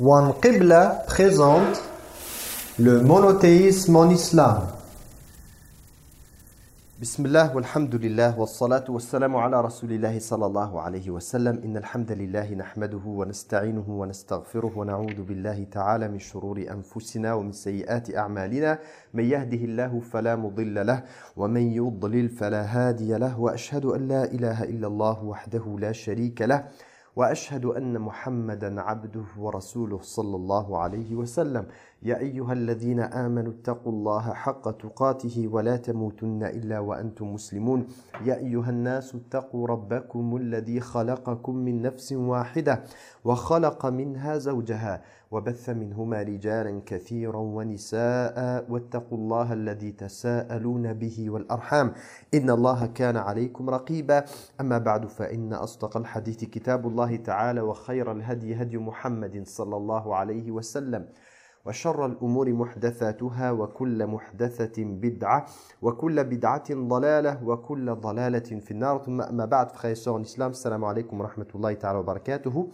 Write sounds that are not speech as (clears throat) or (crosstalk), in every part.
One Qibla présente le monothéisme en. بسم الله والحمد لله والصلاة والسلام على رسول الله صلى الله عليه وسلم إن الحمد لله نحمده ونستعينه ونستغفره ونعوذ بالله تعالى من شرور أنفسنا ومن سيئات أعمالنا من يهده الله فلا مضل له ومن يضلل فلا هادي له وأشهد أن لا إله إلا الله وحده لا شريك له وأشهد أن محمدا عبده ورسوله صلى الله عليه وسلم. يا أيها الذين آمنوا اتقوا الله حق تقاته ولا تموتن إلا وأنتم مسلمون. يا أيها الناس اتقوا ربكم الذي خلقكم من نفس واحدة وخلق منها زوجها وبث منهما رجالا كثيرا ونساء واتقوا الله الذي تساءلون به والأرحام. إن الله كان عليكم رقيبا. أما بعد فإن أصدق الحديث كتاب الله تعالى وخير الهدي هدي محمد صلى الله عليه وسلم. وشر الأمور محدثاتها وكل محدثة بدعة وكل بدعة ضلالة وكل ضلالة في النار ثم أما بعد frères et sœurs en islam السلام عليكم ورحمة الله تعالى وبركاته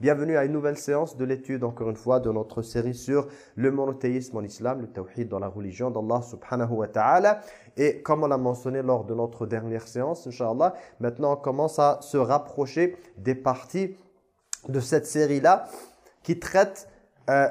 Bienvenue à une nouvelle séance de l'étude, encore une fois, de notre série sur le monothéisme en islam, le tawhid dans la religion d'Allah subhanahu wa ta'ala. Et comme on l'a mentionné lors de notre dernière séance, inshallah, maintenant on commence à se rapprocher des parties de cette série-là qui traitent, euh,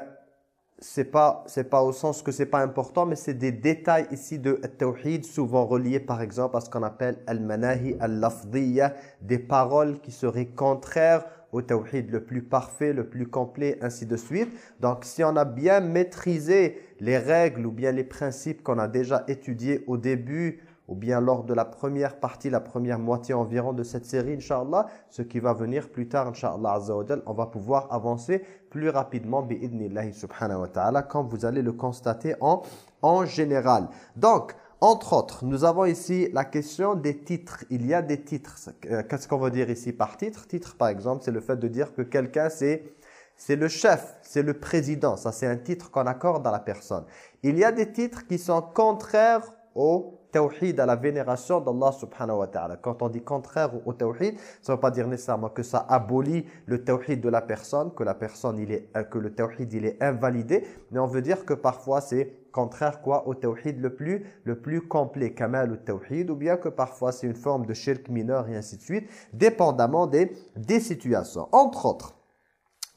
c'est pas, pas au sens que c'est pas important, mais c'est des détails ici de tawhid, souvent reliés par exemple à ce qu'on appelle al-manahi al-lafdiyya, des paroles qui seraient contraires au tawhid le plus parfait, le plus complet, ainsi de suite. Donc, si on a bien maîtrisé les règles ou bien les principes qu'on a déjà étudiés au début ou bien lors de la première partie, la première moitié environ de cette série, Inch'Allah, ce qui va venir plus tard, Inch'Allah on va pouvoir avancer plus rapidement, bi'idnillahi subhanahu wa ta'ala, comme vous allez le constater en, en général. Donc, entre autres, nous avons ici la question des titres. Il y a des titres. Euh, qu'est-ce qu'on veut dire ici par titre? Titre, par exemple, c'est le fait de dire que quelqu'un, c'est c'est le chef, c'est le président. Ça, c'est un titre qu'on accorde à la personne. Il y a des titres qui sont contraires au tawhid, à la vénération d'Allah subhanahu wa ta'ala. Quand on dit contraire au tawhid, ça ne veut pas dire nécessairement que ça abolit le tawhid de la personne, que la personne, euh, que le tawhid, il est invalidé, mais on veut dire que parfois c'est contraire quoi au tawhid le plus le plus complet, kamal ou tawhid, ou bien que parfois c'est une forme de shirk mineur et ainsi de suite, dépendamment des, des situations. Entre autres,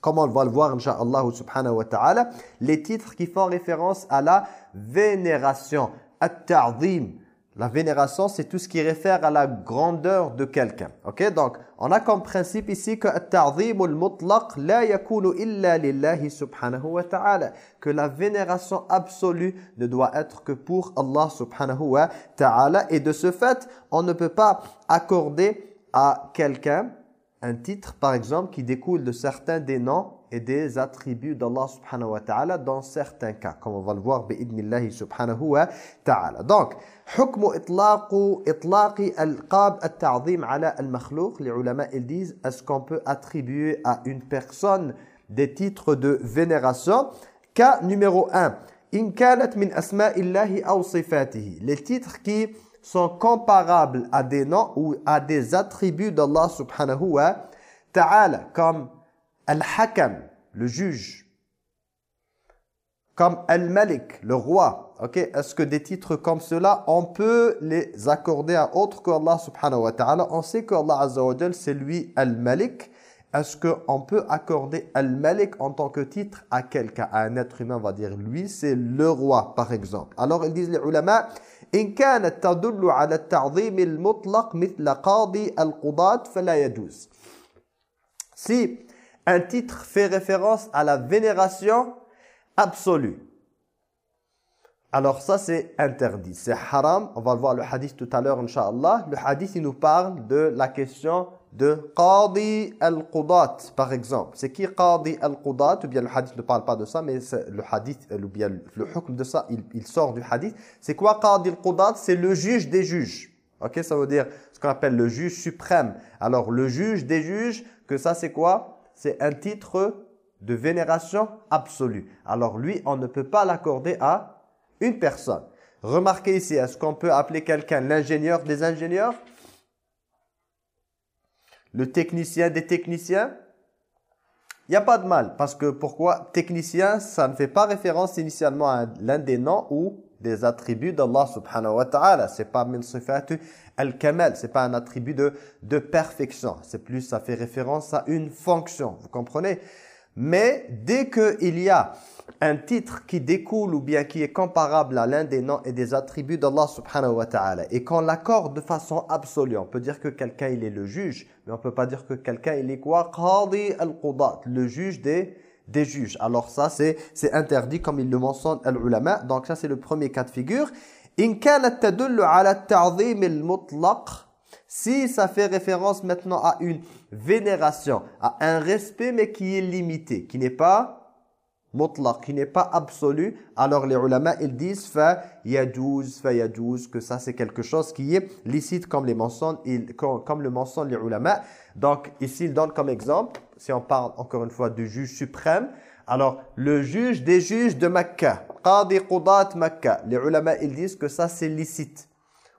comme on va le voir, inshallah subhanahu wa ta'ala, les titres qui font référence à la vénération, at-ta'zim, la vénération, c'est tout ce qui réfère à la grandeur de quelqu'un. Ok, donc on a comme principe ici que. Que la vénération absolue ne doit être que pour Allah subhanahu wa ta'ala. Et de ce fait, on ne peut pas accorder à quelqu'un un titre, par exemple, qui découle de certains des noms et des attributs d'Allah subhanahu wa ta'ala dans certains cas, comme on va le voir bi'idnillahi subhanahu wa ta'ala. Donc, حكم إطلاق إطلاق القاب التعظيم على المخلوق les ulama ils disent est-ce qu'on peut attribuer à une personne des titres de vénération cas numéro 1 إن كانت من أسماء الله أو صفاته les titres qui sont comparables à des noms ou à des attributs d'Allah subhanahu wa ta'ala comme Al-Hakam, le juge. Comme Al-Malik, le roi. Ok, Est-ce que des titres comme cela, on peut les accorder à autre que Allah subhanahu wa ta'ala On sait que Allah azza wa c'est lui Al-Malik. Est-ce qu'on peut accorder Al-Malik en tant que titre à quelqu'un, à un être humain, on va dire lui, c'est le roi par exemple. Alors ils disent les ulama, إن كانت تدل على التعظيم المطلق مثل قاضي القضاة فلا يجوز. Si un titre fait référence à la vénération absolue. Alors ça c'est interdit, c'est haram. On va le voir le hadith tout à l'heure inshallah. Le hadith il nous parle de la question de Qadi al-Qudat par exemple. C'est qui Qadi al-Qudat? Ou bien le hadith ne parle pas de ça mais le hadith ou bien le hukm de ça il, il sort du hadith. C'est quoi Qadi al-Qudat? C'est le juge des juges. OK, ça veut dire ce qu'on appelle le juge suprême. Alors le juge des juges que ça c'est quoi? C'est un titre de vénération absolue. Alors lui, on ne peut pas l'accorder à une personne. Remarquez ici, est-ce qu'on peut appeler quelqu'un l'ingénieur des ingénieurs? Le technicien des techniciens? Il n'y a pas de mal. Parce que pourquoi Technicien, ça ne fait pas référence initialement à l'un des noms ou des attributs d'Allah subhanahu wa ta'ala. C'est pas min sifatu al-kamal, c'est pas un attribut de, de perfection. C'est plus, ça fait référence à une fonction. Vous comprenez? Mais dès qu'il y a un titre qui découle ou bien qui est comparable à l'un des noms et des attributs d'Allah subhanahu wa ta'ala et qu'on l'accorde de façon absolue, on peut dire que quelqu'un il est le juge, mais on peut pas dire que quelqu'un il est quoi? Qadi al-Qudat, le juge des des juges. Alors ça, c'est interdit comme il le mentionne l'ulama. Donc ça, c'est le premier cas de figure. Si ça fait référence maintenant à une vénération, à un respect mais qui est limité, qui n'est pas mutlaq, qui n'est pas absolu, alors les ulama ils disent fa yadouz, fa yadouz, que ça c'est quelque chose qui est licite comme les mensonges, comme, comme le mensonge les ulama. Donc ici il donne comme exemple si on parle encore une fois du juge suprême, alors le juge des juges de Makkah, Qadi Qudat Makkah, les ulama ils disent que ça c'est licite.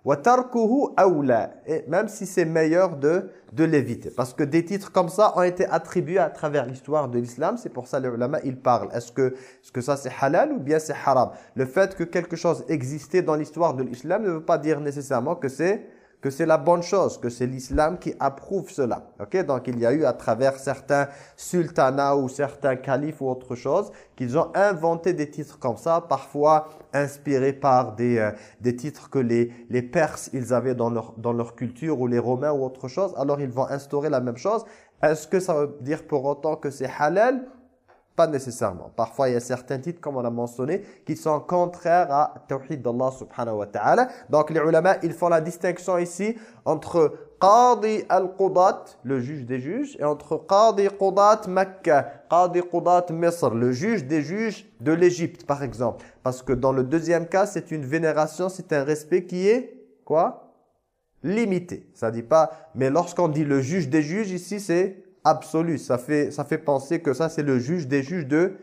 Et même si c'est meilleur de, de l'éviter. Parce que des titres comme ça ont été attribués à travers l'histoire de l'islam. C'est pour ça les ulama, ils parlent. Est-ce que, est -ce que ça c'est halal ou bien c'est haram? Le fait que quelque chose existait dans l'histoire de l'islam ne veut pas dire nécessairement que c'est que c'est la bonne chose, que c'est l'islam qui approuve cela. Ok, Donc il y a eu à travers certains sultanats ou certains califes ou autre chose, qu'ils ont inventé des titres comme ça, parfois inspirés par des, euh, des titres que les, les Perses ils avaient dans leur, dans leur culture ou les Romains ou autre chose. Alors ils vont instaurer la même chose. Est-ce que ça veut dire pour autant que c'est halal pas nécessairement. Parfois, il y a certains titres, comme on a mentionné, qui sont contraires à Tawhid d'Allah subhanahu wa ta'ala. Donc, les ulama, ils font la distinction ici entre Qadi al-Qudat, le juge des juges, et entre Qadi Qudat Makkah, Qadi Qudat Misr, le juge des juges de l'Égypte, par exemple. Parce que dans le deuxième cas, c'est une vénération, c'est un respect qui est, quoi? Limité. Ça dit pas, mais lorsqu'on dit le juge des juges, ici, c'est absolu. Ça fait, ça fait penser que ça, c'est le juge des juges de,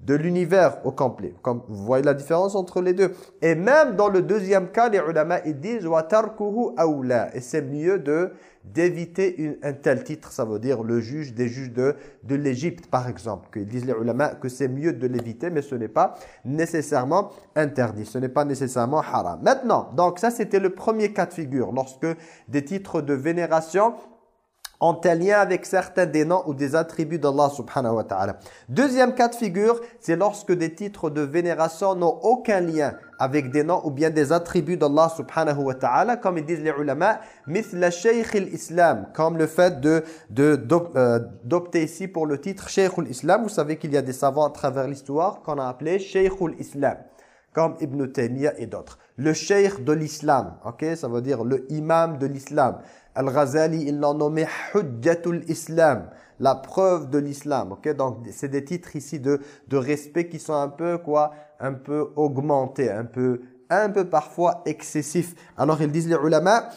de l'univers au complet. Comme vous voyez la différence entre les deux. Et même dans le deuxième cas, les ulama, ils disent Et c'est mieux de d'éviter un tel titre, ça veut dire le juge des juges de, de l'Égypte, par exemple. Ils disent les ulama que c'est mieux de l'éviter, mais ce n'est pas nécessairement interdit. Ce n'est pas nécessairement haram. Maintenant, donc ça, c'était le premier cas de figure. Lorsque des titres de vénération un lien avec certains des noms ou des attributs d'Allah subhanahu wa ta'ala. Deuxième cas de figure, c'est lorsque des titres de vénération n'ont aucun lien avec des noms ou bien des attributs d'Allah subhanahu wa ta'ala, comme ils disent les ulama, mithla shaykh islam comme le fait de euh, d'opter ici pour le titre shaykh islam Vous savez qu'il y a des savants à travers l'histoire qu'on a appelé shaykh islam comme Ibn Taymiyyah et d'autres. Le shaykh de l'islam, ok, ça veut dire le imam de l'islam. Al-Ghazali, il l'a nommé Hujjatul Islam, la preuve de l'islam. Ok, donc c'est des titres ici de de respect qui sont un peu quoi, un peu augmentés, un peu un peu parfois excessifs. Alors ils disent les ulama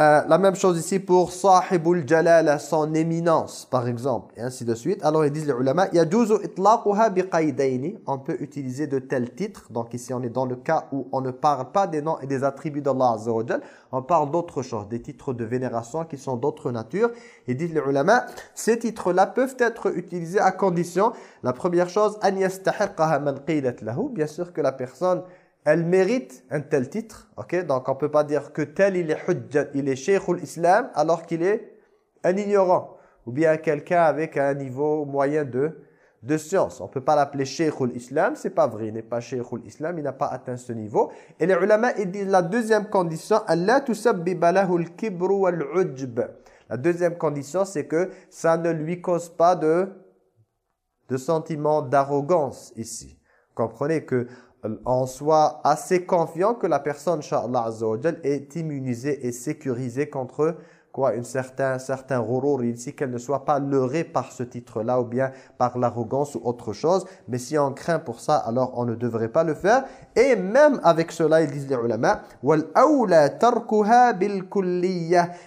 euh, la même chose ici pour Sahibul Jalala, son éminence, par exemple, et ainsi de suite. Alors ils disent les ulama, On peut utiliser de tels titres. Donc ici on est dans le cas où on ne parle pas des noms et des attributs d'Allah Azza On parle d'autres choses, des titres de vénération qui sont d'autre nature. Ils disent les ulama, ces titres-là peuvent être utilisés à condition, la première chose, Bien sûr que la personne elle mérite un tel titre. ok? Donc on ne peut pas dire que tel il est il est shaykhul islam alors qu'il est un ignorant. Ou bien quelqu'un avec un niveau moyen de, de science. On ne peut pas l'appeler shaykhul islam, c'est pas vrai. Il n'est pas shaykhul islam, il n'a pas atteint ce niveau. Et les ils disent la deuxième condition, Allah kibru wal La deuxième condition, c'est que ça ne lui cause pas de, de sentiment d'arrogance ici. Comprenez que on soit assez confiant que la personne, Inch'Allah est immunisée et sécurisée contre quoi une certain certain rourour ici qu'elle ne soit pas leurrée par ce titre-là ou bien par l'arrogance ou autre chose. Mais si on craint pour ça alors on ne devrait pas le faire. Et même avec cela ils disent les ulama wal tarkuha bil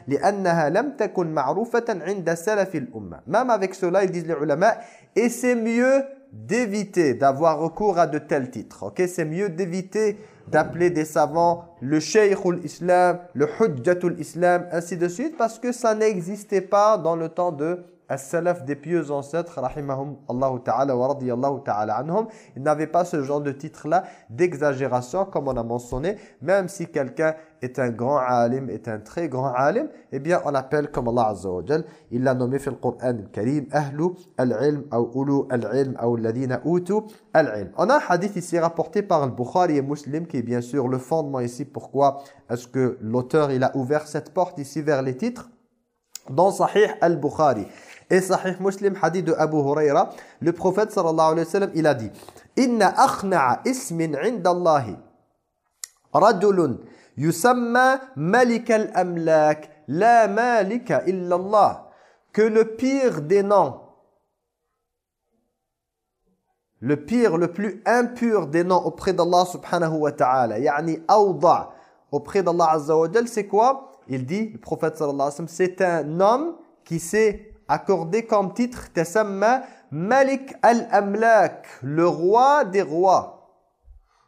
li'annaha lam takun ma'rufatan 'inda salaf al-umma même avec cela ils disent les ulama et c'est mieux d'éviter d'avoir recours à de tels titres. Ok, C'est mieux d'éviter d'appeler des savants le Shaykhul Islam, le Hujjatul Islam, ainsi de suite, parce que ça n'existait pas dans le temps de as-salaf des pieux ancêtres, rahimahum Allah ta'ala wa radiyallahu ta'ala anhum, ils n'avaient pas ce genre de titre-là d'exagération, comme on a mentionné, même si quelqu'un est un grand alim, est un très grand alim, eh bien on l'appelle comme Allah Azza wa Jal, il l'a nommé dans le Coran al-Karim, ahlu al-ilm, ou ulu al-ilm, ou alladhina utu al-ilm. On a un hadith ici rapporté par le Bukhari et Muslim, qui est bien sûr le fondement ici, pourquoi est-ce que l'auteur il a ouvert cette porte ici vers les titres? Dans Sahih al-Bukhari et Sahih Muslim, hadith de Abu Huraira, le prophète sallallahu alayhi wa sallam, il a dit Inna akhna'a ismin inda Allahi rajulun yusamma malik al-amlak la malika illa Allah que le pire des noms le pire, le plus impur des noms auprès d'Allah subhanahu wa ta'ala, yani awda, auprès d'Allah azza wa c'est quoi? Il dit, le prophète sallallahu alayhi wa sallam, c'est un homme qui s'est accordé comme titre tasamma Malik al-Amlak, le roi des rois,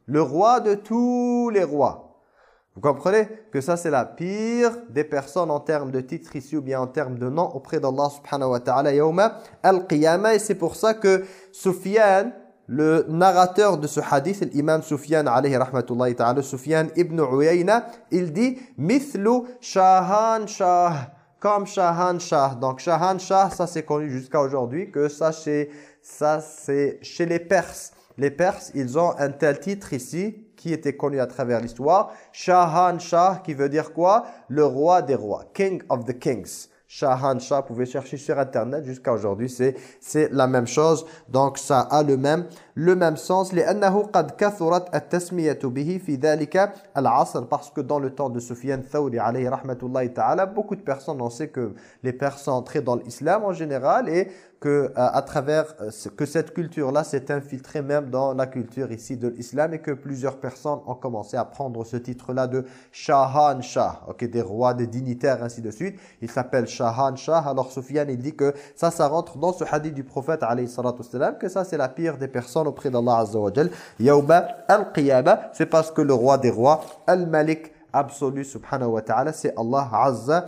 le roi de tous les rois. Vous comprenez que ça c'est la pire des personnes en termes de titre ici ou bien en termes de nom auprès d'Allah subhanahu wa ta'ala yawma al-qiyamah et c'est pour ça que Sufyan le narrateur de ce hadith, l'imam Sufyan alayhi rahmatullahi ta'ala, Sufyan ibn Uyayna, il dit « Mithlu shahan shah » comme Shahan Shah. Donc Shahan Shah, ça c'est connu jusqu'à aujourd'hui, que ça c'est ça c'est chez les Perses. Les Perses, ils ont un tel titre ici, qui était connu à travers l'histoire. Shahan Shah, qui veut dire quoi? Le roi des rois, King of the Kings. Shahan Shah, vous pouvez chercher sur internet jusqu'à aujourd'hui, c'est c'est la même chose. Donc ça a le même le même sens لانه قد كثرت التسميه به في ذلك العصر parce que dans le temps de Sufyan Thawri alayhi rahmatullahi ta'ala beaucoup de personnes ont sait que les Perses sont entrés dans l'islam en général et que euh, à travers euh, que cette culture là s'est infiltrée même dans la culture ici de l'islam et que plusieurs personnes ont commencé à prendre ce titre là de Shahan Shah OK des rois des dignitaires ainsi de suite il s'appelle Shahan Shah alors Sufyan il dit que ça ça rentre dans ce hadith du prophète alayhi que ça c'est la pire des personnes auprès d'Allah Azza wa. Yawma al-Qiyamah, c'est parce que le roi des rois, al-Malik absolu subhanahu wa ta'ala, c'est Allah Azza.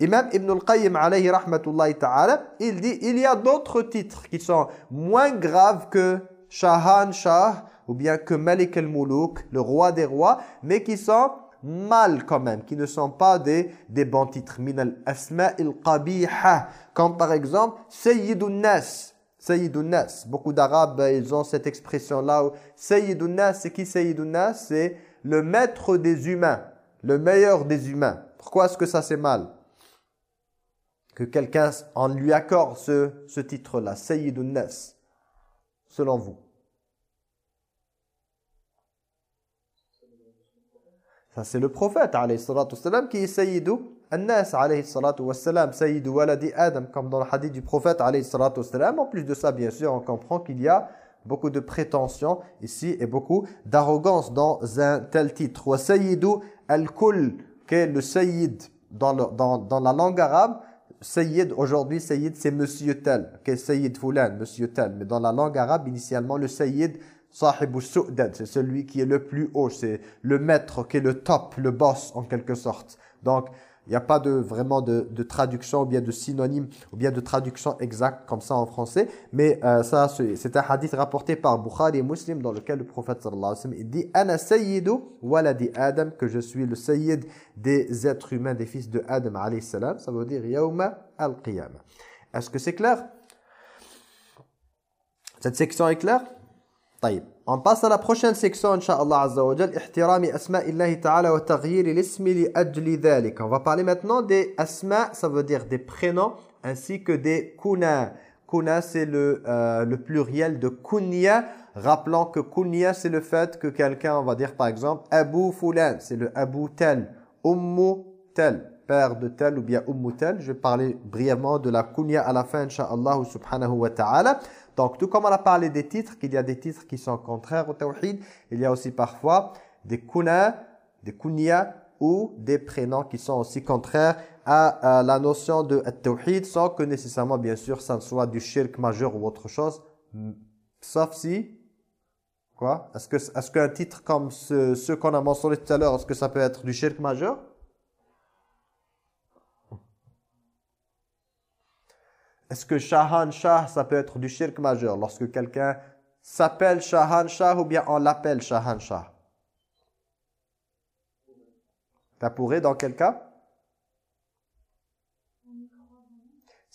Imam Ibn al-Qayyim alayhi rahmatullahi ta'ala, il dit, il y a d'autres titres qui sont moins graves que Shahan Shah, ou bien que Malik al-Muluk, le roi des rois, mais qui sont mal quand même, qui ne sont pas des, des bons titres. Min al-asma al-qabiha, comme par exemple Sayyidun Nas, Sayyidun Nas. Beaucoup d'Arabes, ils ont cette expression-là. Sayyidun Nas, c'est qui Sayyidun Nas? C'est le maître des humains, le meilleur des humains. Pourquoi est-ce que ça c'est mal Que quelqu'un en lui accorde ce, ce titre-là, Sayyidun Nas, selon vous? Ça c'est le prophète, alayhi salatu qui est Sayyidou An-Nas alayhi salatu wassalam, Sayyid waladi Adam, comme dans le hadith du prophète alayhi salatu wassalam. En plus de ça, bien sûr, on comprend qu'il y a beaucoup de prétention ici et beaucoup d'arrogance dans un tel titre. Wa Sayyidu al-Kull, est le Sayyid dans, le, dans, dans la langue arabe. Sayyid, aujourd'hui, Sayyid, c'est Monsieur tel, est Sayyid Fulan, Monsieur tel. Mais dans la langue arabe, initialement, le Sayyid, Sahibu Su'dad, c'est celui qui est le plus haut, c'est le maître, qui est le top, le boss en quelque sorte. Donc, il n'y a pas de, vraiment de, de, traduction ou bien de synonyme ou bien de traduction exacte comme ça en français. Mais euh, ça, c'est un hadith rapporté par Bukhari et Muslim dans lequel le prophète sallallahu alayhi wa sallam il dit « Ana sayyidu waladi Adam » que je suis le sayyid des êtres humains, des fils de Adam alayhi salam. Ça veut dire « Yawma al-qiyamah ». Est-ce que c'est clair? Cette section est claire? On passe à la prochaine section inchallah azza wa jal. li ajli on va parler maintenant des asma ça veut dire des prénoms ainsi que des kuna. Kuna c'est le euh, pluriel de kunya rappelant que kunya c'est le fait que quelqu'un on va dire par exemple abu fulan c'est le abu tel ummu tel père de tel ou bien ummu tel je vais parler brièvement de la kunya à la fin inchallah subhanahu wa ta'ala donc, tout comme on a parlé des titres, qu'il y a des titres qui sont contraires au tawhid, il y a aussi parfois des kuna, des kunya ou des prénoms qui sont aussi contraires à, la notion de tawhid sans que nécessairement, bien sûr, ça ne soit du shirk majeur ou autre chose. Sauf si, quoi? Est-ce qu'un est qu'un titre comme ceux ce qu'on a mentionné tout à l'heure, est-ce que ça peut être du shirk majeur? Est-ce que Shahan Shah, ça peut être du shirk majeur lorsque quelqu'un s'appelle Shahan Shah ou bien on l'appelle Shahan Shah? Ça pourrait dans quel cas?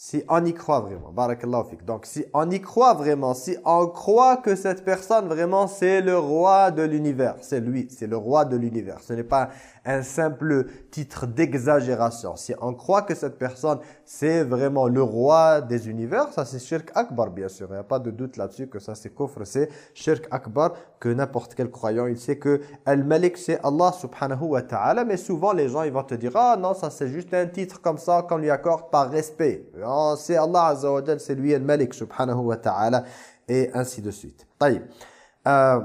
Si on y croit vraiment, barakallahu fik. Donc si on y croit vraiment, si on croit que cette personne vraiment c'est le roi de l'univers, c'est lui, c'est le roi de l'univers. Ce n'est pas un simple titre d'exagération. Si on croit que cette personne, c'est vraiment le roi des univers, ça c'est shirk akbar bien sûr. Il n'y a pas de doute là-dessus que ça c'est kufr, c'est shirk akbar, que n'importe quel croyant, il sait que Al-Malik c'est Allah subhanahu wa ta'ala, mais souvent les gens ils vont te dire, ah non ça c'est juste un titre comme ça qu'on lui accorde par respect. Oh, c'est Allah azza wa c'est lui Al-Malik subhanahu wa ta'ala, et ainsi de suite. Euh,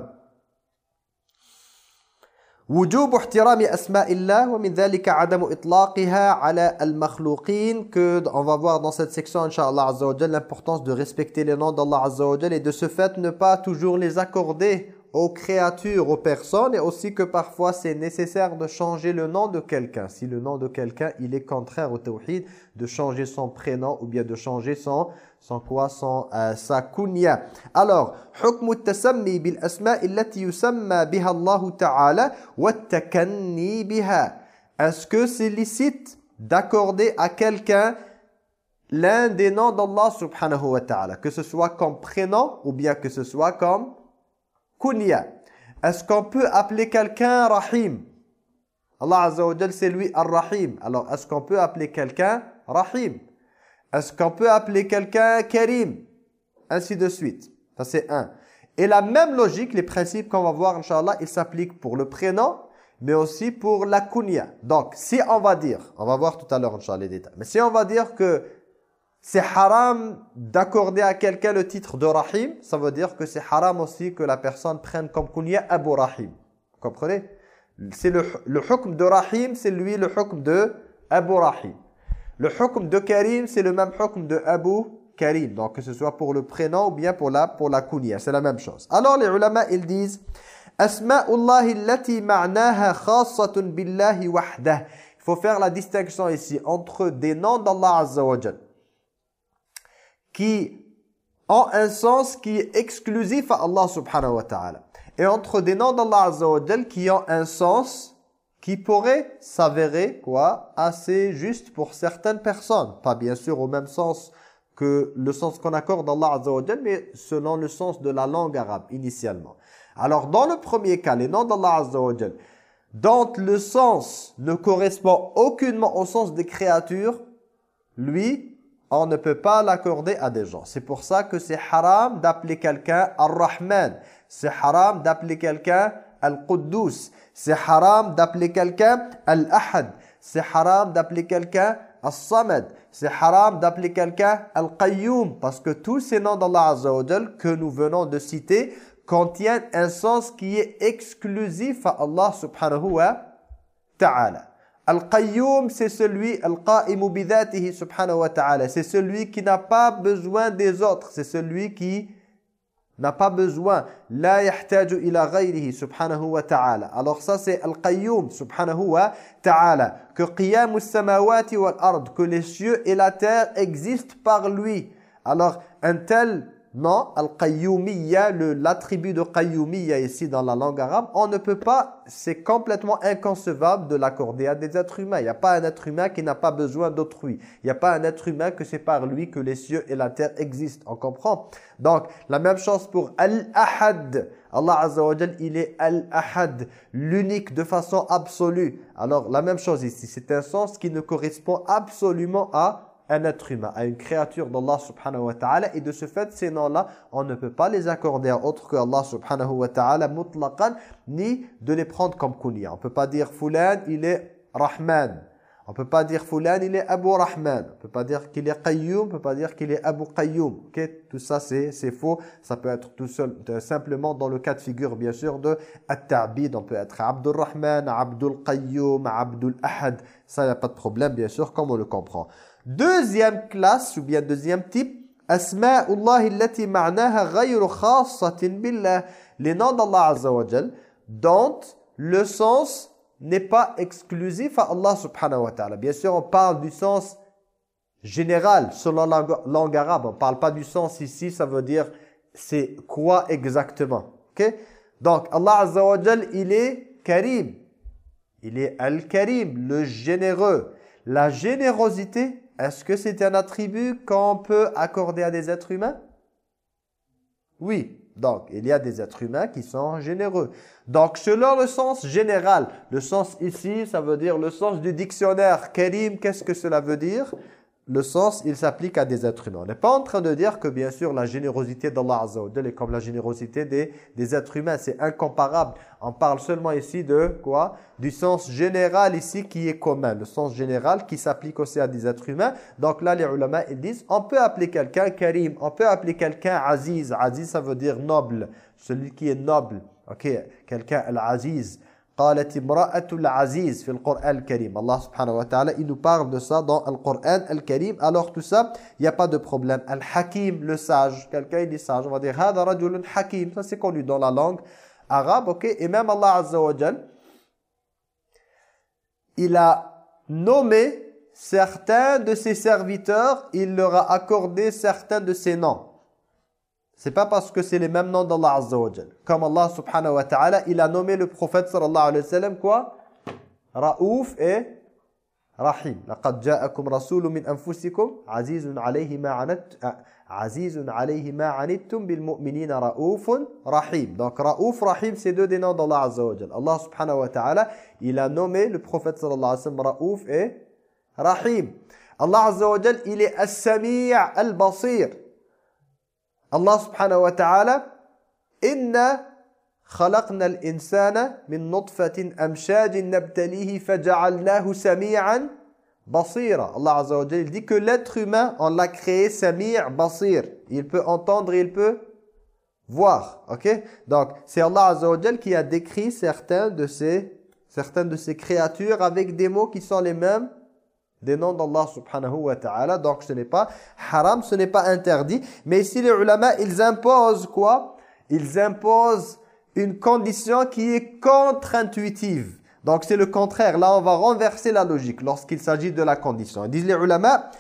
وجوب احترام أسماء الله ومن ذلك عدم إطلاقها على المخلوقين que on va voir dans cette section inchallah azza wa l'importance de respecter les noms d'Allah azza wa et de ce fait ne pas toujours les accorder aux créatures, aux personnes et aussi que parfois c'est nécessaire de changer le nom de quelqu'un. Si le nom de quelqu'un il est contraire au tawhid, de changer son prénom ou bien de changer son, son quoi, son, euh, sa kunya. Alors, حكم التسمي بالأسماء التي يسمى بها الله تعالى والتكني بها. Est-ce que c'est licite d'accorder à quelqu'un l'un des noms d'Allah subhanahu wa ta'ala, que ce soit comme prénom ou bien que ce soit comme kunya. Est-ce qu'on peut appeler quelqu'un Rahim? Allah Azza wa c'est lui Ar-Rahim. Alors, est-ce qu'on peut appeler quelqu'un Rahim? Est-ce qu'on peut appeler quelqu'un Karim? Ainsi de suite. Ça, c'est un. Et la même logique, les principes qu'on va voir, Inch'Allah, ils s'appliquent pour le prénom, mais aussi pour la kunya. Donc, si on va dire, on va voir tout à l'heure, Inch'Allah, les détails. Mais si on va dire que c'est haram d'accorder à quelqu'un le titre de Rahim, ça veut dire que c'est haram aussi que la personne prenne comme kunya Abu Rahim. Vous comprenez? C'est le, le hukm de Rahim, c'est lui le hukm de Abu Rahim. Le hukm de Karim, c'est le même hukm de Abu Karim. Donc que ce soit pour le prénom ou bien pour la, pour la kunya, c'est la même chose. Alors les ulama, ils disent Asma'ullahi allati ma'naha khassatun billahi wahdah. Il faut faire la distinction ici entre des noms d'Allah Azza qui ont un sens qui est exclusif à Allah subhanahu wa ta'ala. Et entre des noms d'Allah azza wa qui ont un sens qui pourrait s'avérer quoi assez juste pour certaines personnes. Pas bien sûr au même sens que le sens qu'on accorde à Allah azza wa mais selon le sens de la langue arabe initialement. Alors dans le premier cas, les noms d'Allah azza wa dont le sens ne correspond aucunement au sens des créatures, lui, on ne peut pas l'accorder à des gens. C'est pour ça que c'est haram d'appeler quelqu'un Ar-Rahman. C'est haram d'appeler quelqu'un Al-Quddus. C'est haram d'appeler quelqu'un Al-Ahad. C'est haram d'appeler quelqu'un Al-Samad. C'est haram d'appeler quelqu'un Al-Qayyum. Parce que tous ces noms d'Allah Azza que nous venons de citer contiennent un sens qui est exclusif à Allah subhanahu wa ta'ala. Al-Qayyum, c'est celui, Al-Qa'imu bidhatihi subhanahu wa ta'ala. C'est celui qui n'a pas besoin des autres. C'est celui qui n'a pas besoin. La yahtaju ila ghayrihi subhanahu wa ta'ala. Alors ça, c'est Al-Qayyum subhanahu wa ta'ala. Que qiyamu samawati wal ard, que les cieux et la terre existent par lui. Alors, un tel non, al-qayyumiyya, l'attribut de qayyumiyya ici dans la langue arabe, on ne peut pas, c'est complètement inconcevable de l'accorder à des êtres humains. Il n'y a pas un être humain qui n'a pas besoin d'autrui. Il n'y a pas un être humain que c'est par lui que les cieux et la terre existent. On comprend? Donc, la même chose pour al-ahad. Allah Azza il est al-ahad, l'unique de façon absolue. Alors, la même chose ici, c'est un sens qui ne correspond absolument à un être humain, à une créature d'Allah subhanahu wa ta'ala. Et de ce fait, ces noms-là, on ne peut pas les accorder à autre que Allah subhanahu wa ta'ala mutlaqan, ni de les prendre comme kunya. On ne peut pas dire Fulan, il est Rahman. On ne peut pas dire Fulan, il est Abu Rahman. On ne peut pas dire qu'il est Qayyum, on ne peut pas dire qu'il est Abu Qayyum. Tout ça, c'est faux. Ça peut être tout seul, simplement dans le cas de figure, bien sûr, de At-Ta'bid. On peut être Abdul Rahman, Abdul Qayyum, Abdul Ahad. Ça, il n'y a pas de problème, bien sûr, comme on le comprend. Deuxième classe, ou bien deuxième type. Les noms d'Allah Azza dont le sens n'est pas exclusif à Allah subhanahu wa ta'ala. Bien sûr, on parle du sens général selon la langue arabe. On ne parle pas du sens ici, ça veut dire c'est quoi exactement. ok? Donc Allah Azza wa il est Karim. Il est Al-Karim, le généreux. La générosité, est-ce que c'est un attribut qu'on peut accorder à des êtres humains? Oui. Donc, il y a des êtres humains qui sont généreux. Donc, selon le sens général, le sens ici, ça veut dire le sens du dictionnaire. Karim, qu'est-ce que cela veut dire? Le sens, il s'applique à des êtres humains. On n'est pas en train de dire que, bien sûr, la générosité d'Allah Azza est comme la générosité des, des êtres humains. C'est incomparable. On parle seulement ici de quoi? Du sens général ici qui est commun. Le sens général qui s'applique aussi à des êtres humains. Donc là, les ulama, ils disent, on peut appeler quelqu'un karim, on peut appeler quelqu'un aziz. Aziz, ça veut dire noble. Celui qui est noble. Ok, quelqu'un al-aziz. قالت امرأة العزيز في القرآن الكريم Allah subhanahu wa ta'ala il nous parle de ça dans le Coran al-Karim alors tout ça il n'y a pas de problème al-Hakim le sage quelqu'un il dit sage on va dire هذا رجل حكيم ça c'est connu dans la langue arabe ok et même Allah azza wa jal il a nommé certains de ses serviteurs il leur a accordé certains de ses noms C'est pas parce que c'est les mêmes noms d'Allah Azza wa Comme Allah subhanahu wa ta'ala, il a nommé le prophète sallallahu alayhi wa sallam quoi Raouf et Rahim. لقد جاءكم رسول من أنفسكم عزيز عليه ما عنت عزيز عليه ما عنتم بالمؤمنين رؤوف رحيم. Donc Raouf, Rahim, c'est deux des noms d'Allah Azza wa Allah subhanahu wa ta'ala, il a nommé le prophète sallallahu alayhi wa sallam Raouf et Rahim. Allah Azza wa il est As-Sami' Al-Basir. Allah subhanahu wa ta'ala Inna khalaqna al-insana min nutfatin amshajin nabtalihi faja'alnahu sami'an basira. Allah azza wa jalla dit que l'être humain on l'a créé sami' basir. Il peut entendre il peut voir, OK? Donc c'est Allah azza wa jalla qui a décrit certains de ces certaines de ces créatures avec des mots qui sont les mêmes des noms d'Allah subhanahu wa ta'ala. Donc ce n'est pas haram, ce n'est pas interdit. Mais ici les ulama, ils imposent quoi? Ils imposent une condition qui est contre-intuitive. Donc c'est le contraire. Là, on va renverser la logique lorsqu'il s'agit de la condition. Ils disent les ulama,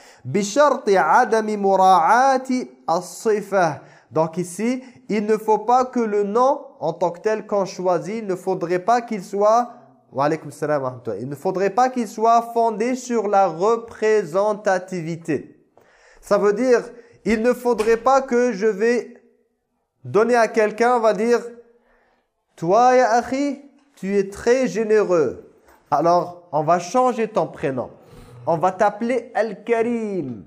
Donc ici, il ne faut pas que le nom en tant que tel qu'on choisit, il ne faudrait pas qu'il soit il ne faudrait pas qu'il soit fondé sur la représentativité. Ça veut dire, il ne faudrait pas que je vais donner à quelqu'un, on va dire, toi, ya akhi, tu es très généreux. Alors, on va changer ton prénom. On va t'appeler Al-Karim.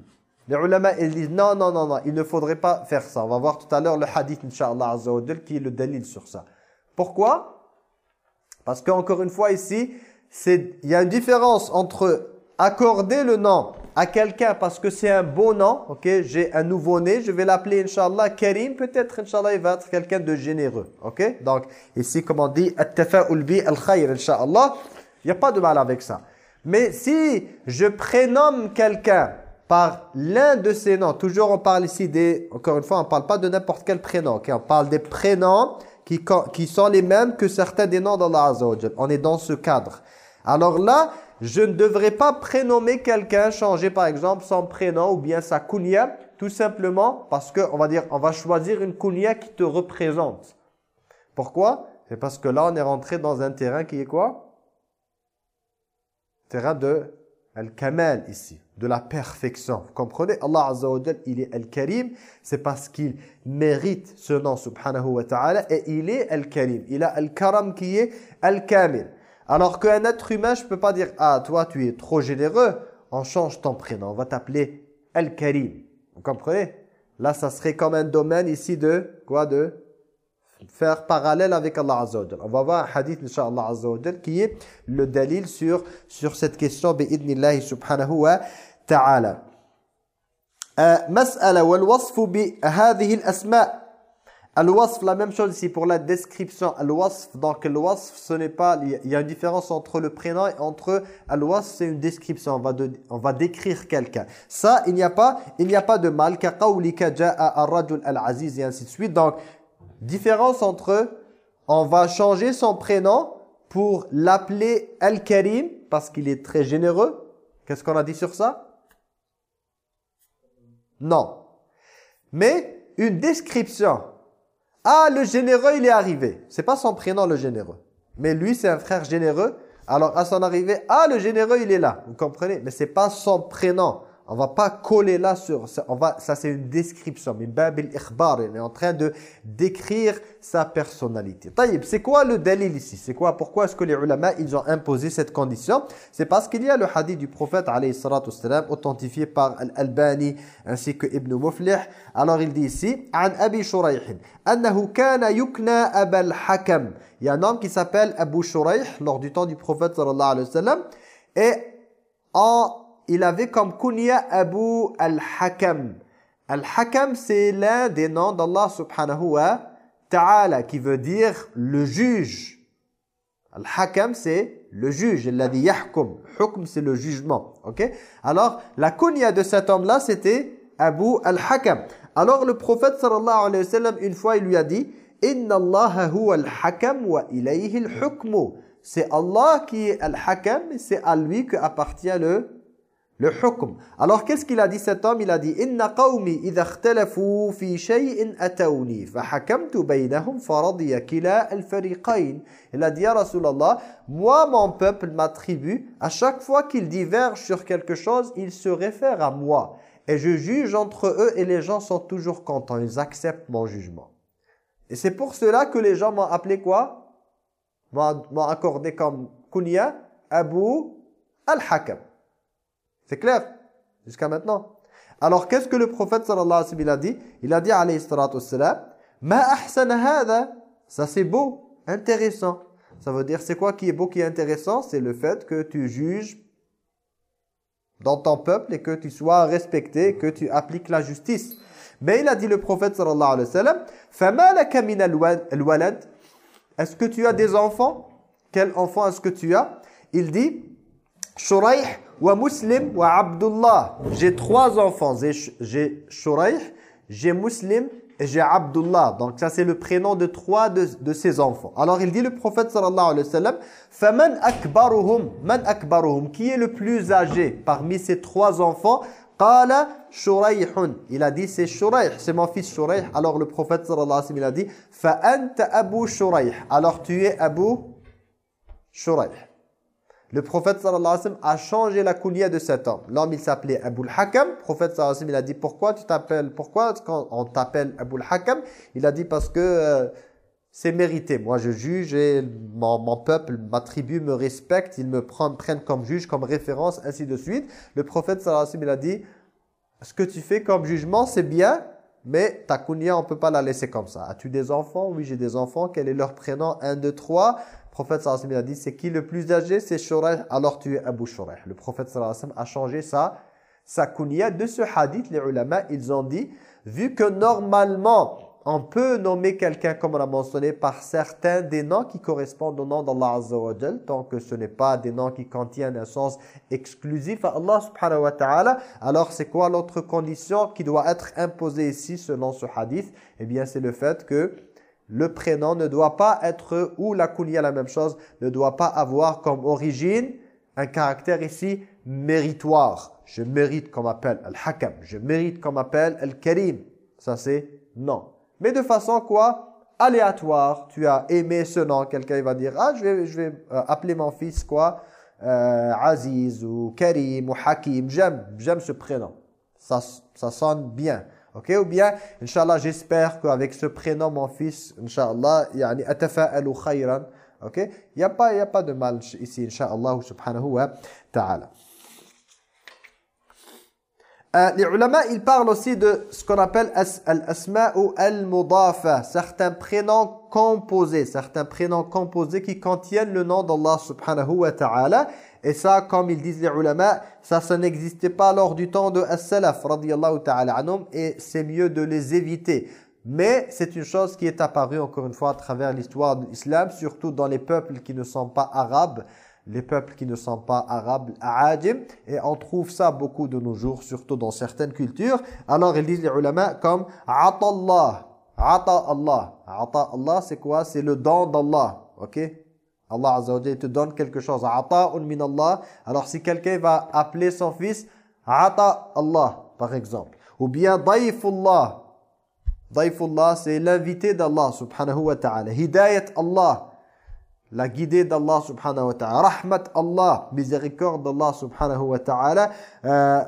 Les ulama, ils disent, non, non, non, non, il ne faudrait pas faire ça. On va voir tout à l'heure le hadith, Inch'Allah qui est le dalil sur ça. Pourquoi? Parce qu'encore une fois ici, il y a une différence entre accorder le nom à quelqu'un parce que c'est un beau nom, ok, j'ai un nouveau-né, je vais l'appeler Inch'Allah Karim, peut-être Inch'Allah il va être quelqu'un de généreux, ok Donc ici comme on dit, At-tafa'ul Inch'Allah, il n'y a pas de mal avec ça. Mais si je prénomme quelqu'un par l'un de ses noms, toujours on parle ici des, encore une fois on ne parle pas de n'importe quel prénom, ok, on parle des prénoms qui, sont les mêmes que certains des noms d'Allah Azza On est dans ce cadre. Alors là, je ne devrais pas prénommer quelqu'un, changer par exemple son prénom ou bien sa kunya, tout simplement parce que on va dire, on va choisir une kunya qui te représente. Pourquoi? C'est parce que là, on est rentré dans un terrain qui est quoi? Terrain de Al-Kamal ici, de la perfection. Vous comprenez? Allah Azza wa il est Al-Karim, c'est parce qu'il mérite ce nom subhanahu wa ta'ala et il est Al-Karim. Il a Al-Karam qui est Al-Kamil. Alors qu'un être humain, je ne peux pas dire « Ah, toi, tu es trop généreux, on change ton prénom, on va t'appeler Al-Karim. » Vous comprenez? Là, ça serait comme un domaine ici de quoi De faire parallèle avec Allah Azza On va voir un hadith, Inch'Allah Azza qui est le dalil sur, sur cette question, subhanahu wa ta'ala. مسألة والوصف بهذه الأسماء Al-wasf, la même chose ici pour la description. Al-wasf, donc al-wasf, ce n'est pas... Il y a une différence entre le prénom et entre... Al-wasf, c'est une description. On va, de, on va décrire quelqu'un. Ça, il n'y a pas il n'y a pas de mal. Kaqawlika ja'a ar-rajul al-aziz et ainsi de suite. Donc, Différence entre on va changer son prénom pour l'appeler Al-Karim parce qu'il est très généreux. Qu'est-ce qu'on a dit sur ça Non. Mais une description. Ah, le généreux, il est arrivé. C'est pas son prénom, le généreux. Mais lui, c'est un frère généreux. Alors, à son arrivée, ah, le généreux, il est là. Vous comprenez? Mais c'est pas son prénom. On va pas coller là sur on va ça c'est une description mais babil ikhbar il est en train de décrire sa personnalité. c'est quoi le dalil ici? C'est quoi pourquoi est-ce que les ulama ils ont imposé cette condition? C'est parce qu'il y a le hadith du prophète alayhi salatu authentifié par Al-Albani ainsi que Ibn Muflih. Alors il dit ici an Abi annahu yukna Hakam. Il y a un homme qui s'appelle Abu Shuraih lors du temps du prophète sallallahu alayhi wa sallam et en il avait comme kunya Abu al-Hakam. Al-Hakam, c'est l'un des noms d'Allah subhanahu wa ta'ala, qui veut dire le juge. Al-Hakam, c'est le juge, il a dit yahkum. Hukm, c'est le jugement. Alors, la kunya de cet homme-là, c'était Abu al-Hakam. Alors, le prophète sallallahu alayhi wa une fois, il lui a dit « Inna Allah al-Hakam wa ilayhi al-hukmu » C'est Allah qui est al-Hakam, c'est à lui que appartient le le hukm. Alors qu'est-ce qu'il a dit cet homme? Il a dit inna qawmi idha ikhtalafu fi shay'in atawni fa hakamtu baynahum faradiya kila. Il a dit ya Rasulullah, moi mon peuple, ma tribu, à chaque fois qu'ils divergent sur quelque chose, ils se réfèrent à moi et je juge entre eux et les gens sont toujours contents, ils acceptent mon jugement. Et c'est pour cela que les gens m'ont appelé quoi? M'ont accordé comme kunya Abu al-Hakam. C'est clair? Jusqu'à maintenant. Alors, qu'est-ce que le prophète sallallahu alayhi wa a dit? Il a dit alayhi salatu wassalam, « Ma ahsana hadha » Ça c'est beau, intéressant. Ça veut dire, c'est quoi qui est beau, qui est intéressant? C'est le fait que tu juges dans ton peuple et que tu sois respecté, que tu appliques la justice. Mais il a dit le prophète sallallahu alayhi wa sallam, « Fama laka min al-walad » Est-ce que tu as des enfants? Quel enfant est-ce que tu as? Il dit, « Shuraih wa Muslim wa Abdullah. J'ai trois enfants. J'ai Shuraih, j'ai Muslim et j'ai Abdullah. Donc ça c'est le prénom de trois de, ses enfants. Alors il dit le prophète sallallahu alayhi wa sallam "Faman akbaruhum?" Man akbaruhum Qui est le plus âgé parmi ces trois enfants Qala Shuraihun. Il a dit c'est Shuraih, c'est mon fils Shuraih. Alors le prophète sallallahu alayhi wa sallam il a dit "Fa anta Abu Alors tu es Abu Shuraih. Le prophète sallallahu alayhi wa sallam a changé la kunya de cet homme. L'homme il s'appelait Abu hakam Le prophète sallallahu alayhi wa sallam il a dit pourquoi tu t'appelles pourquoi quand on t'appelle Abu hakam? Il a dit parce que euh, c'est mérité. Moi je juge et mon, peuple, ma tribu me respecte, ils me prennent, comme juge, comme référence, ainsi de suite. Le prophète sallallahu alayhi wa sallam il a dit ce que tu fais comme jugement c'est bien mais ta kunya, on peut pas la laisser comme ça. As-tu des enfants? Oui, j'ai des enfants. Quel est leur prénom? 1, 2, 3 prophète sallallahu alayhi wa sallam a dit, c'est qui le plus âgé? C'est Shuraih, alors tu es Abu Shuraih. Le prophète sallallahu alayhi wa sallam a changé sa, sa kunya. De ce hadith, les ulama, ils ont dit, vu que normalement, on peut nommer quelqu'un, comme on a mentionné, par certains des noms qui correspondent au nom d'Allah Azza wa tant que ce n'est pas des noms qui contiennent un sens exclusif à Allah subhanahu wa ta'ala. Alors, c'est quoi l'autre condition qui doit être imposée ici selon ce hadith? Eh bien, c'est le fait que le prénom ne doit pas être, ou la kunya la même chose, ne doit pas avoir comme origine un caractère ici méritoire. Je mérite qu'on m'appelle Al-Hakam, je mérite qu'on m'appelle Al-Karim. Ça c'est non. Mais de façon quoi? Aléatoire, tu as aimé ce nom, quelqu'un va dire, ah je vais, je vais euh, appeler mon fils quoi? Euh, Aziz ou Karim ou Hakim, j'aime, j'aime ce prénom. Ça, ça sonne bien. Ok Ou bien, Inch'Allah, j'espère qu'avec ce prénom, mon fils, Inch'Allah, yani, atafa'alu khayran. Ok Il n'y a, pas, y a pas de mal ici, Inch'Allah, subhanahu wa ta'ala. Euh, les ulama, ils parlent aussi de ce qu'on appelle al-asma ou al-mudafa, certains prénoms composés, certains prénoms composés qui contiennent le nom d'Allah subhanahu wa ta'ala. Et ça, comme ils disent les ulama, ça, ça n'existait pas lors du temps de as-salaf, radiyallahu ta'ala anhum, et c'est mieux de les éviter. Mais c'est une chose qui est apparue, encore une fois, à travers l'histoire de l'islam, surtout dans les peuples qui ne sont pas arabes, les peuples qui ne sont pas arabes, aadim, et on trouve ça beaucoup de nos jours, surtout dans certaines cultures. Alors ils disent les ulama comme « Ata Allah »,« Ata Allah ». Ata Allah, c'est quoi? C'est le don d'Allah, ok? Allah Azza wa te donne quelque chose. Ata'un min Allah. Alors si quelqu'un va appeler son fils Ata Allah, par exemple. ou bien daifullah. Daifullah, c'est l'invité d'Allah subhanahu wa ta'ala. Hidayat Allah, la guidée d'Allah subhanahu wa ta'ala. Rahmat Allah, miséricorde d'Allah subhanahu wa ta'ala. Euh,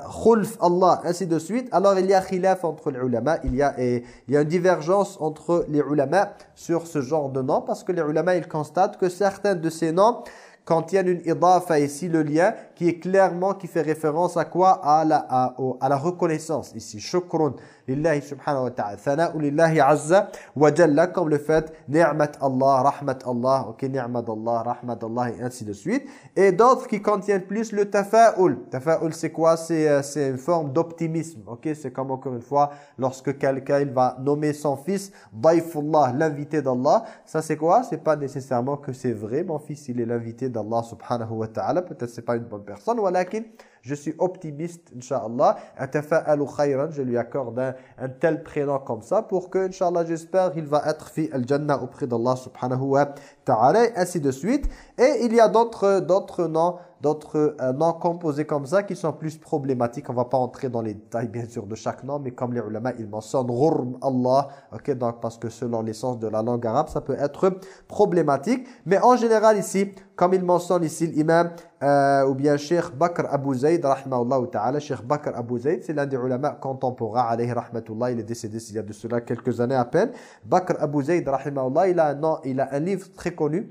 Allah, ainsi de suite. Alors il y a khilaf entre les ulama, il y a, il y a une divergence entre les ulama sur ce genre de nom parce que les ulama ils constatent que certains de ces noms contiennent une idafa ici, le lien, qui est clairement, qui fait référence à quoi? À la, à la reconnaissance ici. Shukrun lillahi subhanahu wa ta'ala. Thana'u lillahi azza wa comme le fait ni'mat Allah, rahmat Allah, ok, ni'mat Allah, rahmat Allah, et ainsi de suite. Et d'autres qui contiennent plus le tafa'ul. Tafa'ul, c'est quoi? C'est une forme d'optimisme, ok C'est comme encore une fois, lorsque quelqu'un il va nommer son fils, daifullah, l'invité d'Allah. Ça c'est quoi? C'est pas nécessairement que c'est vrai, mon fils il est l'invité d'Allah subhanahu wa ta'ala. Peut-être c'est pas une bonne personne, walakin je suis optimiste, Inch'Allah. Je lui accorde un, tel prénom comme ça pour que, Inch'Allah, j'espère, il va être fi al-Jannah auprès d'Allah subhanahu wa ta'ala, ainsi de suite. Et il y a d'autres noms d'autres euh, noms composés comme ça qui sont plus problématiques. On va pas entrer dans les détails bien sûr de chaque nom, mais comme les ulama ils mentionnent Rurm Allah, ok donc parce que selon l'essence de la langue arabe ça peut être problématique. Mais en général ici, comme il mentionne ici l'imam euh, ou bien Cheikh Bakr Abu Zayd ta'ala, Cheikh Bakr Abu Zayd c'est l'un des ulama contemporains alayhi rahmatullah, il est décédé il y a de cela quelques années à peine. Bakr Abu Zayd il a un il a un livre très connu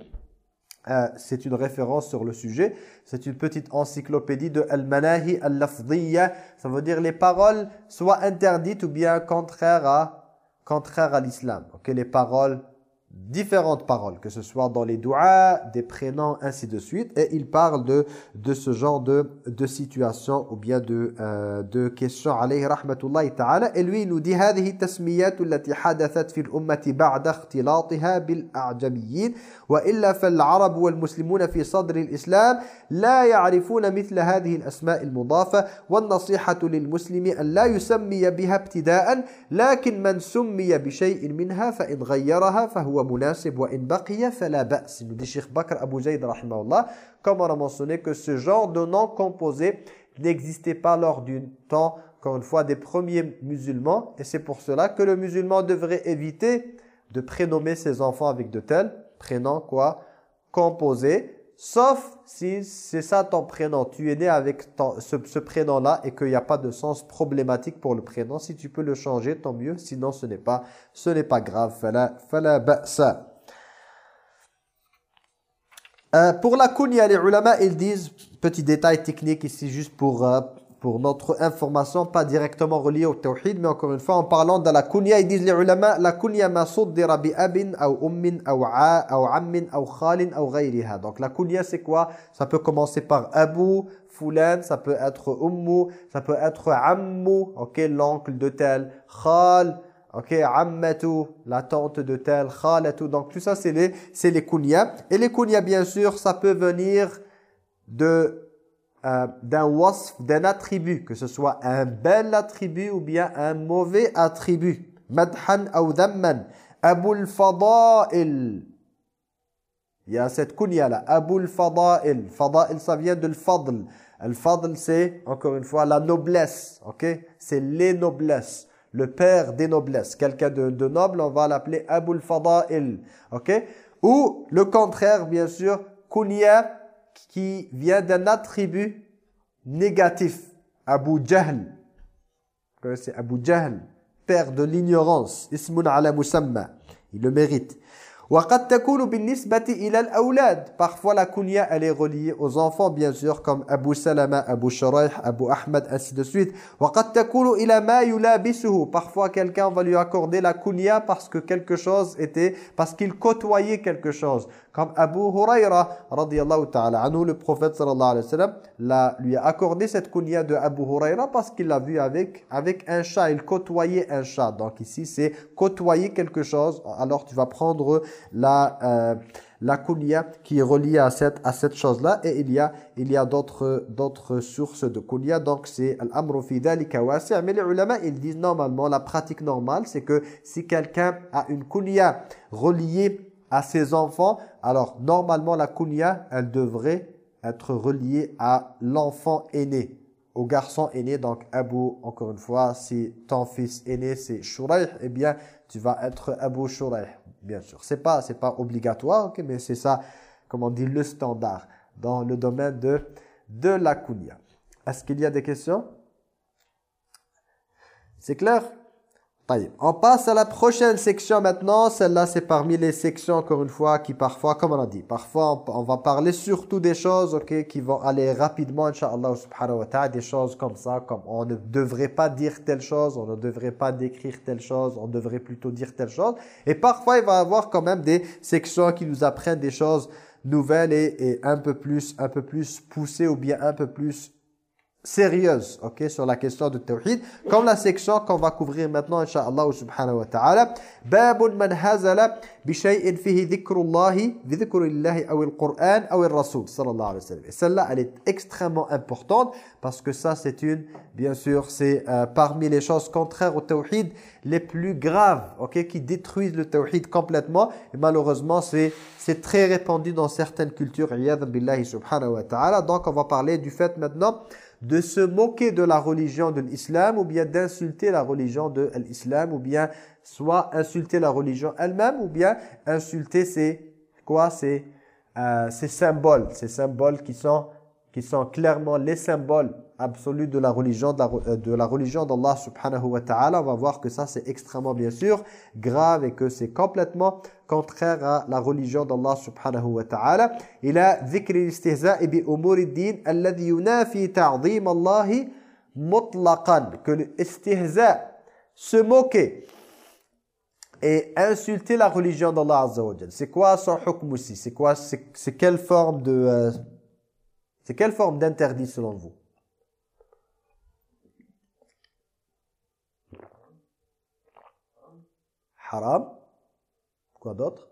euh, c'est une référence sur le sujet. C'est une petite encyclopédie de Al-Manahi Al-Lafdiyya. Ça veut dire les paroles soit interdites ou bien contraires à, contraires à l'islam. Ok, les paroles différentes paroles, que ce soit dans les doigts, des prénoms, ainsi de suite. Et il parle de, de ce genre de, de situation ou bien de, euh, de questions, alayhi rahmatullahi ta'ala. Et lui, il nous dit, هذه التسميات التي حدثت في الأمة بعد اختلاطها بالأعجميين وإلا فالعرب والمسلمون في صدر الإسلام لا يعرفون مثل هذه الأسماء المضافة والنصيحة للمسلم أن لا يسمي بها ابتداء لكن من سمي بشيء منها فإن غيرها فهو مناسب وإن بقي فلا بأس. دي شيخ بكر أبو زيد رحمه الله كما رمصني que ce genre de nom composé n'existait pas lors d'un temps encore une fois des premiers musulmans et c'est pour cela que le musulman devrait éviter de prénommer ses enfants avec de tels. Prénoms, quoi, composés, sauf si c'est ça ton prénom. Tu es né avec ce, ce prénom-là et qu'il n'y a pas de sens problématique pour le prénom. Si tu peux le changer, tant mieux. Sinon, ce n'est pas, ce n'est pas grave. Fala, fala ba'sa. Euh, pour la kunya, les ulama, ils disent, petit détail technique ici juste pour, euh, pour notre information, pas directement relié au tawhid, mais encore une fois, en parlant de la kunya, ils disent les ulama, la kunya ma suddira bi abin, ou ummin, ou a, ou ammin, ou khalin, ou ghayriha. Donc la kunya, c'est quoi? Ça peut commencer par abu, fulan, ça peut être ummu, ça peut être ammu, ok, l'oncle de tel, khal, ok, ammatu, la tante de tel, khalatu. Donc tout ça, c'est les, les kunya. Et les kunya, bien sûr, ça peut venir de euh, d'un wasf, d'un attribut, que ce soit un bel attribut ou bien un mauvais attribut. Madhan ou damman. Abul Fada'il. Il y a cette kunya là. Abul Fada'il. Fada'il, ça vient de l'fadl. Al-fadl, c'est, encore une fois, la noblesse. ok? C'est les noblesses. Le père des noblesses. Quelqu'un de, de, noble, on va l'appeler Abul Fada'il. ok? Ou le contraire, bien sûr, kunya qui vient d'un attribut négatif. Abu Jahl. C'est Abu Jahl, père de l'ignorance. Ismun ala musamma. Il le mérite. وقد تكون بالنسبة إلى الأولاد parfois la kunya elle est reliée aux enfants bien sûr comme Abu Salama, Abu Shuraih, Abu Ahmad ainsi de suite وقد تكون إلى ما يلابسه parfois quelqu'un va lui accorder la kunya parce que quelque chose était parce qu'il côtoyait quelque chose comme Abu Huraira radiyallahu ta'ala anhu le prophète sallallahu alayhi wa sallam la, lui a accordé cette kunya de Abu Huraira parce qu'il l'a vu avec avec un chat il côtoyait un chat donc ici c'est côtoyer quelque chose alors tu vas prendre la, euh, la kunya qui est reliée à cette, à cette chose-là. Et il y a, il y a d'autres, sources de kunya. Donc c'est l'amru fi dhalika. Mais les ulama, ils disent normalement, la pratique normale, c'est que si quelqu'un a une kunya reliée à ses enfants, alors normalement la kunya, elle devrait être reliée à l'enfant aîné. au garçon aîné, donc Abu, encore une fois, si ton fils aîné c'est Shuraih, eh bien, tu vas être Abu Shuraih, bien sûr. C'est pas, c'est pas obligatoire, ok, mais c'est ça, comme on dit, le standard dans le domaine de, de la kunya. Est-ce qu'il y a des questions? C'est clair? On passe à la prochaine section maintenant. Celle-là, c'est parmi les sections, encore une fois, qui parfois, comme on a dit, parfois, on va parler surtout des choses ok, qui vont aller rapidement, Inch'Allah subhanahu wa ta'ala, des choses comme ça, comme on ne devrait pas dire telle chose, on ne devrait pas décrire telle chose, on devrait plutôt dire telle chose. Et parfois, il va y avoir quand même des sections qui nous apprennent des choses nouvelles et, et un peu plus un peu plus poussées ou bien un peu plus sérieuse ok, sur la question du tawhid, comme la section qu'on va couvrir maintenant, inshallah subhanahu wa ta'ala. Babun man hazala bi shay'in fihi dhikrullahi, bi dhikrillahi aw al-Qur'an aw al-Rasul sallallahu alayhi wa sallam. Et celle-là, elle est extrêmement importante parce que ça, c'est une, bien sûr, c'est euh, parmi les choses contraires au tawhid les plus graves, ok, qui détruisent le tawhid complètement. Et malheureusement, c'est c'est très répandu dans certaines cultures, billahi subhanahu wa ta'ala. Donc, on va parler du fait maintenant de se moquer de la religion de l'islam ou bien d'insulter la religion de l'islam ou bien soit insulter la religion elle-même ou bien insulter ces quoi ces, euh, symboles ces symboles qui sont qui sont clairement les symboles absolus de la religion de la, religion d'Allah subhanahu wa ta'ala. On va voir que ça c'est extrêmement bien sûr grave et que c'est complètement contraire à la religion d'Allah subhanahu wa ta'ala. Ila dhikr istihza'i bi umur ad-din alladhi yunafi ta'zim Allah mutlaqan. Que l'istihza se moquer et insulter la religion d'Allah azza wa c'est quoi son hukm aussi? C'est quoi? C'est quelle forme de euh, c'est quelle forme d'interdit selon vous? Haram. Quoi d'autre?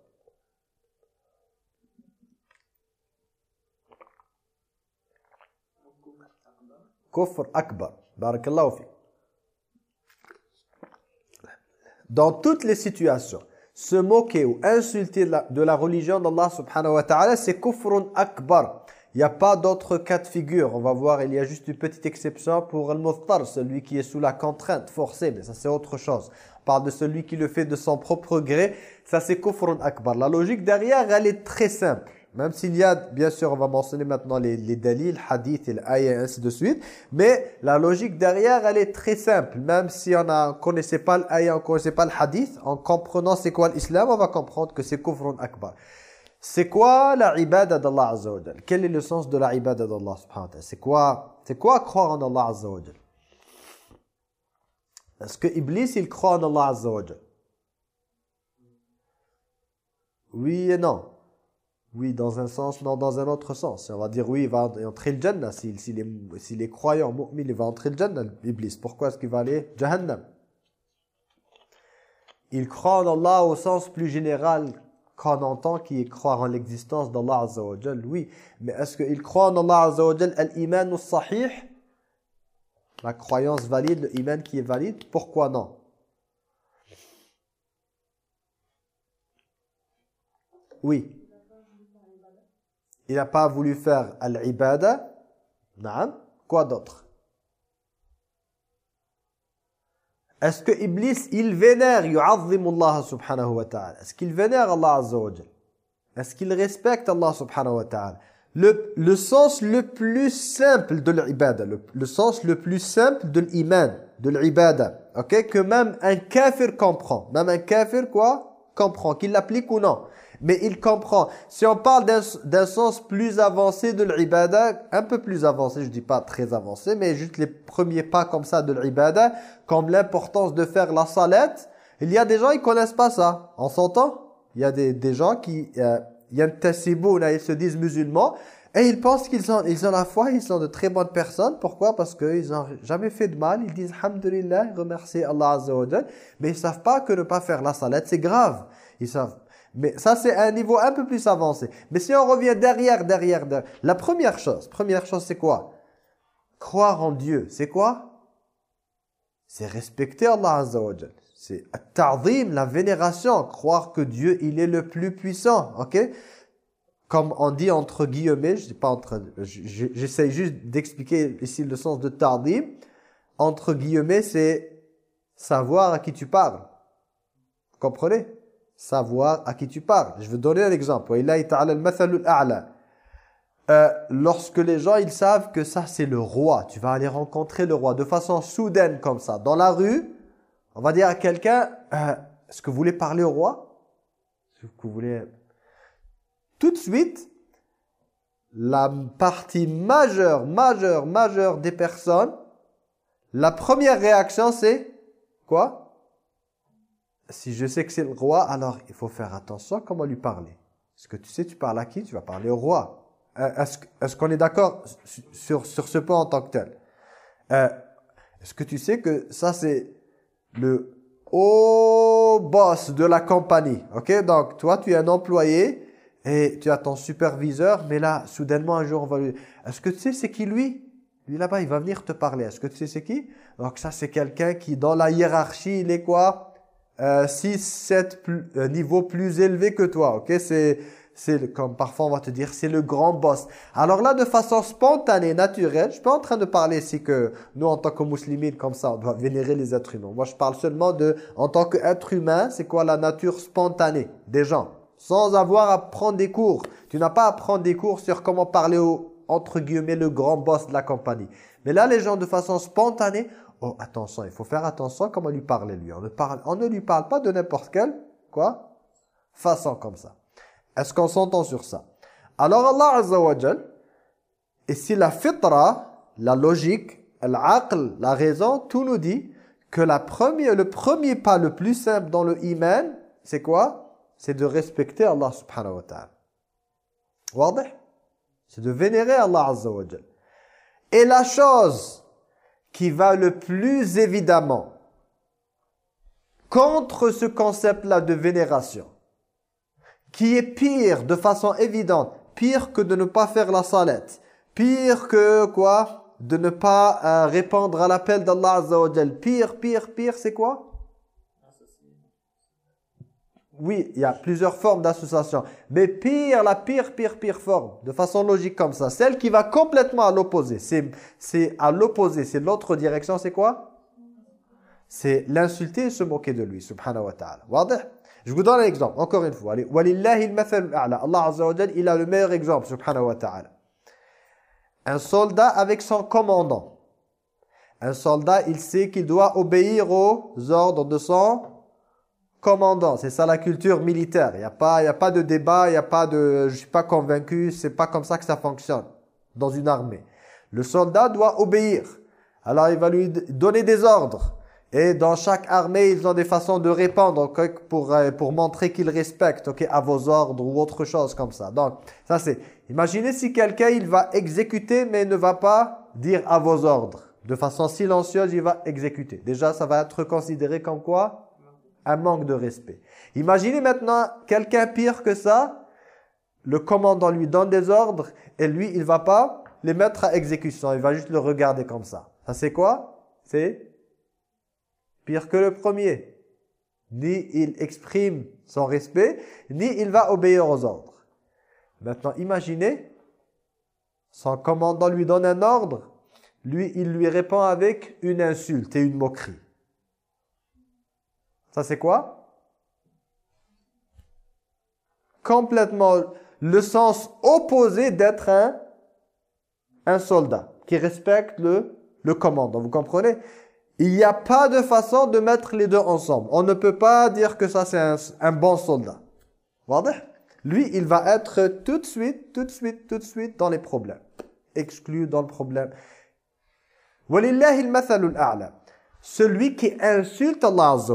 Kufr akbar. Barakallahu fi. Dans toutes les situations, se moquer ou insulter de la religion d'Allah subhanahu wa ta'ala, c'est kufrun akbar. Il n'y a pas d'autre cas de figure. On va voir, il y a juste une petite exception pour al-muthtar, celui qui est sous la contrainte forcée, mais ça c'est autre chose. On parle de celui qui le fait de son propre gré, ça c'est kufrun akbar. La logique derrière, elle est très simple. Même s'il y a, bien sûr, on va mentionner maintenant les, les dalils, hadith et l'ayah et ainsi de suite. Mais la logique derrière, elle est très simple. Même si on ne connaissait pas on ne connaissait pas le hadith, en comprenant c'est quoi l'islam, on va comprendre que c'est kufrun akbar. C'est quoi la ibada d'Allah Azza Quel est le sens de la ibada d'Allah subhanahu C'est quoi, c'est quoi croire en Allah Azza Est-ce que Iblis, il croit en Allah Azza Oui et non. Oui, dans un sens, non, dans un autre sens. On va dire oui, il va entrer le Jannah. S'il est, croyant, il va entrer le Jannah, Iblis. Pourquoi est-ce qu'il va aller Jahannam? Il croit en Allah au sens plus général qu'on entend qui croire en l'existence d'Allah Azza oui. Mais est-ce qu'il croit en Allah Azza wa al-iman sahih La croyance valide, l'iman qui est valide Pourquoi non? Oui. Il n'a pas voulu faire al-ibada. Quoi d'autre? Est-ce que Iblis, il vénère, Allah subhanahu wa ta'ala? Est-ce qu'il vénère Allah azza wa Est-ce qu'il respecte Allah subhanahu wa ta'ala? Le, le sens le plus simple de l'ibada, le, le, sens le plus simple de l'iman, de l'ibada, ok, que même un kafir comprend. Même un kafir, quoi? Comprend, qu'il l'applique ou non mais il comprend. Si on parle d'un sens plus avancé de l'ibada, un peu plus avancé, je dis pas très avancé, mais juste les premiers pas comme ça de l'ibada, comme l'importance de faire la salat, il y a des gens, ils connaissent pas ça. On s'entend? Il y a des, des gens qui, euh, ils se disent musulmans, et ils pensent qu'ils ont, ils ont la foi, ils sont de très bonnes personnes. Pourquoi? Parce qu'ils n'ont jamais fait de mal. Ils disent Alhamdulillah, remercier Allah Azza Mais ils savent pas que ne pas faire la salat, c'est grave. Ils savent mais ça, c'est un niveau un peu plus avancé. Mais si on revient derrière, derrière, derrière la première chose, première chose, c'est quoi? Croire en Dieu, c'est quoi? C'est respecter Allah Azza wa C'est ta'zim, la vénération, croire que Dieu, il est le plus puissant, ok? Comme on dit entre guillemets, je pas entre, j'essaie juste d'expliquer ici le sens de tardim. Entre guillemets, c'est savoir à qui tu parles. Comprenez? Savoir à qui tu parles. Je vais donner un exemple. Euh, lorsque les gens ils savent que ça c'est le roi, tu vas aller rencontrer le roi de façon soudaine comme ça. Dans la rue, on va dire à quelqu'un, euh, est-ce que vous voulez parler au roi? Est-ce que vous voulez... Tout de suite, la partie majeure, majeure, majeure des personnes, la première réaction c'est quoi? Si je sais que c'est le roi, alors il faut faire attention à comment lui parler. Est-ce que tu sais, tu parles à qui? Tu vas parler au roi. Euh, est-ce qu'on est, d'accord sur, sur ce point en tant que tel? Euh, Est-ce que tu sais que ça c'est le haut boss de la compagnie? Ok, donc toi tu es un employé et tu as ton superviseur, mais là soudainement un jour on va lui... Est-ce que tu sais c'est qui lui? Lui là-bas il va venir te parler. Est-ce que tu sais c'est qui? Donc ça c'est quelqu'un qui dans la hiérarchie il est quoi? 6, euh, 7 niveaux plus élevés que toi. Ok, c'est comme parfois on va te dire, c'est le grand boss. Alors là, de façon spontanée, naturelle, je suis pas en train de parler ici que nous, en tant que musulmans, comme ça, on doit vénérer les êtres humains. Moi, je parle seulement de, en tant qu'être humain, c'est quoi la nature spontanée des gens? Sans avoir à prendre des cours. Tu n'as pas à prendre des cours sur comment parler au, entre guillemets, le grand boss de la compagnie. Mais là, les gens, de façon spontanée, oh, attention, il faut faire attention à comment lui parler, lui. On ne, parle, on ne lui parle pas de n'importe quelle, quoi Façon comme ça. Est-ce qu'on s'entend sur ça? Alors Allah Azza wa si la fitra, la logique, l'aql, la raison, tout nous dit que la première, le premier pas le plus simple dans le iman, c'est quoi? C'est de respecter Allah subhanahu wa ta'ala. C'est de vénérer Allah Azza. Et la chose qui va le plus évidemment contre ce concept-là de vénération, qui est pire de façon évidente, pire que de ne pas faire la salette, pire que quoi? De ne pas euh, répondre à l'appel d'Allah Azza Pire, pire, pire, c'est quoi? Oui, il y a plusieurs formes d'association. Mais pire, la pire, pire, pire forme, de façon logique comme ça. Celle qui va complètement à l'opposé. C'est à l'opposé, c'est l'autre direction, c'est quoi? C'est l'insulter et se moquer de lui, subhanahu wa ta'ala. Je vous donne un exemple, encore une fois. Allah Azza wa il a le meilleur exemple, subhanahu wa ta'ala. Un soldat avec son commandant. Un soldat, il sait qu'il doit obéir aux ordres de son commandant. C'est ça la culture militaire. Il n'y a, pas, a pas de débat, il n'y a pas de « je suis pas convaincu », c'est pas comme ça que ça fonctionne dans une armée. Le soldat doit obéir. Alors il va lui donner des ordres. Et dans chaque armée, ils ont des façons de répondre pour, euh, pour montrer qu'ils respectent ok, à vos ordres ou autre chose comme ça. Donc, ça c'est... Imaginez si quelqu'un, il va exécuter mais ne va pas dire à vos ordres. De façon silencieuse, il va exécuter. Déjà, ça va être considéré comme quoi Un manque de respect. Imaginez maintenant quelqu'un pire que ça. Le commandant lui donne des ordres et lui, il va pas les mettre à exécution. Il va juste le regarder comme ça. Ça c'est quoi? C'est pire que le premier. Ni il exprime son respect, ni il va obéir aux ordres. Maintenant, imaginez, son commandant lui donne un ordre, lui, il lui répond avec une insulte et une moquerie. Ça, c'est quoi? Complètement le sens opposé d'être un, un soldat qui respecte le, le commandant. Vous comprenez? Il n'y a pas de façon de mettre les deux ensemble. On ne peut pas dire que ça c'est un, bon soldat. Lui, il va être tout de suite, tout de suite, tout de suite dans les problèmes. Exclu dans le problème. Celui qui insulte Allah Azza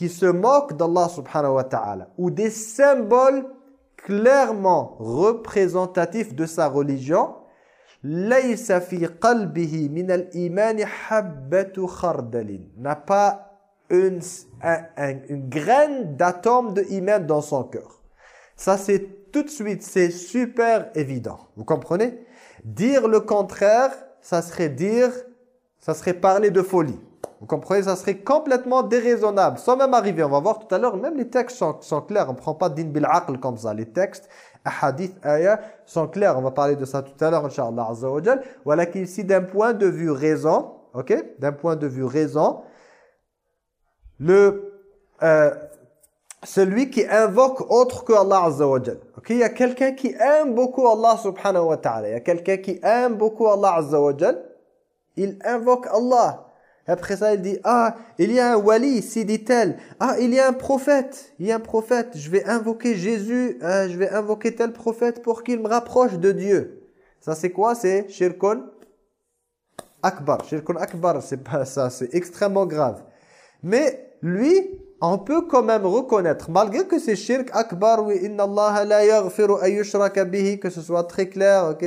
qui se moque d'Allah subhanahu wa ta'ala, ou des symboles clairement représentatifs de sa religion, n'a pas une, une graine d'atome de iman dans son cœur. Ça, c'est tout de suite, c'est super évident. Vous comprenez? Dire le contraire, ça serait dire, ça serait parler de folie. Vous comprenez? Ça serait complètement déraisonnable, sans même arriver. On va voir tout à l'heure, même les textes sont, clairs. On ne prend pas din bil comme ça. Les textes, hadith, ayah, sont clairs. On va parler de ça tout à l'heure, Inch'Allah Azza wa Voilà qu'ici, d'un point de vue raison, ok? D'un point de vue raison, le... Euh, celui qui invoque autre que Allah Azza wa il y a quelqu'un qui aime beaucoup Allah subhanahu wa ta'ala. Il y a quelqu'un qui aime beaucoup Allah Azza Il invoque Allah. Après ça, il dit, ah, il y a un wali, si dit-elle. Ah, il y a un prophète. Il y a un prophète. Je vais invoquer Jésus, euh, je vais invoquer tel prophète pour qu'il me rapproche de Dieu. Ça, c'est quoi? C'est shirkun akbar. Shirkun akbar, c'est pas ça. C'est extrêmement grave. Mais lui, on peut quand même reconnaître, malgré que c'est shirk akbar, oui, inna Allah la yaghfiru ayyushraka bihi, que ce soit très clair, ok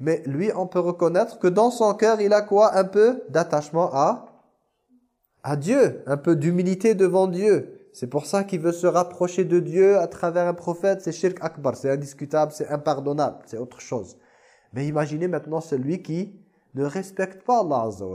Mais lui, on peut reconnaître que dans son cœur, il a quoi? Un peu d'attachement à, à Dieu, un peu d'humilité devant Dieu. C'est pour ça qu'il veut se rapprocher de Dieu à travers un prophète, c'est shirk akbar, c'est indiscutable, c'est impardonnable, c'est autre chose. Mais imaginez maintenant celui qui ne respecte pas Allah Azza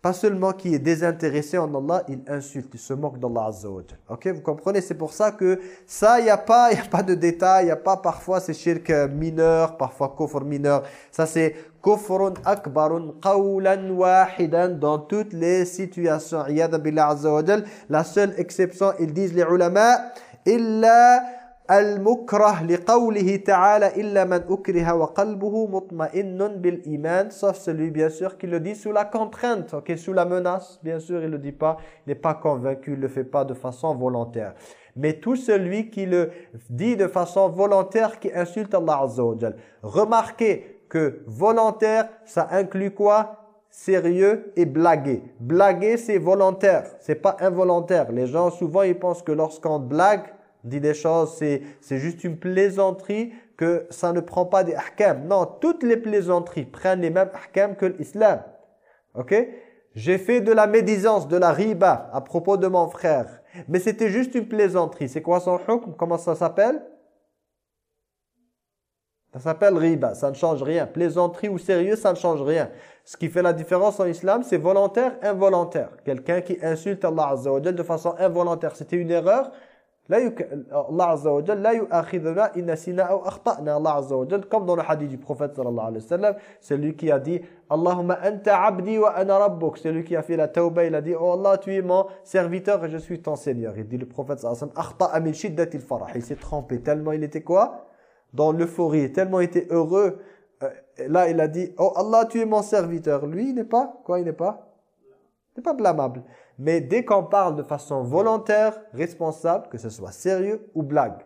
pas seulement qui est désintéressé en Allah, il insulte, il se moque d'Allah Azza wa Ok, vous comprenez? C'est pour ça que ça, il n'y a, pas, y a pas de détails, il n'y a pas parfois c'est shirk mineur, parfois kufr mineur. Ça c'est kufrun akbarun qawlan wahidan dans toutes les situations. billah Azza La seule exception, ils disent les ulama, illa Al-mukrah liqawlihi ta'ala illa man ukriha wa qalbuhu mutma'innun bil iman sauf celui bien sûr qui le dit sous la contrainte, OK, sous la menace, bien sûr, il le dit pas, il n'est pas convaincu, il le fait pas de façon volontaire. Mais tout celui qui le dit de façon volontaire qui insulte Allah Azza Remarquez que volontaire, ça inclut quoi? Sérieux et blaguer. Blaguer, c'est volontaire, c'est pas involontaire. Les gens souvent ils pensent que lorsqu'on blague dit des choses, c'est juste une plaisanterie, que ça ne prend pas des ahkam. Non, toutes les plaisanteries prennent les mêmes ahkam que l'islam. Ok? J'ai fait de la médisance, de la riba à propos de mon frère. Mais c'était juste une plaisanterie. C'est quoi son hukm? Comment ça s'appelle? Ça s'appelle riba, ça ne change rien. Plaisanterie ou sérieux, ça ne change rien. Ce qui fait la différence en islam, c'est volontaire, involontaire. Quelqu'un qui insulte Allah Azza de façon involontaire, c'était une erreur, Allah Azza wa Jalla la inna ou akhta'na Allah Azza wa Jalla comme dans le hadith prophète sallallahu alayhi wa sallam c'est lui qui a dit Allahumma anta abdi wa ana rabbuk. C'est lui qui a fait la tawbah. Il a dit oh Allah tu es mon serviteur et je suis ton seigneur. Il dit le prophète sallallahu alayhi wa sallam akhta'a min shiddatil farah. Il s'est trompé tellement il était quoi? Dans l'euphorie tellement il était heureux. Euh, là il a dit oh Allah tu es mon serviteur. Lui il n'est pas quoi il n'est pas? Il n'est pas blâmable mais dès qu'on parle de façon volontaire, responsable, que ce soit sérieux ou blague,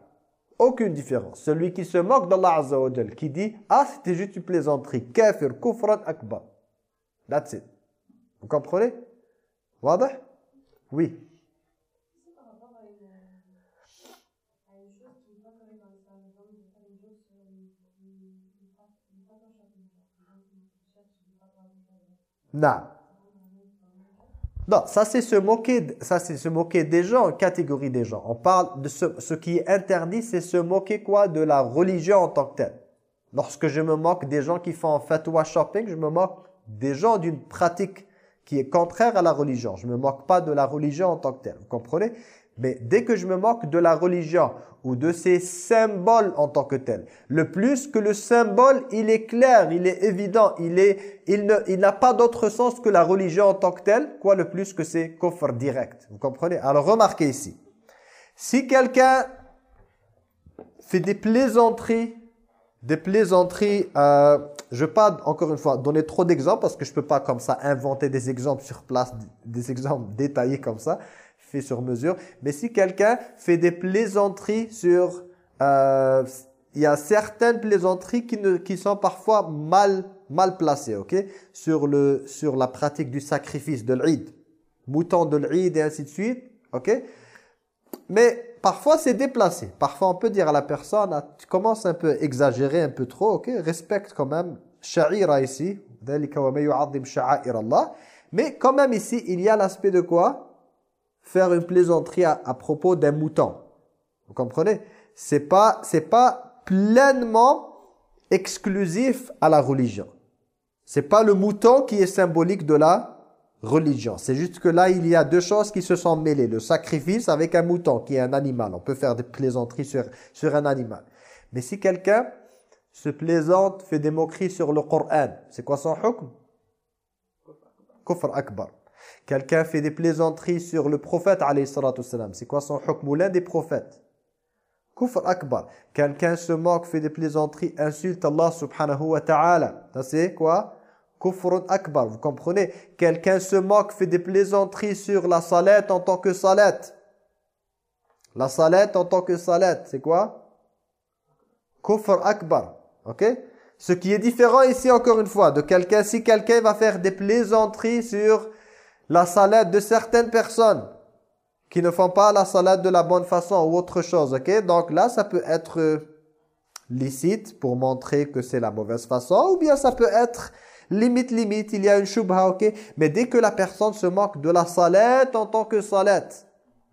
aucune différence. Celui qui se moque d'Allah Azza qui dit « Ah, c'était juste une plaisanterie. Kafir, kufran, akbar. » That's it. Vous comprenez? Wadah? Oui. Non. Non, ça c'est se moquer, ça c'est se moquer des gens, catégorie des gens. On parle de ce, ce qui est interdit, c'est se moquer quoi? De la religion en tant que telle. Lorsque je me moque des gens qui font fatwa shopping, je me moque des gens d'une pratique qui est contraire à la religion. Je me moque pas de la religion en tant que telle. Vous comprenez? Mais dès que je me moque de la religion ou de ses symboles en tant que tel. Le plus que le symbole, il est clair, il est évident, il est, il ne, il n'a pas d'autre sens que la religion en tant que telle, quoi le plus que c'est coffre direct? Vous comprenez? Alors remarquez ici, si quelqu'un fait des plaisanteries, des plaisanteries, euh, je ne vais pas encore une fois donner trop d'exemples parce que je peux pas comme ça inventer des exemples sur place, des exemples détaillés comme ça fait sur mesure. Mais si quelqu'un fait des plaisanteries sur... Euh, il y a certaines plaisanteries qui, ne, qui sont parfois mal, mal placées, ok? Sur, le, sur la pratique du sacrifice de l'Eid. Mouton de l'Eid et ainsi de suite, ok? Mais parfois c'est déplacé. Parfois on peut dire à la personne, ah, tu commences un peu exagérer un peu trop, ok? Respecte quand même sha'ira ici. Mais quand même ici, il y a l'aspect de quoi? Faire une plaisanterie à, propos d'un mouton. Vous comprenez? C'est pas c'est pas pleinement exclusif à la religion. C'est pas le mouton qui est symbolique de la religion. C'est juste que là, il y a deux choses qui se sont mêlées. Le sacrifice avec un mouton, qui est un animal. On peut faire des plaisanteries sur, sur un animal. Mais si quelqu'un se plaisante, fait des moqueries sur le Coran, c'est quoi son hukm? Kufr akbar. Quelqu'un fait des plaisanteries sur le prophète, c'est quoi son hukm l'un des prophètes? Kufr akbar. Quelqu'un se moque, fait des plaisanteries, insulte Allah subhanahu wa ta'ala. Ça c'est quoi? Kufr akbar. Vous comprenez? Quelqu'un se moque, fait des plaisanteries sur la salette en tant que salette. La salette en tant que salette, c'est quoi? Kufr akbar. Ok? Ce qui est différent ici, encore une fois, de quelqu'un, si quelqu'un va faire des plaisanteries sur la salade de certaines personnes qui ne font pas la salade de la bonne façon ou autre chose, ok? Donc là, ça peut être euh, licite pour montrer que c'est la mauvaise façon ou bien ça peut être limite, limite, il y a une shubha, ok? Mais dès que la personne se moque de la salette en tant que salette,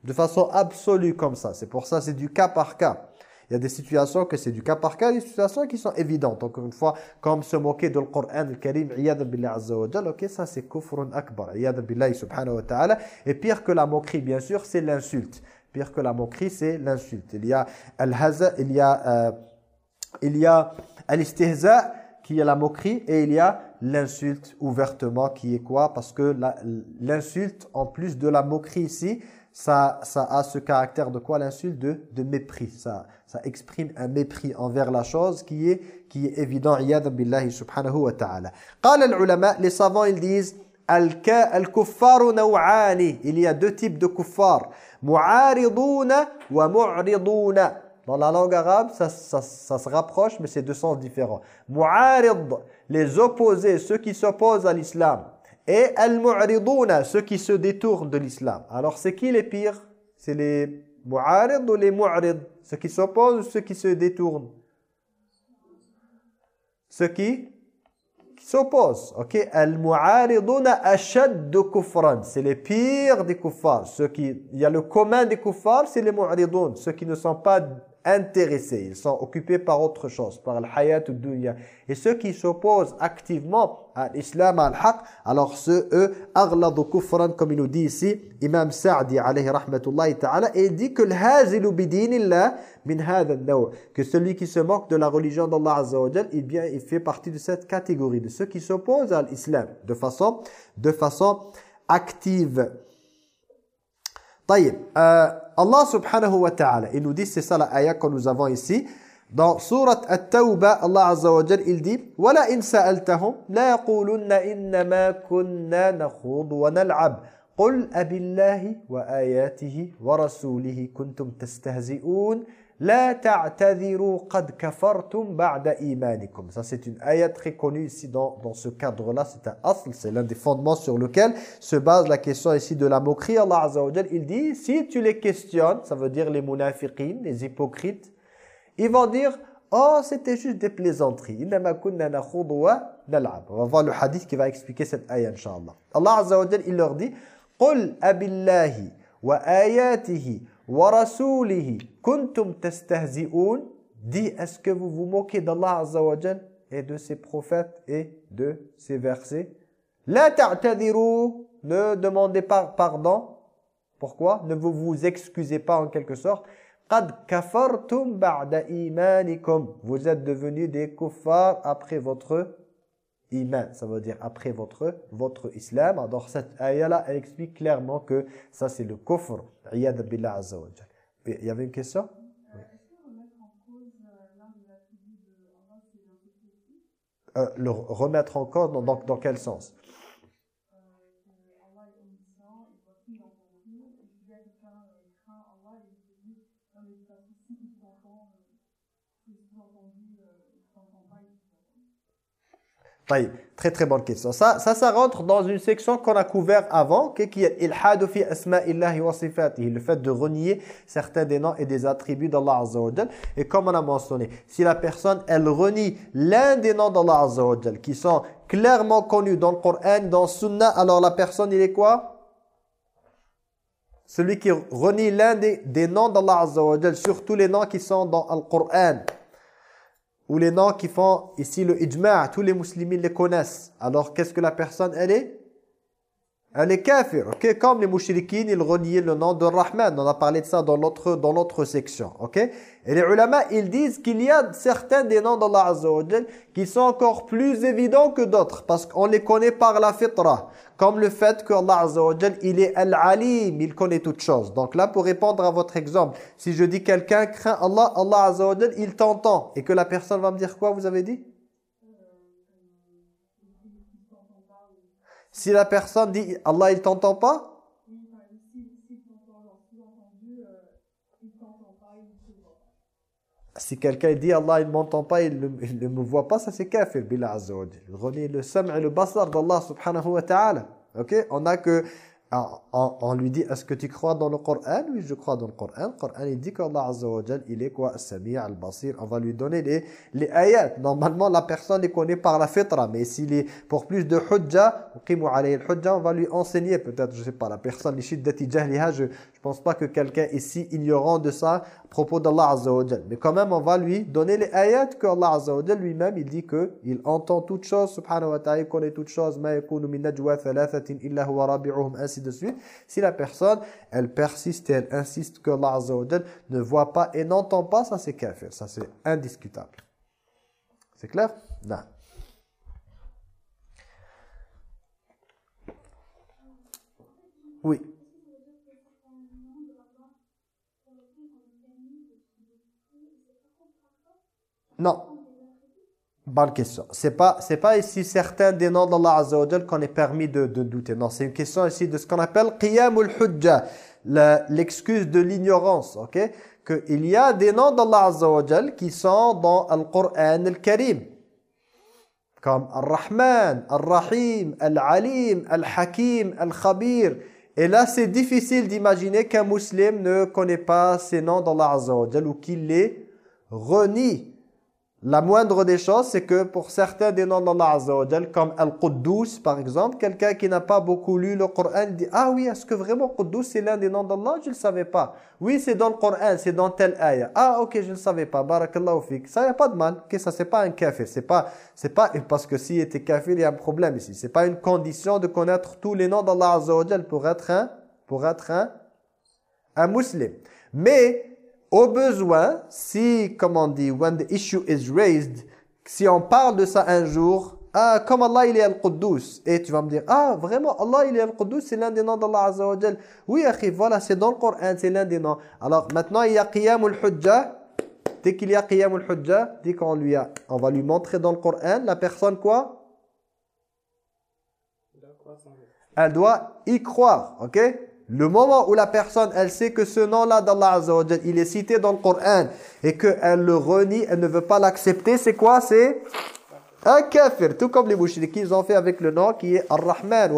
de façon absolue comme ça, c'est pour ça c'est du cas par cas. Il y a des situations que c'est du cas par cas, des situations qui sont évidentes. Encore une fois, comme se moquer de Coran al-Karim, billah azza wa ok, ça c'est kufrun akbar, billah subhanahu wa ta'ala. Et pire que la moquerie, bien sûr, c'est l'insulte. Pire que la moquerie, c'est l'insulte. Il y a al-haza, il y a, euh, il y a al-istihza, qui est la moquerie, et il y a l'insulte ouvertement, qui est quoi? Parce que l'insulte, en plus de la moquerie ici, ça, ça a ce caractère de quoi l'insulte de, mépris. Ça, ça exprime un mépris envers la chose qui est, qui est évident. billahi subhanahu wa ta'ala. les savants ils disent al-kuffaru naw'ani. Il y a deux types de kuffar. Mu'ariduna wa. Dans la langue arabe, ça, ça, ça, se rapproche, mais c'est deux sens différents. Mu'arid, les opposés, ceux qui s'opposent à l'islam. Et al-mu'riduna, ceux qui se détournent de l'islam. Alors c'est qui les pires? C'est les mu'arid ou les mu'rid? Ceux qui s'opposent ou ceux qui se détournent? Ceux qui, s'opposent. Ok? Al-mu'ariduna ashad de kufran. C'est les pires des kuffars. Ceux qui, il y a le commun des kuffars, c'est les mu'ridun. Ceux qui ne sont pas intéressés, ils sont occupés par autre chose, par le hayat ou dunya. Et ceux qui s'opposent activement à l'islam, à l'haq, alors ceux, eux, aghladu kufran, comme il nous dit ici, Imam Sa'di, alayhi rahmatullahi ta'ala, et il dit que l'hazilu bidinillah min hadha que celui qui se moque de la religion d'Allah azza wa eh bien, il fait partie de cette catégorie, de ceux qui s'opposent à l'islam, de façon, de façon active. طيب Allah subhanahu wa ta'ala, il nous dit, c'est ça la ayah que nous avons ici, dans surat At-Tawbah, Allah azza wa jal, il dit وَلَئِنْ سَأَلْتَهُمْ لَا يَقُولُنَّ إِنَّمَا كُنَّا نَخُوضُ وَنَلْعَبْ قُلْ أَبِاللَّهِ وَآيَاتِهِ وَرَسُولِهِ كُنْتُمْ تَسْتَهْزِئُونَ La ta'tadhiru qad kafartum ba'da imanikum. Ça c'est une ayat très connue ici dans, dans ce cadre-là. C'est un asl, c'est l'un des fondements sur lequel se base la question ici de la moquerie. Allah Azza wa il dit, si tu les questionnes, ça veut dire les munafiqin, les hypocrites, ils vont dire, oh c'était juste des plaisanteries. Innama kunna nakhudu wa nal'ab. On va voir le hadith qui va expliquer cette ayat, inshallah. Allah Azza wa il leur dit, قل أبالله وآياته wa rasulihi kuntum dit est-ce que vous vous moquez d'Allah azza et de ses prophètes et de ses versets? La ta'tadiru ne demandez pas pardon. Pourquoi? Ne vous vous excusez pas en quelque sorte. Qad kafartum ba'da imanikum. Vous êtes devenus des kuffars après votre iman, ça veut dire après votre, votre islam. Alors cette ayah-là, elle explique clairement que ça c'est le kufr. Iyad billah azza wa Il y avait une question? Euh, Le remettre en cause, dans, dans, dans quel sens? Très très bonne question. Ça, ça, rentre dans une section qu'on a couvert avant, qui est ilhadu fi asma'illahi wa sifatihi, le fait de renier certains des noms et des attributs d'Allah Azza wa Et comme on a mentionné, si la personne, elle renie l'un des noms d'Allah Azza wa qui sont clairement connus dans le Coran, dans le Sunnah, alors la personne, il est quoi? Celui qui renie l'un des, des noms d'Allah Azza wa surtout les noms qui sont dans le Coran ou les noms qui font ici le ijma', tous les musulmans les connaissent. Alors qu'est-ce que la personne elle est? Elle est kafir, ok? Comme les mouchriquins, ils reniaient le nom de Rahman. On a parlé de ça dans l'autre dans l'autre section, ok? Et les ulama, ils disent qu'il y a certains des noms d'Allah Azza wa qui sont encore plus évidents que d'autres parce qu'on les connaît par la fitra. Comme le fait que Allah Azza il est Al-Alim, il connaît toutes choses. Donc là, pour répondre à votre exemple, si je dis quelqu'un craint Allah, Allah Azza il t'entend. Et que la personne va me dire quoi, vous avez dit? Si la personne dit Allah il t'entend pas? Si quelqu'un dit Allah il m'entend pas, il ne, me voit pas, ça c'est kafir. Billah azza Renier le sam' et le basar d'Allah subhanahu wa ta'ala. OK? On a que on, lui dit est-ce que tu crois dans le Coran? Oui, je crois dans le Coran. Le Coran il dit qu'Allah Azza wa il est quoi? Sami' al-Basir. On va lui donner les les ayats. Normalement la personne les connaît par la fitra, mais s'il est pour plus de hujja, on va lui enseigner peut-être je sais pas la personne shiddati jahliha, je je pense pas que quelqu'un ici ignorant de ça à propos d'Allah Azza wa Mais quand même, on va lui donner les ayats que Allah Azza wa lui-même, il dit que il entend toutes choses, subhanahu wa ta'ala, il connaît toutes choses, ma yakunu min najwa thalathatin illa huwa rabi'uhum, ainsi de suite. Si la personne, elle persiste et elle insiste que Allah Azza wa ne voit pas et n'entend pas, ça c'est kafir, ça c'est indiscutable. C'est clair? Non. Oui. Non. Bonne question. C'est pas pas ici certains des noms d'Allah Azza wa qu'on est permis de, douter. Non, c'est une question ici de ce qu'on appelle qiyamul hujja, l'excuse de l'ignorance, OK? Que il y a des noms d'Allah Azza wa qui sont dans le Coran al-Karim. Comme Ar-Rahman, Ar-Rahim, Al-Alim, Al-Hakim, Al-Khabir. Et là, c'est difficile d'imaginer qu'un musulman ne connaît pas ces noms d'Allah Azza wa ou qu'il les renie. La moindre des choses, c'est que pour certains des noms d'Allah Azza wa comme Al-Quddus par exemple, quelqu'un qui n'a pas beaucoup lu le Coran dit « Ah oui, est-ce que vraiment Quddus c'est l'un des noms d'Allah? Je ne le savais pas. Oui, c'est dans le Coran, c'est dans tel ayah. Ah ok, je ne le savais pas. Barakallahu. Ça, il n'y a pas de mal. Ok, ça, c'est pas un kafir. C'est pas, c'est pas, parce que s'il était kafir, il y a un problème ici. C'est pas une condition de connaître tous les noms d'Allah Azza wa pour être un, pour être un, un musulman. Mais au besoin, si, comme on dit, when the issue is raised, si on parle de ça un jour, ah, comme Allah il est Al-Quddus, et tu vas me dire, ah, vraiment, Allah il est Al-Quddus, c'est l'un des noms d'Allah Azza wa Jal. Oui, akhi, voilà, c'est dans le Coran, c'est l'un des noms. Alors, maintenant, il y a Qiyamul Hujja. Dès qu'il y a Qiyamul Hujja, dès qu'on lui a, on va lui montrer dans le Coran, la personne quoi? Elle doit y croire, ok? Le moment où la personne, elle sait que ce nom-là d'Allah Azza il est cité dans le Coran et qu'elle le renie, elle ne veut pas l'accepter, c'est quoi? C'est un kafir. Tout comme les mouchriquins, ils ont fait avec le nom qui est Ar-Rahman.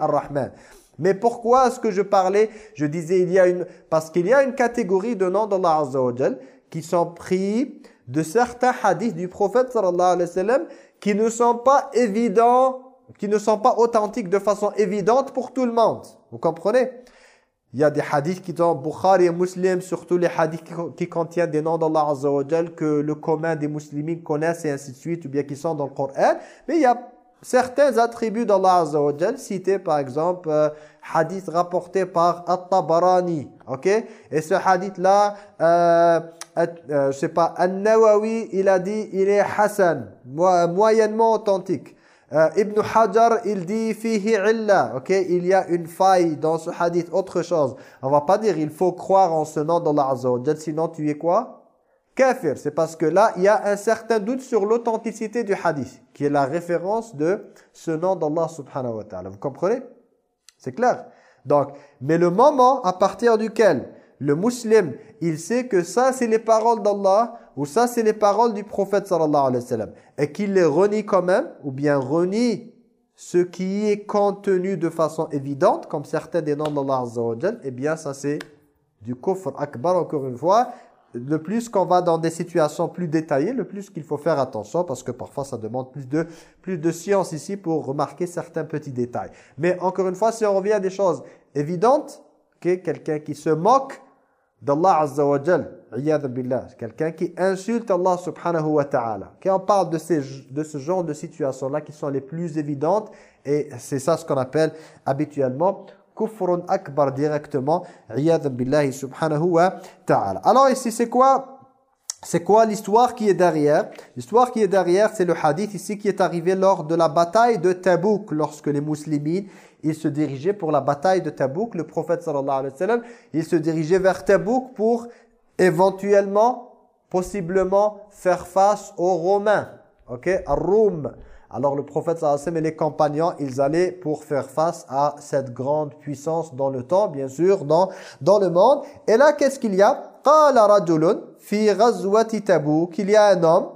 Ar-Rahman. Mais pourquoi est-ce que je parlais Je disais, il y a une... Parce qu'il y a une catégorie de noms d'Allah Azza qui sont pris de certains hadiths du prophète sallallahu alayhi wa sallam qui ne sont pas évidents qui ne sont pas authentiques de façon évidente pour tout le monde. Vous comprenez? Il y a des hadiths qui sont Bukhari et Muslim, surtout les hadiths qui, contiennent des noms d'Allah Azza wa que le commun des musulmans connaissent et ainsi de suite, ou bien qui sont dans le Coran. Mais il y a certains attributs d'Allah Azza wa cités par exemple, euh, hadith rapporté par At-Tabarani, ok? Et ce hadith-là, euh, euh, je sais pas, An-Nawawi, il a dit, il est Hassan, moyennement authentique. Euh, Ibn Hajar, il dit fihi illa, ok Il y a une faille dans ce hadith, autre chose. On va pas dire il faut croire en ce nom d'Allah Azza wa sinon tu es quoi? Kafir. C'est parce que là, il y a un certain doute sur l'authenticité du hadith, qui est la référence de ce nom d'Allah subhanahu wa ta'ala. Vous comprenez? C'est clair? Donc, mais le moment à partir duquel le musulman, il sait que ça c'est les paroles d'Allah ou ça c'est les paroles du prophète sallallahu alayhi wa sallam et qu'il les renie quand même ou bien renie ce qui est contenu de façon évidente comme certains des noms d'Allah azza eh bien ça c'est du kufr akbar encore une fois le plus qu'on va dans des situations plus détaillées, le plus qu'il faut faire attention parce que parfois ça demande plus de, plus de science ici pour remarquer certains petits détails. Mais encore une fois, si on revient à des choses évidentes, quelqu'un qui se moque d'Allah Azza billah, quelqu'un qui insulte Allah subhanahu wa ta'ala. Quand on parle de, ces, de ce genre de situations-là qui sont les plus évidentes, et c'est ça ce qu'on appelle habituellement kufrun akbar directement, billahi subhanahu wa ta'ala. Alors ici c'est quoi c'est quoi l'histoire qui est derrière? L'histoire qui est derrière, c'est le hadith ici qui est arrivé lors de la bataille de Tabouk, lorsque les musulmans, ils se dirigeaient pour la bataille de Tabouk. Le prophète sallallahu alayhi wa sallam, il se dirigeait vers Tabouk pour éventuellement, possiblement, faire face aux Romains. Ok? Ar-Rum. Alors le prophète sallallahu et les compagnons, ils allaient pour faire face à cette grande puissance dans le temps, bien sûr, dans, dans le monde. Et là, qu'est-ce qu'il y a? Qala rajulun fi ghazwati Tabouk, il y a un homme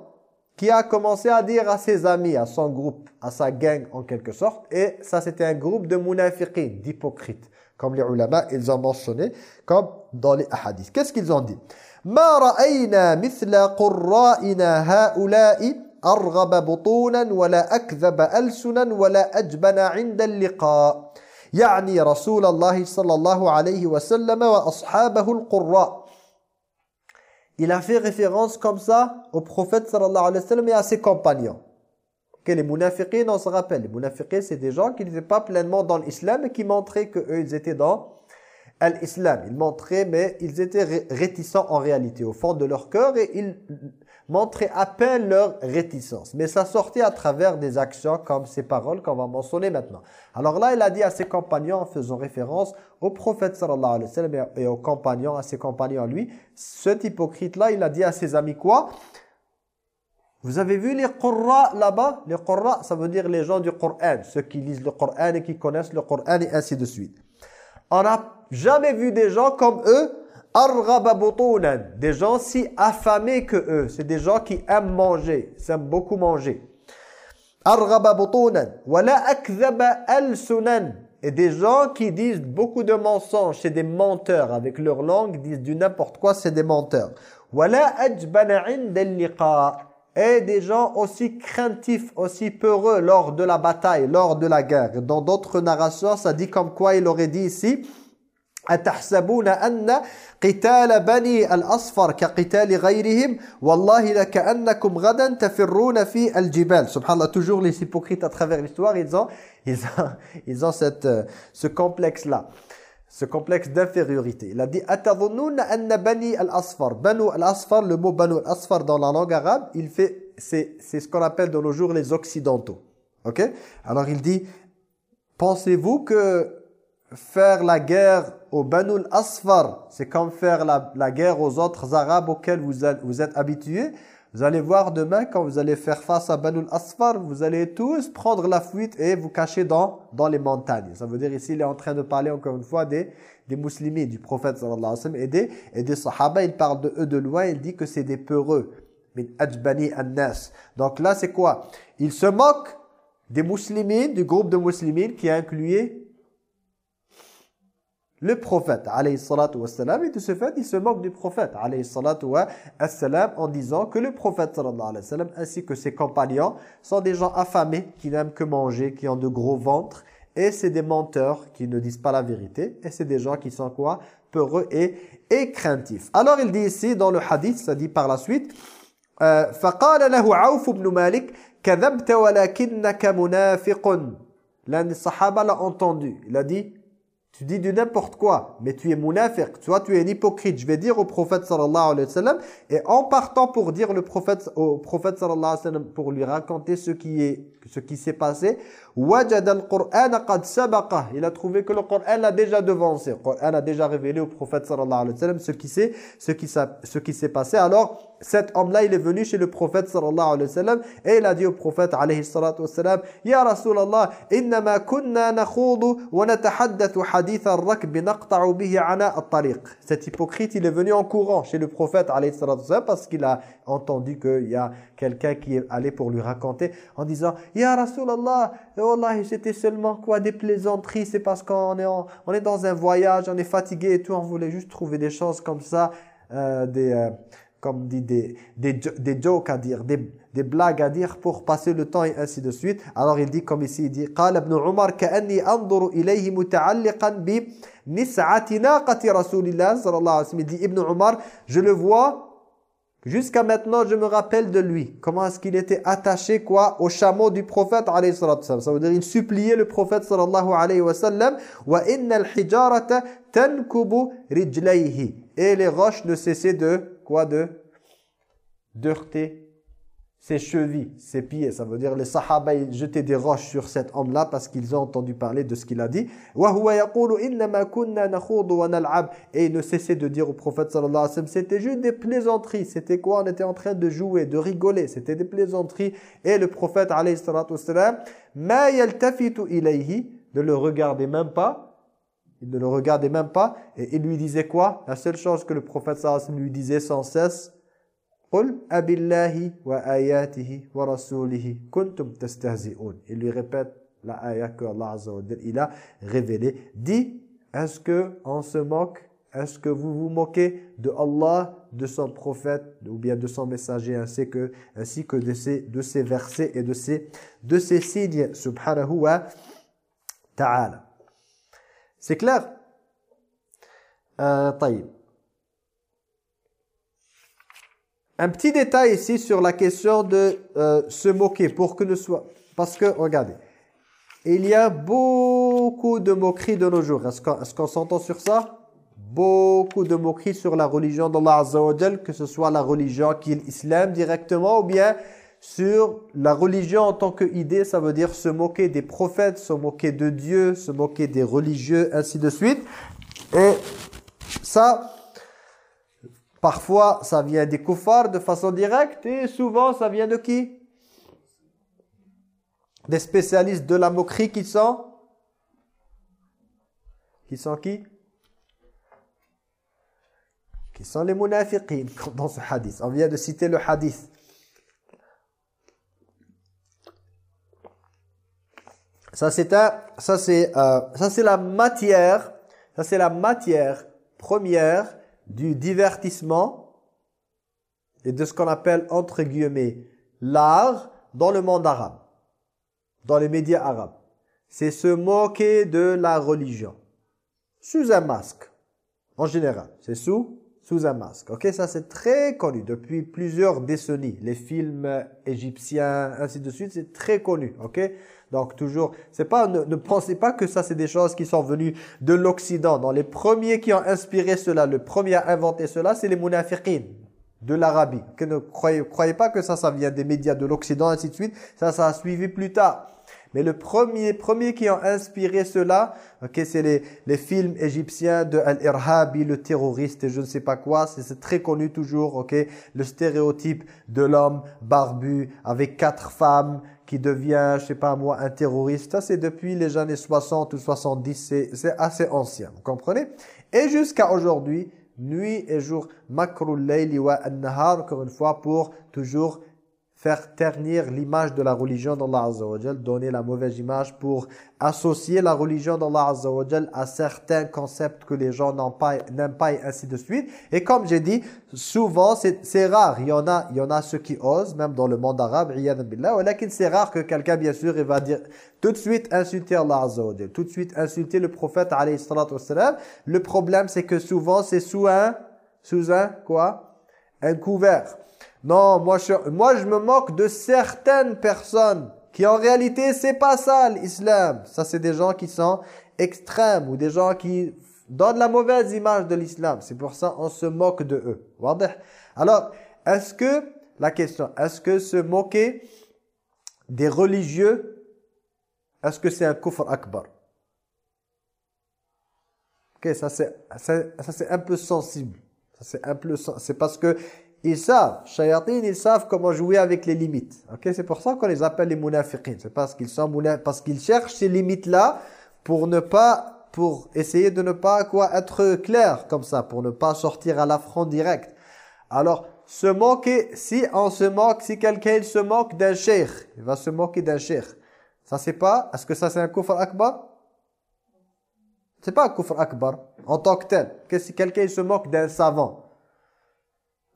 qui a commencé à dire à ses amis, à son groupe, à sa gang en quelque sorte, et ça c'était un groupe de munafiqin, d'hypocrites, comme les ulama, ils ont mentionné, comme dans les hadiths. Qu'est-ce qu'ils ont dit ما رأينا مثل قرائنا هؤلاء أرغب بطونا ولا أكذب ألسنا ولا أجبن عند اللقاء يعني رسول الله صلى الله عليه وسلم وأصحابه القراء il a fait référence comme ça au prophète sallallahu alayhi wa sallam et à ses compagnons. Les munafiqins, on se rappelle, les munafiqins, c'est des gens qui n'étaient pas pleinement dans l'islam et qui montraient qu'eux, ils étaient dans l'islam. Ils montraient, mais ils étaient réticents en réalité, au fond de leur cœur, et ils montraient à peine leur réticence. Mais ça sortait à travers des actions comme ces paroles qu'on va mentionner maintenant. Alors là, il a dit à ses compagnons, en faisant référence au prophète sallallahu alayhi wa et aux compagnons, à ses compagnons lui, cet hypocrite-là, il a dit à ses amis quoi? Vous avez vu les Qurra là-bas? Les Qurra, ça veut dire les gens du Coran, ceux qui lisent le Coran et qui connaissent le Coran et ainsi de suite. On n'a jamais vu des gens comme eux des gens si affamés que eux. C'est des gens qui aiment manger, aiment beaucoup manger. Et des gens qui disent beaucoup de mensonges, c'est des menteurs. Avec leur langue, disent du n'importe quoi, c'est des menteurs Et des gens aussi craintifs, aussi peureux lors de la bataille, lors de la guerre. Dans d'autres narrations, ça dit comme quoi il aurait dit ici أتحسبون أن قتال بني الأصفر كقتال غيرهم والله لكأنكم غدا تفرون في الجبال سبحان الله toujours les hypocrites à travers l'histoire ils ont ils ont ils ont cette ce complexe là ce complexe d'infériorité. Il a dit Atadhununa anna bani asfar. Banu asfar. le mot banu asfar dans la langue arabe, il fait c'est ce qu'on appelle de nos jours les occidentaux. OK? Alors il dit pensez-vous que faire la guerre au banu asfar, c'est comme faire la, la, guerre aux autres arabes auxquels vous, vous êtes habitués? Vous allez voir demain, quand vous allez faire face à Banul Asfar, vous allez tous prendre la fuite et vous cacher dans, dans les montagnes. Ça veut dire ici, il est en train de parler encore une fois des, des musulmans, du prophète sallallahu alayhi wa sallam, et des, et des sahaba. Il parle de eux de loin, il dit que c'est des peureux. Donc là, c'est quoi? Il se moque des musulmans, du groupe de musulmans qui a le prophète, alayhi salatu wassalam, et de ce fait, il se moque du prophète, alayhi salatu wassalam, en disant que le prophète, sallallahu alayhi wa sallam, ainsi que ses compagnons, sont des gens affamés, qui n'aiment que manger, qui ont de gros ventres, et c'est des menteurs qui ne disent pas la vérité, et c'est des gens qui sont quoi Peureux et, et craintifs. Alors il dit ici, dans le hadith, ça dit par la suite, euh, فَقَالَ لَهُ عَوْفُ بْنُ مَالِكَ كَذَبْتَ وَلَكِنَّكَ مُنَافِقٌ L'un des sahaba l'a entendu. Il a dit, tu dis du n'importe quoi, mais tu es munafiq, tu tu es un hypocrite. Je vais dire au prophète sallallahu alayhi wa sallam, et en partant pour dire le prophète, au prophète sallallahu alayhi wa sallam, pour lui raconter ce qui est ce qui s'est passé, il a trouvé que le Coran a déjà devancé. Le Coran a déjà révélé au prophète sallallahu alayhi wa sallam ce qui s'est ce qui s'est passé. Alors cet homme-là, il est venu chez le prophète sallallahu alayhi wa sallam et il a dit au prophète alayhi salatu wa sallam Ya Rasulallah, innama kunna nakhudu wa natahaddathu hadith ar-rakb naqta'u bihi ana at-tariq. Cet hypocrite, il est venu en courant chez le prophète alayhi salatu wa sallam parce qu'il a entendu qu'il y a quelqu'un qui est allé pour lui raconter en disant Ya Rasulallah, Wallah, c'était seulement quoi des plaisanteries, c'est parce qu'on est, on est dans un voyage, on est fatigué et tout, on voulait juste trouver des choses comme ça, euh, des, euh, comme dit, des, des, des jokes à dire, des, des blagues à dire pour passer le temps et ainsi de suite. Alors il dit comme ici, il dit قال ابن عمر كأني أنظر إليه متعلقا nis'ati naqati rasulillah sallallahu alayhi wa sallam. Il dit Ibn Omar, je le vois Jusqu'à maintenant, je me rappelle de lui. Comment est-ce qu'il était attaché quoi au chameau du prophète alayhi salatu Ça veut dire il suppliait le prophète sallallahu alayhi wa sallam wa innal hijarata tankubu rijlayhi. Et les roches ne cessaient de quoi de? Heurter ses chevilles, ses pieds. Ça veut dire les sahaba ils jetaient des roches sur cet homme-là parce qu'ils ont entendu parler de ce qu'il a dit. Et il ne cessait de dire au prophète sallallahu alayhi wa sallam, c'était juste des plaisanteries. C'était quoi? On était en train de jouer, de rigoler. C'était des plaisanteries. Et le prophète alayhi wa sallam, ne le regardait même pas. Il ne le regardait même pas. Et il lui disait quoi? La seule chose que le prophète sallallahu lui disait sans cesse, Il lui répète la ayah que Allah Azza wa il a révélée. Dis, est-ce que on se moque Est-ce que vous vous moquez de Allah, de son prophète ou bien de son messager ainsi que, ainsi que de, ses, de ses versets et de ses, de ses signes Subhanahu wa ta'ala. C'est clair. Euh, Un petit détail ici sur la question de euh, se moquer pour que ne soit... Parce que, regardez, il y a beaucoup de moqueries de nos jours. Est-ce qu'on est s'entend sur ça? Beaucoup de moqueries sur la religion d'Allah Azza wa que ce soit la religion qui est l'islam directement ou bien sur la religion en tant qu'idée, ça veut dire se moquer des prophètes, se moquer de Dieu, se moquer des religieux, ainsi de suite. Et ça, Parfois, ça vient des koufars de façon directe et souvent, ça vient de qui? Des spécialistes de la moquerie qui sont? Qui sont qui? Qui sont les munafiqin (laughs) dans ce hadith. On vient de citer le hadith. Ça c'est ça c'est euh, ça c'est la matière, ça c'est la matière première du divertissement et de ce qu'on appelle entre guillemets l'art dans le monde arabe, dans les médias arabes. C'est se moquer de la religion sous un masque, en général. C'est sous sous un masque. Ok, ça c'est très connu depuis plusieurs décennies. Les films égyptiens, ainsi de suite, c'est très connu. Ok, donc toujours, c'est pas ne, pensez pas que ça c'est des choses qui sont venues de l'Occident. Dans les premiers qui ont inspiré cela, le premier à inventer cela, c'est les munafiqin de l'Arabie. Ne croyez, croyez pas que ça, ça vient des médias de l'Occident, ainsi de suite. Ça, ça a suivi plus tard. Mais le premier, premier qui ont inspiré cela, ok, c'est les, les films égyptiens de Al-Irhabi, le terroriste et je ne sais pas quoi. C'est très connu toujours, ok, le stéréotype de l'homme barbu avec quatre femmes qui devient, je sais pas moi, un terroriste. Ça, c'est depuis les années 60 ou 70. C'est assez ancien, vous comprenez? Et jusqu'à aujourd'hui, nuit et jour, makrul layli wa an-nahar, encore une fois, pour toujours faire ternir l'image de la religion d'Allah Azza donner la mauvaise image pour associer la religion d'Allah Azza à certains concepts que les gens n'aiment pas, et ainsi de suite. Et comme j'ai dit, souvent c'est rare, il y en a il y en a ceux qui osent même dans le monde arabe, c'est rare que quelqu'un bien sûr il va dire tout de suite insulter Allah Azza tout de suite insulter le prophète alayhi Le problème c'est que souvent c'est sous un sous un quoi? Un couvert. Non, moi je, moi je me moque de certaines personnes qui en réalité c'est pas ça l'islam. Ça c'est des gens qui sont extrêmes ou des gens qui donnent la mauvaise image de l'islam. C'est pour ça on se moque de eux. Alors, est-ce que la question, est-ce que se moquer des religieux est-ce que c'est un kufr akbar? OK, ça c'est un peu sensible. C'est un peu c'est parce que ils savent, shayatin, ils savent comment jouer avec les limites. Ok, c'est pour ça qu'on les appelle les munafiqin. C'est parce qu'ils sont parce qu'ils cherchent ces limites-là pour ne pas, pour essayer de ne pas quoi être clair comme ça, pour ne pas sortir à l'affront direct. Alors, se moquer, si on se moque, si quelqu'un se moque d'un cheikh, il va se moquer d'un cheikh. Ça c'est pas, est-ce que ça c'est un kufr akbar? C'est pas un kufr akbar en tant que tel. Que si quelqu'un se moque d'un savant,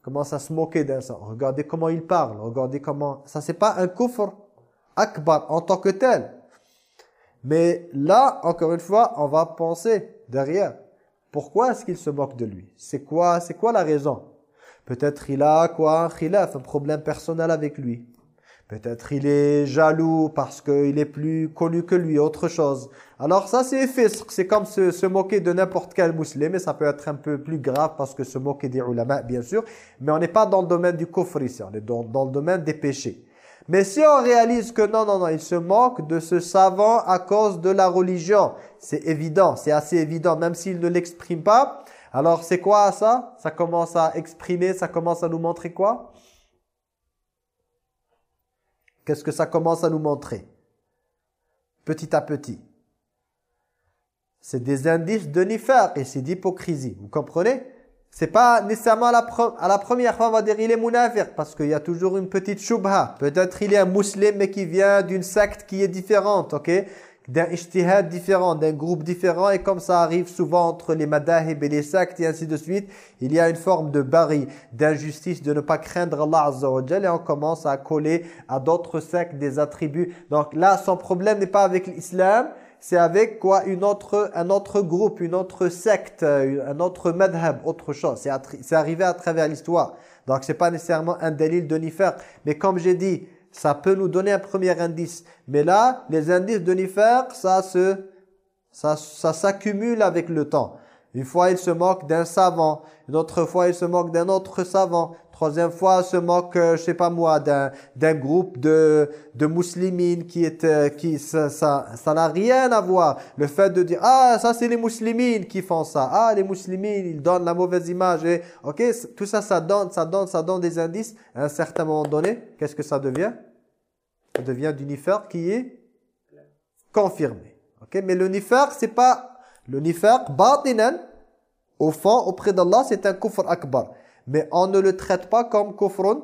commence à se moquer d'un ça. Regardez comment il parle, regardez comment... Ça, c'est pas un kufr akbar en tant que tel. Mais là, encore une fois, on va penser derrière. Pourquoi est-ce qu'il se moque de lui? C'est quoi, c'est quoi la raison? Peut-être il a quoi? Un khilaf, un problème personnel avec lui. Peut-être il est jaloux parce qu'il est plus connu que lui, autre chose. Alors ça c'est fisq, c'est comme se, moquer de n'importe quel musulman, mais ça peut être un peu plus grave parce que se moquer des ulama bien sûr. Mais on n'est pas dans le domaine du kufr ici, on est dans, dans le domaine des péchés. Mais si on réalise que non, non, non, il se moque de ce savant à cause de la religion, c'est évident, c'est assez évident, même s'il ne l'exprime pas. Alors c'est quoi ça? Ça commence à exprimer, ça commence à nous montrer quoi? Qu'est-ce que ça commence à nous montrer? Petit à petit. C'est des indices de nifaq et c'est d'hypocrisie. Vous comprenez? C'est pas nécessairement à la, première fois on va dire il est munafiq parce qu'il y a toujours une petite shubha. Peut-être il est un musulman mais qui vient d'une secte qui est différente, ok? D'un ijtihad différent, d'un groupe différent et comme ça arrive souvent entre les madahib et les sectes et ainsi de suite, il y a une forme de bari, d'injustice, de ne pas craindre Allah Azza wa et on commence à coller à d'autres sectes des attributs. Donc là, son problème n'est pas avec l'islam, c'est avec quoi? Une autre, un autre groupe, une autre secte, un autre madhab, autre chose. C'est arrivé à travers l'histoire. Donc c'est pas nécessairement un délit de nifaq. Mais comme j'ai dit, ça peut nous donner un premier indice. Mais là, les indices de Nifaq, ça se ça, ça s'accumule avec le temps. Une fois, il se moque d'un savant. Une autre fois, il se moque d'un autre savant. Troisième fois, se moque, euh, je sais pas moi, d'un groupe de, de muslimines qui est, euh, qui, ça, n'a rien à voir. Le fait de dire, ah, ça c'est les muslimines qui font ça. Ah, les muslimines, ils donnent la mauvaise image. Ok, tout ça, ça donne, ça donne, ça donne des indices. À un certain moment donné, qu'est-ce que ça devient? Ça devient du nifar qui est confirmé. Ok, mais le nifar, c'est pas le nifaq, batinan, au fond, auprès d'Allah, c'est un kufr akbar. Mais on ne le traite pas comme kufrun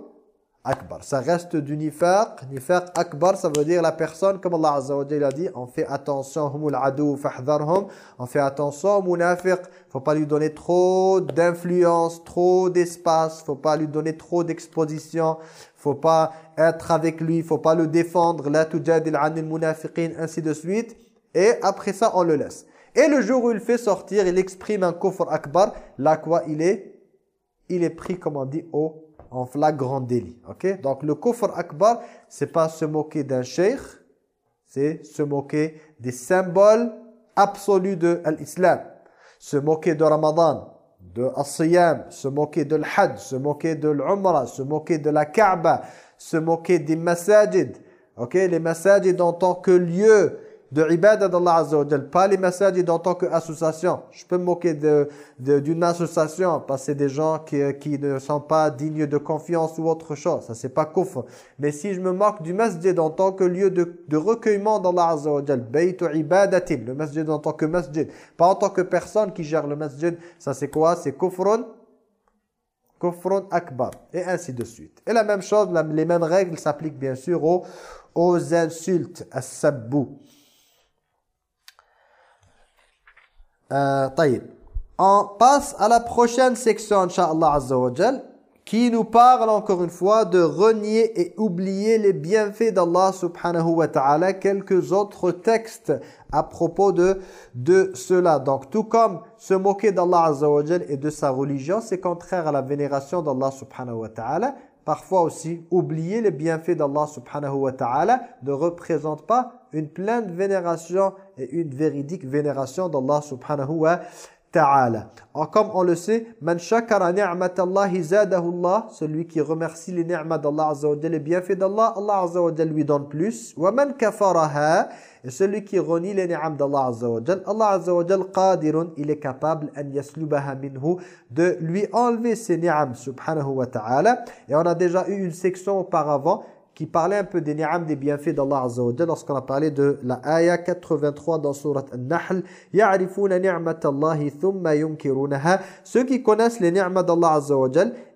akbar. Ça reste du nifaq. Nifaq akbar, ça veut dire la personne, comme Allah Azza wa a dit, on fait attention, humul adu fahdharhum, on fait attention munafiq. faut pas lui donner trop d'influence, trop d'espace, faut pas lui donner trop d'exposition, faut pas être avec lui, faut pas le défendre, la tujadil anil munafiqin, ainsi de suite. Et après ça, on le laisse. Et le jour où il fait sortir, il exprime un kufr akbar, là quoi il est Il est pris, comme on dit, au, en flagrant délit. ok? Donc le kufr akbar, c'est pas se moquer d'un sheikh, c'est se moquer des symboles absolus de l'islam. Se moquer de Ramadan, de As-Siyam, se moquer de l'Hajj, se moquer de l'Umrah, se moquer de la Kaaba, se moquer des masajid. ok? Les masajid en tant que lieu de ibadah d'Allah Azza pas les masajid en tant qu'association. Je peux me moquer d'une association parce que c'est des gens qui, qui ne sont pas dignes de confiance ou autre chose. Ça, c'est pas kufr. Mais si je me moque du masjid en tant que lieu de, de recueillement d'Allah Azza wa baytu ibadatin, le masjid en tant que masjid, pas en tant que personne qui gère le masjid, ça c'est quoi? C'est kufrun kufrun akbar, et ainsi de suite. Et la même chose, les mêmes règles s'appliquent bien sûr aux, aux insultes, à sabbou. Euh, On passe à la prochaine section, Inch'Allah Azza wa qui nous parle encore une fois de renier et oublier les bienfaits d'Allah subhanahu wa ta'ala. Quelques autres textes à propos de, de cela. Donc tout comme se moquer d'Allah Azza wa et de sa religion, c'est contraire à la vénération d'Allah subhanahu wa ta'ala. Parfois aussi, oublier les bienfaits d'Allah subhanahu wa ta'ala ne représente pas une pleine vénération et une véridique vénération d'Allah subhanahu wa ta'ala. Comme on le sait, man shakara ni'matallahi zadahu Allah, celui qui remercie les ni'mas d'Allah azza wa les bienfaits d'Allah, Allah azza wa lui donne plus. Wa man kafaraha, celui qui renie les ni'mas d'Allah azza wa Allah azza wa qadirun, il est capable an yaslubaha minhu de lui enlever ses ni'am subhanahu wa ta'ala. Et on a déjà eu une section auparavant qui parlait un peu des ni'am, des bienfaits d'Allah Azza wa lorsqu'on a parlé de la ayah 83 dans surat An-Nahl يَعْرِفُونَ نِعْمَةَ اللَّهِ ثُمَّ يُنْكِرُونَهَا Ceux qui connaissent les ni'mas d'Allah Azza wa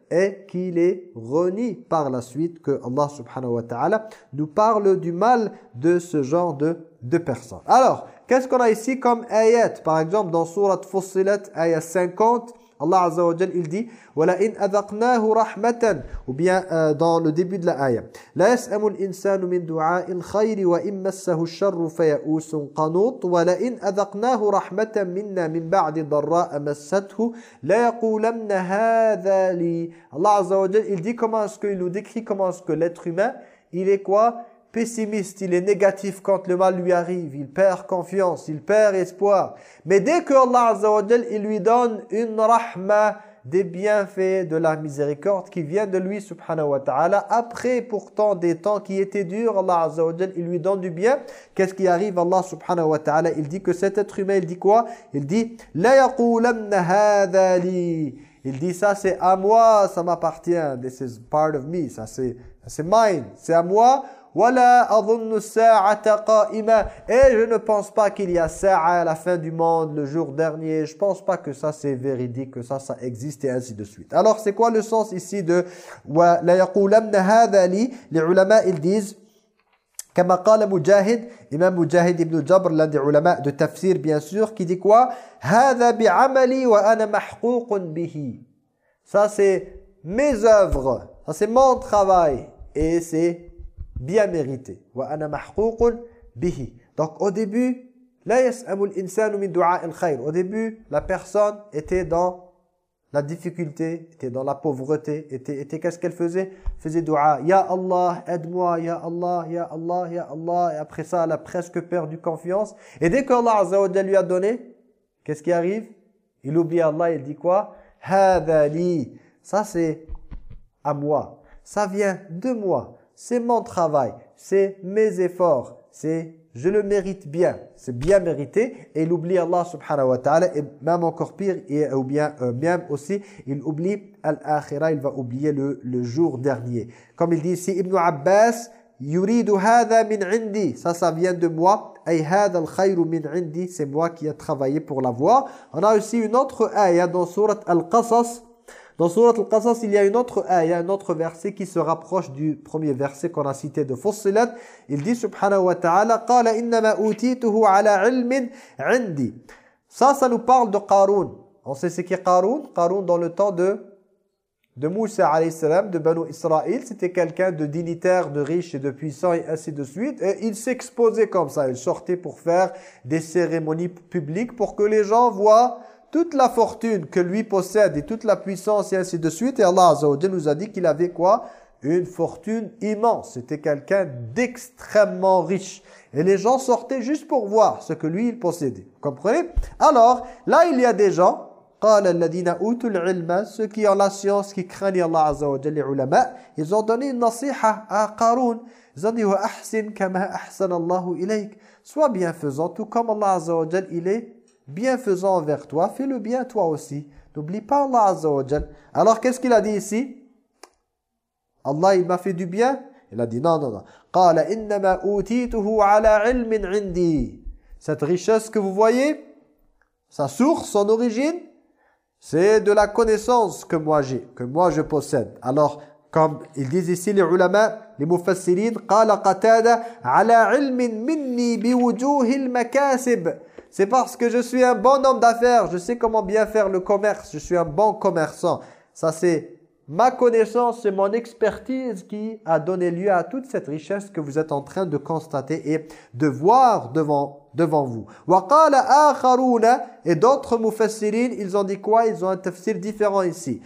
et qui les renie par la suite que Allah subhanahu wa ta'ala nous parle du mal de ce genre de, de personnes. Alors, qu'est-ce qu'on a ici comme ayat Par exemple, dans surat Fussilat, ayat 50, Allah Azza wa il dit wala in adaqnahu rahmatan ou bien euh, dans le début de la ayah la yas'amu al-insanu min du'a'il khayr wa in massahu ash-sharru faya'usun qanut wa la in adaqnahu rahmatan minna min ba'di dharra'a massathu la yaqulanna hadha li Allah Azza wa il dit comment est-ce qu'il nous décrit comment est-ce que l'être humain il est quoi pessimiste, il est négatif quand le mal lui arrive, il perd confiance, il perd espoir. Mais dès que Allah Azza il lui donne une rahma, des bienfaits de la miséricorde qui vient de lui subhanahu wa ta'ala après pourtant des temps qui étaient durs Allah azza il lui donne du bien. Qu'est-ce qui arrive? Allah subhanahu wa ta'ala il dit que cet être humain il dit quoi? Il dit la il dit ça c'est à moi ça m'appartient. This is part of me. Ça c'est c'est mine. C'est à moi et je ne pense pas qu'il y a sa'a à la fin du monde, le jour dernier. Je pense pas que ça c'est véridique, que ça ça existe et ainsi de suite. Alors c'est quoi le sens ici de la yaqulanna hadha li Les ulama ils disent كما قال مجاهد Imam Mujahid ibn Jabr l'un des ulama de tafsir bien sûr qui dit quoi هذا بعملي وأنا محقوق به ça c'est mes œuvres ça c'est mon travail et c'est bien mérité. Wa. Donc au début, la min Au début, la personne était dans la difficulté, était dans la pauvreté, était, qu'est-ce qu'elle faisait? Faisait dua, Ya Allah, aide-moi, Ya Allah, Ya Allah, Ya Allah. Et après ça, elle a presque perdu confiance. Et dès qu'Allah Azza lui a donné, qu'est-ce qui arrive? Il oublie Allah, il dit quoi? Hada Ça c'est à moi. Ça vient de moi c'est mon travail, c'est mes efforts, c'est je le mérite bien, c'est bien mérité et il oublie Allah subhanahu wa ta'ala et même encore pire et, ou bien euh, même aussi il oublie al-akhirah, il va oublier le, le jour dernier. Comme il dit ici Ibn Abbas yuridu hadha min indi, ça ça vient de moi, ay hadha al-khayru min indi, c'est moi qui ai travaillé pour l'avoir. On a aussi une autre ayah dans surat Al-Qasas dans Surat Al-Qasas, il y a une autre ayah, un autre verset qui se rapproche du premier verset qu'on a cité de Fussilat. Il dit subhanahu wa ta'ala qala innama ala ilmin 'indi. Ça ça nous parle de Qarun. On sait ce qu'est Qarun Qarun dans le temps de de Moussa alayhi salam de Banu Israël, c'était quelqu'un de dignitaire, de riche et de puissant et ainsi de suite et il s'exposait comme ça, il sortait pour faire des cérémonies publiques pour que les gens voient toute la fortune que lui possède et toute la puissance et ainsi de suite. Et Allah Azza nous a dit qu'il avait quoi? Une fortune immense. C'était quelqu'un d'extrêmement riche. Et les gens sortaient juste pour voir ce que lui, il possédait. Vous comprenez? Alors, là, il y a des gens, ceux qui ont la science, qui craignent Allah Azza les ulama, ils ont donné une nasiha à Qarun. Ils ont dit, Sois bienfaisant, tout comme Allah Azza il est bienfaisant envers toi, fais le bien toi aussi. N'oublie pas Allah Azza wa Alors qu'est-ce qu'il a dit ici Allah il m'a fait du bien Il a dit non, non, non. Cette richesse que vous voyez, sa source, son origine, c'est de la connaissance que moi j'ai, que moi je possède. Alors, comme ils disent ici les ulama, les mufassirin, قال قتادة على علم مني بوجوه المكاسب C'est parce que je suis un bon homme d'affaires. Je sais comment bien faire le commerce. Je suis un bon commerçant. Ça, c'est ma connaissance, c'est mon expertise qui a donné lieu à toute cette richesse que vous êtes en train de constater et de voir devant devant vous. et d'autres mufassirines, ils ont dit quoi? Ils ont un tafsir différent ici.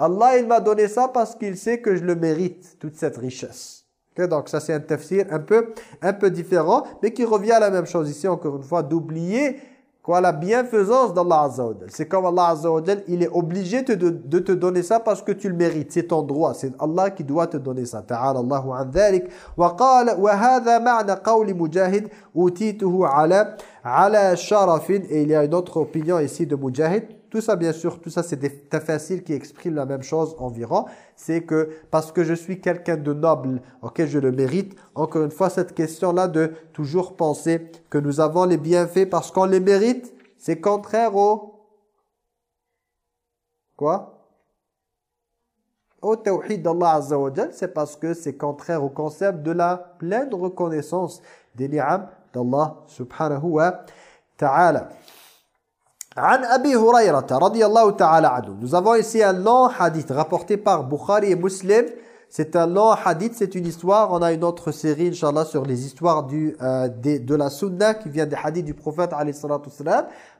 Allah, il m'a donné ça parce qu'il sait que je le mérite, toute cette richesse. Okay, donc ça, c'est un tafsir un peu, un peu différent, mais qui revient à la même chose ici, encore une fois, d'oublier quoi la bienfaisance d'Allah Azza C'est comme Allah Azza il est obligé de, te donner ça parce que tu le mérites, c'est ton droit, c'est Allah qui doit te donner ça. Ta'ala Allahu an dhalik. Wa qala, wa hadha ma'na qawli mujahid, utituhu ala, ala sharafin. Et il y a une autre opinion ici de Mujahid, tout ça, bien sûr, tout ça, c'est des tafassirs qui expriment la même chose environ. C'est que parce que je suis quelqu'un de noble, ok, je le mérite. Encore une fois, cette question-là de toujours penser que nous avons les bienfaits parce qu'on les mérite, c'est contraire au... Quoi? Au tawhid d'Allah Azza c'est parce que c'est contraire au concept de la pleine reconnaissance des ni'am d'Allah subhanahu wa ta'ala. An Abi Hurayrata radiyallahu ta'ala anhu. Nous avons ici un long hadith rapporté par Bukhari et Muslim. C'est un long hadith, c'est une histoire. On a une autre série, inshallah, sur les histoires du, euh, de la sunna qui vient des hadiths du prophète,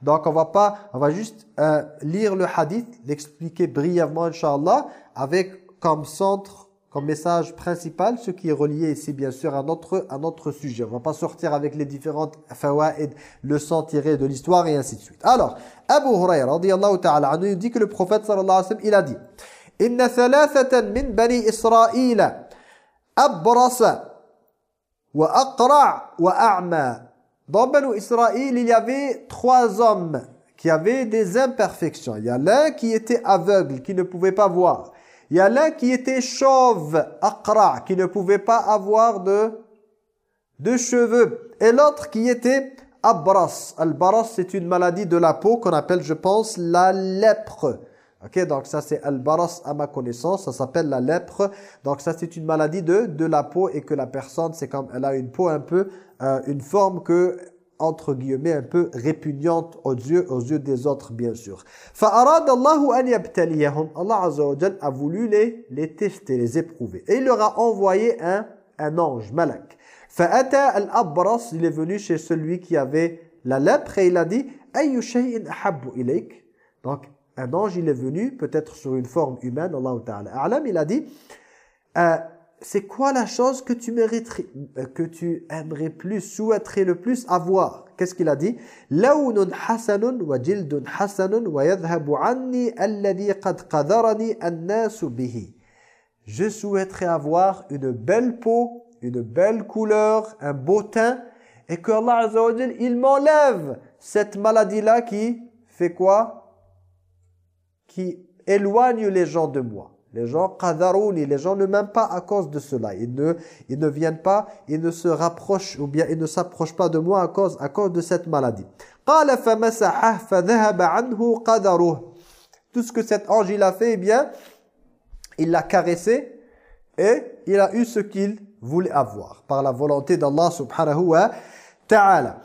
Donc, on va pas, on va juste euh, lire le hadith, l'expliquer brièvement, inshallah, avec comme centre comme message principal, ce qui est relié ici bien sûr à notre, à notre sujet. On va pas sortir avec les différentes fawaïd, leçons tirées de l'histoire et ainsi de suite. Alors, Abu Huraira radiyallahu ta'ala dit que le prophète sallallahu alayhi wa sallam, il a dit Inna thalathatan min bani Israël abrasa wa aqra' wa a'ma. Dans Bani Israël, il y avait trois hommes qui avaient des imperfections. Il y a l'un qui était aveugle, qui ne pouvait pas voir. Il y a l'un qui était chauve, aqra, qui ne pouvait pas avoir de, cheveux. Et l'autre qui était abras. Al-baras, c'est une maladie de la peau qu'on appelle, je pense, la lèpre. Ok, donc ça c'est al-baras à ma connaissance, ça s'appelle la lèpre. Donc ça c'est une maladie de, de la peau et que la personne, c'est comme elle a une peau un peu, euh, une forme que entre guillemets un peu répugnante aux yeux, aux yeux des autres bien sûr. Allah Azza wa a voulu les, les tester, les éprouver. Et il leur a envoyé un, un ange, malak. al-abras, il est venu chez celui qui avait la lèpre et il a dit Donc un ange il est venu peut-être sur une forme humaine, Allah Ta'ala. il a dit euh, c'est quoi la chose que tu mériterais, euh, que tu aimerais plus, souhaiterais le plus avoir? Qu'est-ce qu'il a dit? Hasanun wa jildun hasanun wa yadhhabu anni alladhi qad qadarani bihi. Je souhaiterais avoir une belle peau, une belle couleur, un beau teint et que Allah Azza wa il m'enlève cette maladie-là qui fait quoi? Qui éloigne les gens de moi. Les gens qadarouni, les gens ne m'aiment pas à cause de cela. Ils ne, ils ne viennent pas, ils ne se rapprochent ou bien ils ne s'approchent pas de moi à cause, à cause de cette maladie. Tout ce que cet ange il a fait, eh bien, il l'a caressé et il a eu ce qu'il voulait avoir par la volonté d'Allah subhanahu wa ta'ala.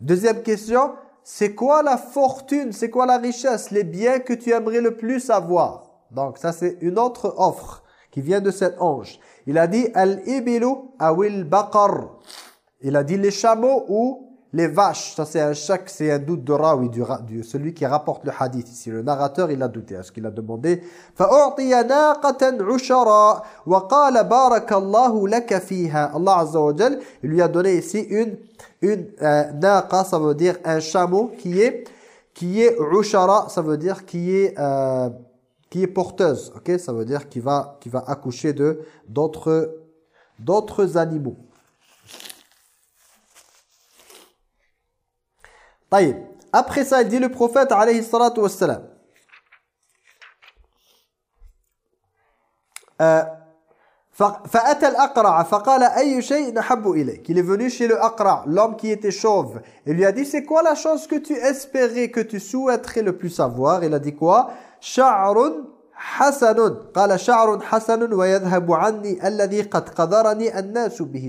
Deuxième question, c'est quoi la fortune, c'est quoi la richesse, les biens que tu aimerais le plus avoir. Donc ça c'est une autre offre qui vient de cet ange. Il a dit al-ibilu awil baqar. Il a dit les chameaux ou les vaches, ça c'est un chèque, c'est un doute de Rawi, du, du, celui qui rapporte le hadith ici. Le narrateur, il a douté. Est-ce qu'il a demandé فَأُعْطِيَ نَاقَةً عُشَرًا وَقَالَ بَارَكَ اللَّهُ لَكَ فِيهَا Allah Azza wa Jal, il lui a donné ici une, une euh, naqa, ça veut dire un chameau qui est, qui est ushara, ça veut dire qui est, euh, qui est porteuse. ok Ça veut dire qui va, qui va accoucher de d'autres d'autres animaux. Après ça, il dit le prophète alayhi salatu wassalam. Euh, il est venu chez le Aqra, l'homme qui était chauve. Il lui a dit, c'est quoi la chose que tu espérais, que tu souhaiterais le plus savoir? Il a dit quoi? Sha'run hasanun.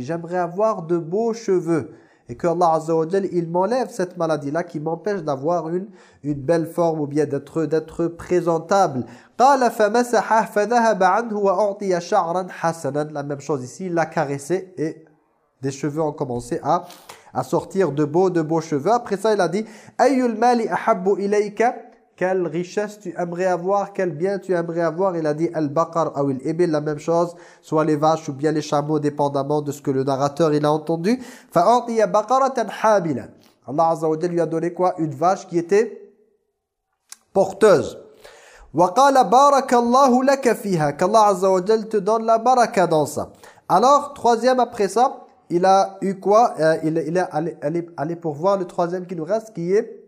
J'aimerais avoir de beaux cheveux et que Allah Azza il m'enlève cette maladie-là qui m'empêche d'avoir une, une belle forme ou bien d'être d'être présentable. La même chose ici, il l'a caressé et des cheveux ont commencé à, à sortir de beaux, de beaux cheveux. Après ça, il a dit « Ayyul mali ahabbu ilayka » quelle richesse tu aimerais avoir, quel bien tu aimerais avoir. Il a dit al-baqar ah ou al-ibil, la même chose, soit les vaches ou bien les chameaux, dépendamment de ce que le narrateur il a entendu. Fa'atiya baqaratan hamila. Allah Azza wa Jalla lui a donné quoi? Une vache qui était porteuse. Wa qala barakallahu laka fiha. Qu'Allah Azza te donne la baraka dans ça. Alors, troisième après ça, il a eu quoi? Euh, il, est allé, allé, allé pour voir le troisième qui nous reste qui est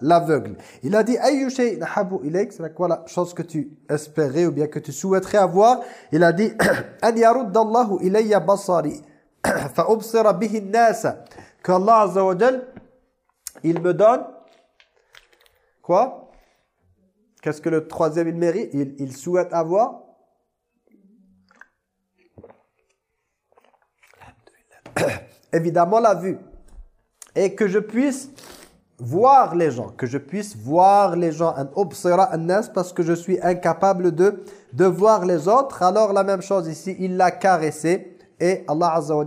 l'aveugle. Il a dit ayu shay nahabu ilayk, c'est quoi la chose que tu espérais ou bien que tu souhaiterais avoir Il a dit (clears throat) an ilayya basari (clears throat) fa bihi an-nas. Qu'Allah azza il me donne quoi? Qu'est-ce que le troisième il mérite? Il souhaite avoir (clears throat) évidemment la vue. Et que je puisse voir les gens, que je puisse voir les gens, parce que je suis incapable de, de voir les autres. Alors la même chose ici, il l'a caressé et Allah Azza wa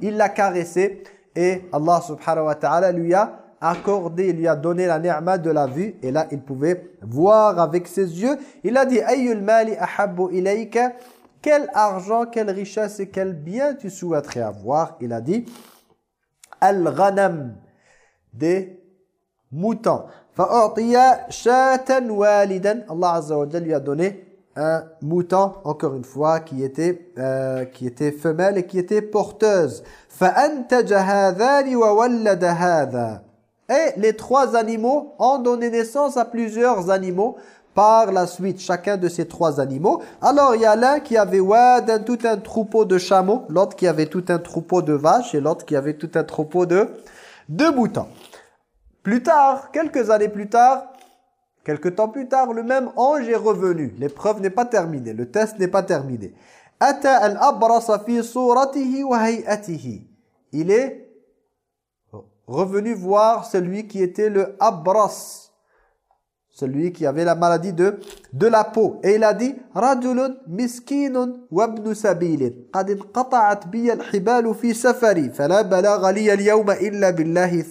il l'a caressé et Allah subhanahu wa ta'ala lui a accordé, il lui a donné la ni'ma de la vue. Et là il pouvait voir avec ses yeux. Il a dit mali ahabbu ilayka? Quel argent, quelle richesse et quel bien tu souhaiterais avoir? Il a dit Al-ghanam des moutons. Allah Azza wa lui a donné un mouton, encore une fois, qui était, euh, qui était femelle et qui était porteuse. Et les trois animaux ont donné naissance à plusieurs animaux par la suite, chacun de ces trois animaux. Alors, il y a l'un qui avait wadan, tout un troupeau de chameaux, l'autre qui avait tout un troupeau de vaches et l'autre qui avait tout un troupeau de, de moutons. Plus tard, quelques années plus tard, quelques temps plus tard, le même ange est revenu. L'épreuve n'est pas terminée, le test n'est pas terminé. Il est revenu voir celui qui était le abras, celui qui avait la maladie de, de la peau. Et il a dit Rajulun miskinun. Qad inqata'at al-hibalu safari. Fala balagha li al-yawma billahi.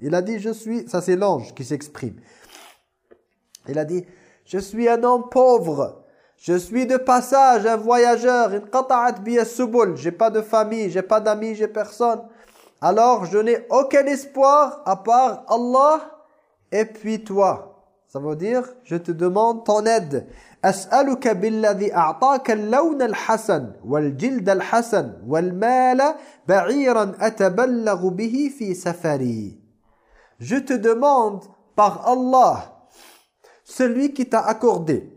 Il a dit Je suis. Ça, c'est l'ange qui s'exprime. Il a dit Je suis un homme pauvre. Je suis de passage, un voyageur. Inqata'at biya subul. J'ai pas de famille, j'ai pas d'amis, j'ai personne. Alors, je n'ai aucun espoir à part Allah et puis toi. Ça veut dire, je te demande ton aide. أسألك بالذي أعطاك اللون الحسن والجلد الحسن والمال بعيرا أتبلغ به في سفري je te demande par Allah, celui qui t'a accordé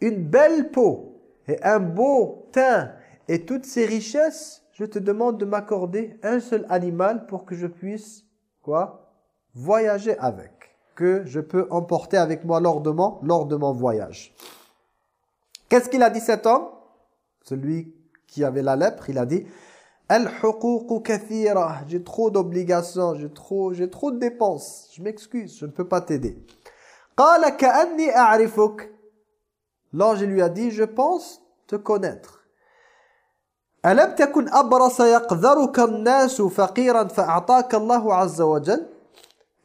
une belle peau et un beau teint et toutes ces richesses, je te demande de m'accorder un seul animal pour que je puisse quoi voyager avec, que je peux emporter avec moi lors de mon, lors de mon voyage. Qu'est-ce qu'il a dit cet homme? Celui qui avait la lèpre, il a dit j'ai trop d'obligations, j'ai trop, j'ai trop de dépenses. Je m'excuse, je ne peux pas t'aider. L'ange lui a dit, je pense te connaître.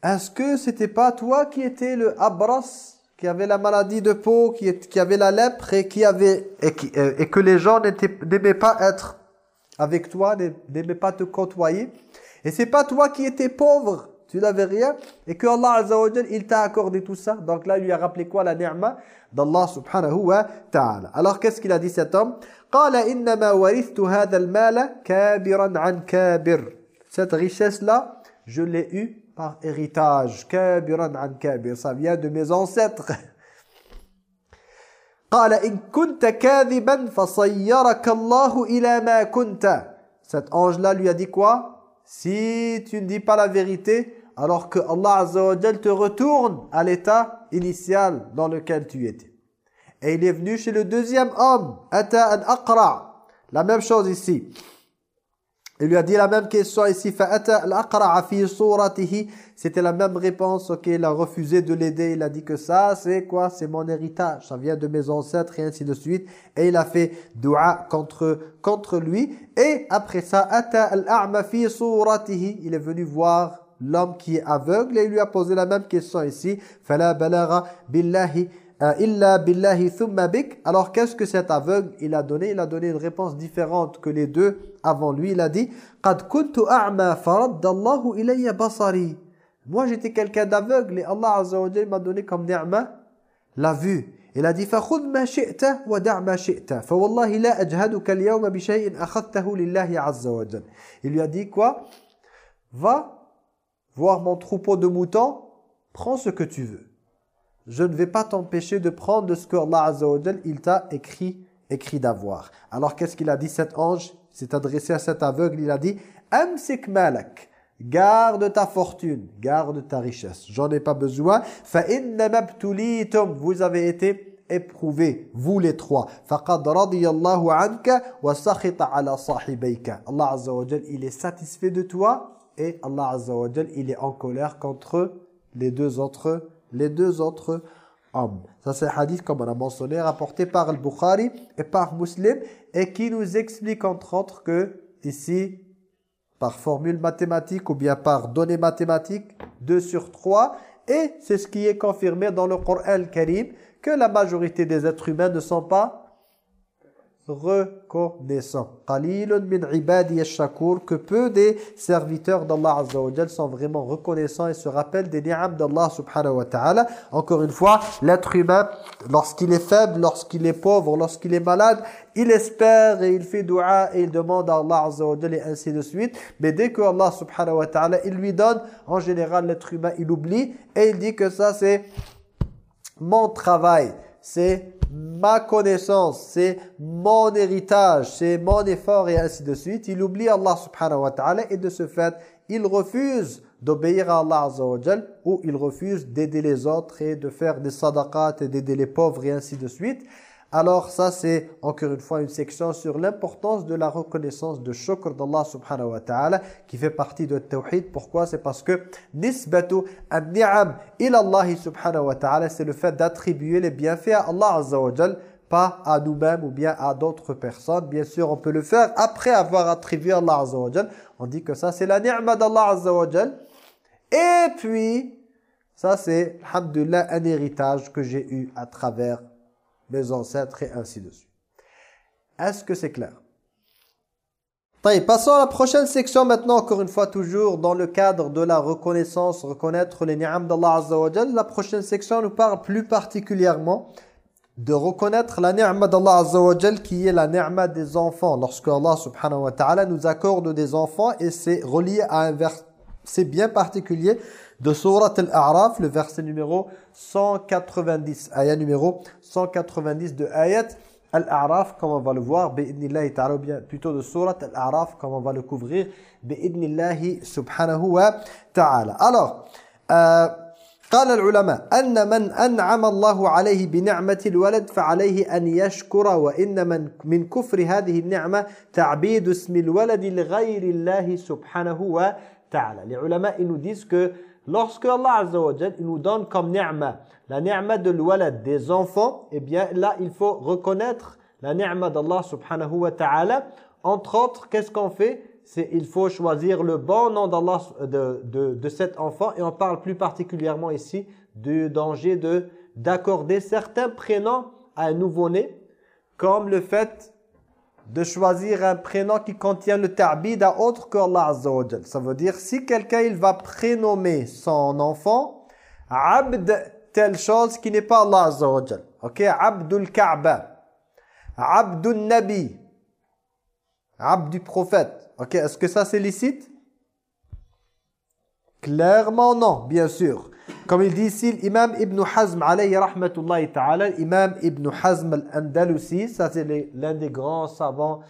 Est-ce que c'était pas toi qui étais le abras, qui avait la maladie de peau, qui, avait la lèpre et, qui avait, et, euh, que les gens n'aimaient pas être avec toi, n'aimait pas te côtoyer? Et c'est pas toi qui étais pauvre, tu n'avais rien, et que Allah Azza il t'a accordé tout ça. Donc là, il lui a rappelé quoi? La ni'ma d'Allah subhanahu wa ta'ala. Alors qu'est-ce qu'il a dit cet homme Cette richesse-là, je l'ai eue par héritage. Kabiran an kabir. Ça vient de mes ancêtres. قال إن كنت كاذبا فصيرك الله إلى ما كنت Cet ange-là lui a dit quoi Si tu ne dis pas la vérité, alors que Allah Azza wa te retourne à l'état initial dans lequel tu étais. Et il est venu chez le deuxième homme, Ata al-Aqra. La même chose ici. Il lui a dit la même question ici. C'était la même réponse. Ok, il a refusé de l'aider. Il a dit que ça, c'est quoi? C'est mon héritage. Ça vient de mes ancêtres et ainsi de suite. Et il a fait dua contre, contre lui. Et après ça, Il est venu voir l'homme qui est aveugle et il lui a posé la même question ici. billahi euh, illa billahi thumma bik. Alors qu'est-ce que cet aveugle il a donné Il a donné une réponse différente que les deux avant lui. Il a dit qad kuntu a'ma faraddallahu ilayya basari. Moi j'étais quelqu'un d'aveugle et Allah azza wa m'a donné comme ni'ma la vue. Il a dit فخذ ما شئت ودع ما شئت فوالله لا أجهدك اليوم بشيء أخذته لله عز وجل. Il lui a dit quoi Va voir mon troupeau de moutons, prends ce que tu veux je ne vais pas t'empêcher de prendre ce que Allah Azza wa il t'a écrit, écrit d'avoir. Alors qu'est-ce qu'il a dit cet ange? S'est adressé à cet aveugle, il a dit Amsik malak, garde ta fortune, garde ta richesse. J'en ai pas besoin. Fa vous avez été éprouvés, vous les trois. Faqad radiyallahu anka wa sakhita ala sahibayka. Allah azza wa il est satisfait de toi et Allah azza il est en colère contre les deux autres les deux autres hommes. Ça c'est un hadith, comme on a mentionné, rapporté par Al-Bukhari et par Muslim et qui nous explique entre autres que ici, par formule mathématique ou bien par données mathématiques, 2 sur 3, et c'est ce qui est confirmé dans le Coran Karim, que la majorité des êtres humains ne sont pas reconnaissants. Qalilun min shakur que peu des serviteurs d'Allah Azza wa sont vraiment reconnaissants et se rappellent des ni'am d'Allah subhanahu wa ta'ala. Encore une fois, l'être humain, lorsqu'il est faible, lorsqu'il est pauvre, lorsqu'il est malade, il espère et il fait dua et il demande à Allah Azza wa et ainsi de suite. Mais dès que Allah subhanahu wa ta'ala, il lui donne, en général, l'être humain, il oublie et il dit que ça c'est mon travail, c'est ma connaissance, c'est mon héritage, c'est mon effort et ainsi de suite. Il oublie Allah subhanahu wa ta'ala et de ce fait, il refuse d'obéir à Allah azza wa ou il refuse d'aider les autres et de faire des sadaqat et d'aider les pauvres et ainsi de suite. Alors ça c'est encore une fois une section sur l'importance de la reconnaissance de shukr d'Allah subhanahu wa ta'ala qui fait partie de tawhid. Pourquoi? C'est parce que nisbatu an-ni'am ila subhanahu wa ta'ala c'est le fait d'attribuer les bienfaits à Allah azza wa pas à nous-mêmes ou bien à d'autres personnes. Bien sûr, on peut le faire après avoir attribué à Allah azza wa On dit que ça c'est la ni'ma d'Allah azza wa Et puis ça c'est alhamdulillah un héritage que j'ai eu à travers mes ancêtres et ainsi de suite. Est-ce que c'est clair? Passons à la prochaine section maintenant, encore une fois, toujours dans le cadre de la reconnaissance, reconnaître les ni'am d'Allah Azza wa La prochaine section nous parle plus particulièrement de reconnaître la ni'ma d'Allah Azza wa qui est la ni'ma des enfants. Lorsque Allah subhanahu wa ta'ala nous accorde des enfants et c'est relié à un verset bien particulier de Surat Al-A'raf, le verset numéro 190, ayat numéro 190 de ayat Al-A'raf, comme on va le voir, bi'idnillahi ta'ala, bien plutôt de Surat Al-A'raf, comme on va le couvrir, bi'idnillahi subhanahu wa ta'ala. Alors, euh, قال العلماء أن من أنعم الله عليه بنعمة الولد فعليه أن يشكر وإن من من كفر هذه النعمة تعبيد اسم الولد لغير الله سبحانه وتعالى. Les ulama ils nous disent que Lorsque Allah Azza wa il nous donne comme ni'ma, la ni'ma de l'walad, des enfants, eh bien là, il faut reconnaître la ni'ma d'Allah subhanahu wa ta'ala. Entre autres, qu'est-ce qu'on fait? C'est il faut choisir le bon nom d'Allah de, cet enfant. Et on parle plus particulièrement ici du danger de d'accorder certains prénoms à un nouveau-né, comme le fait de choisir un prénom qui contient le ta'bid à autre que Allah Azza Ça veut dire si quelqu'un il va prénommer son enfant abd telle chose qui n'est pas Allah Azza wa OK, abdul Kaaba, abdul Nabi, abd du prophète. OK, est-ce que ça c'est licite? Clairement non, bien sûr. Comme il dit ici l'imam Ibn Hazm alayhi rahmatullahi ta'ala, l'imam Ibn Hazm al-Andalusi, ça c'est l'un des grands savants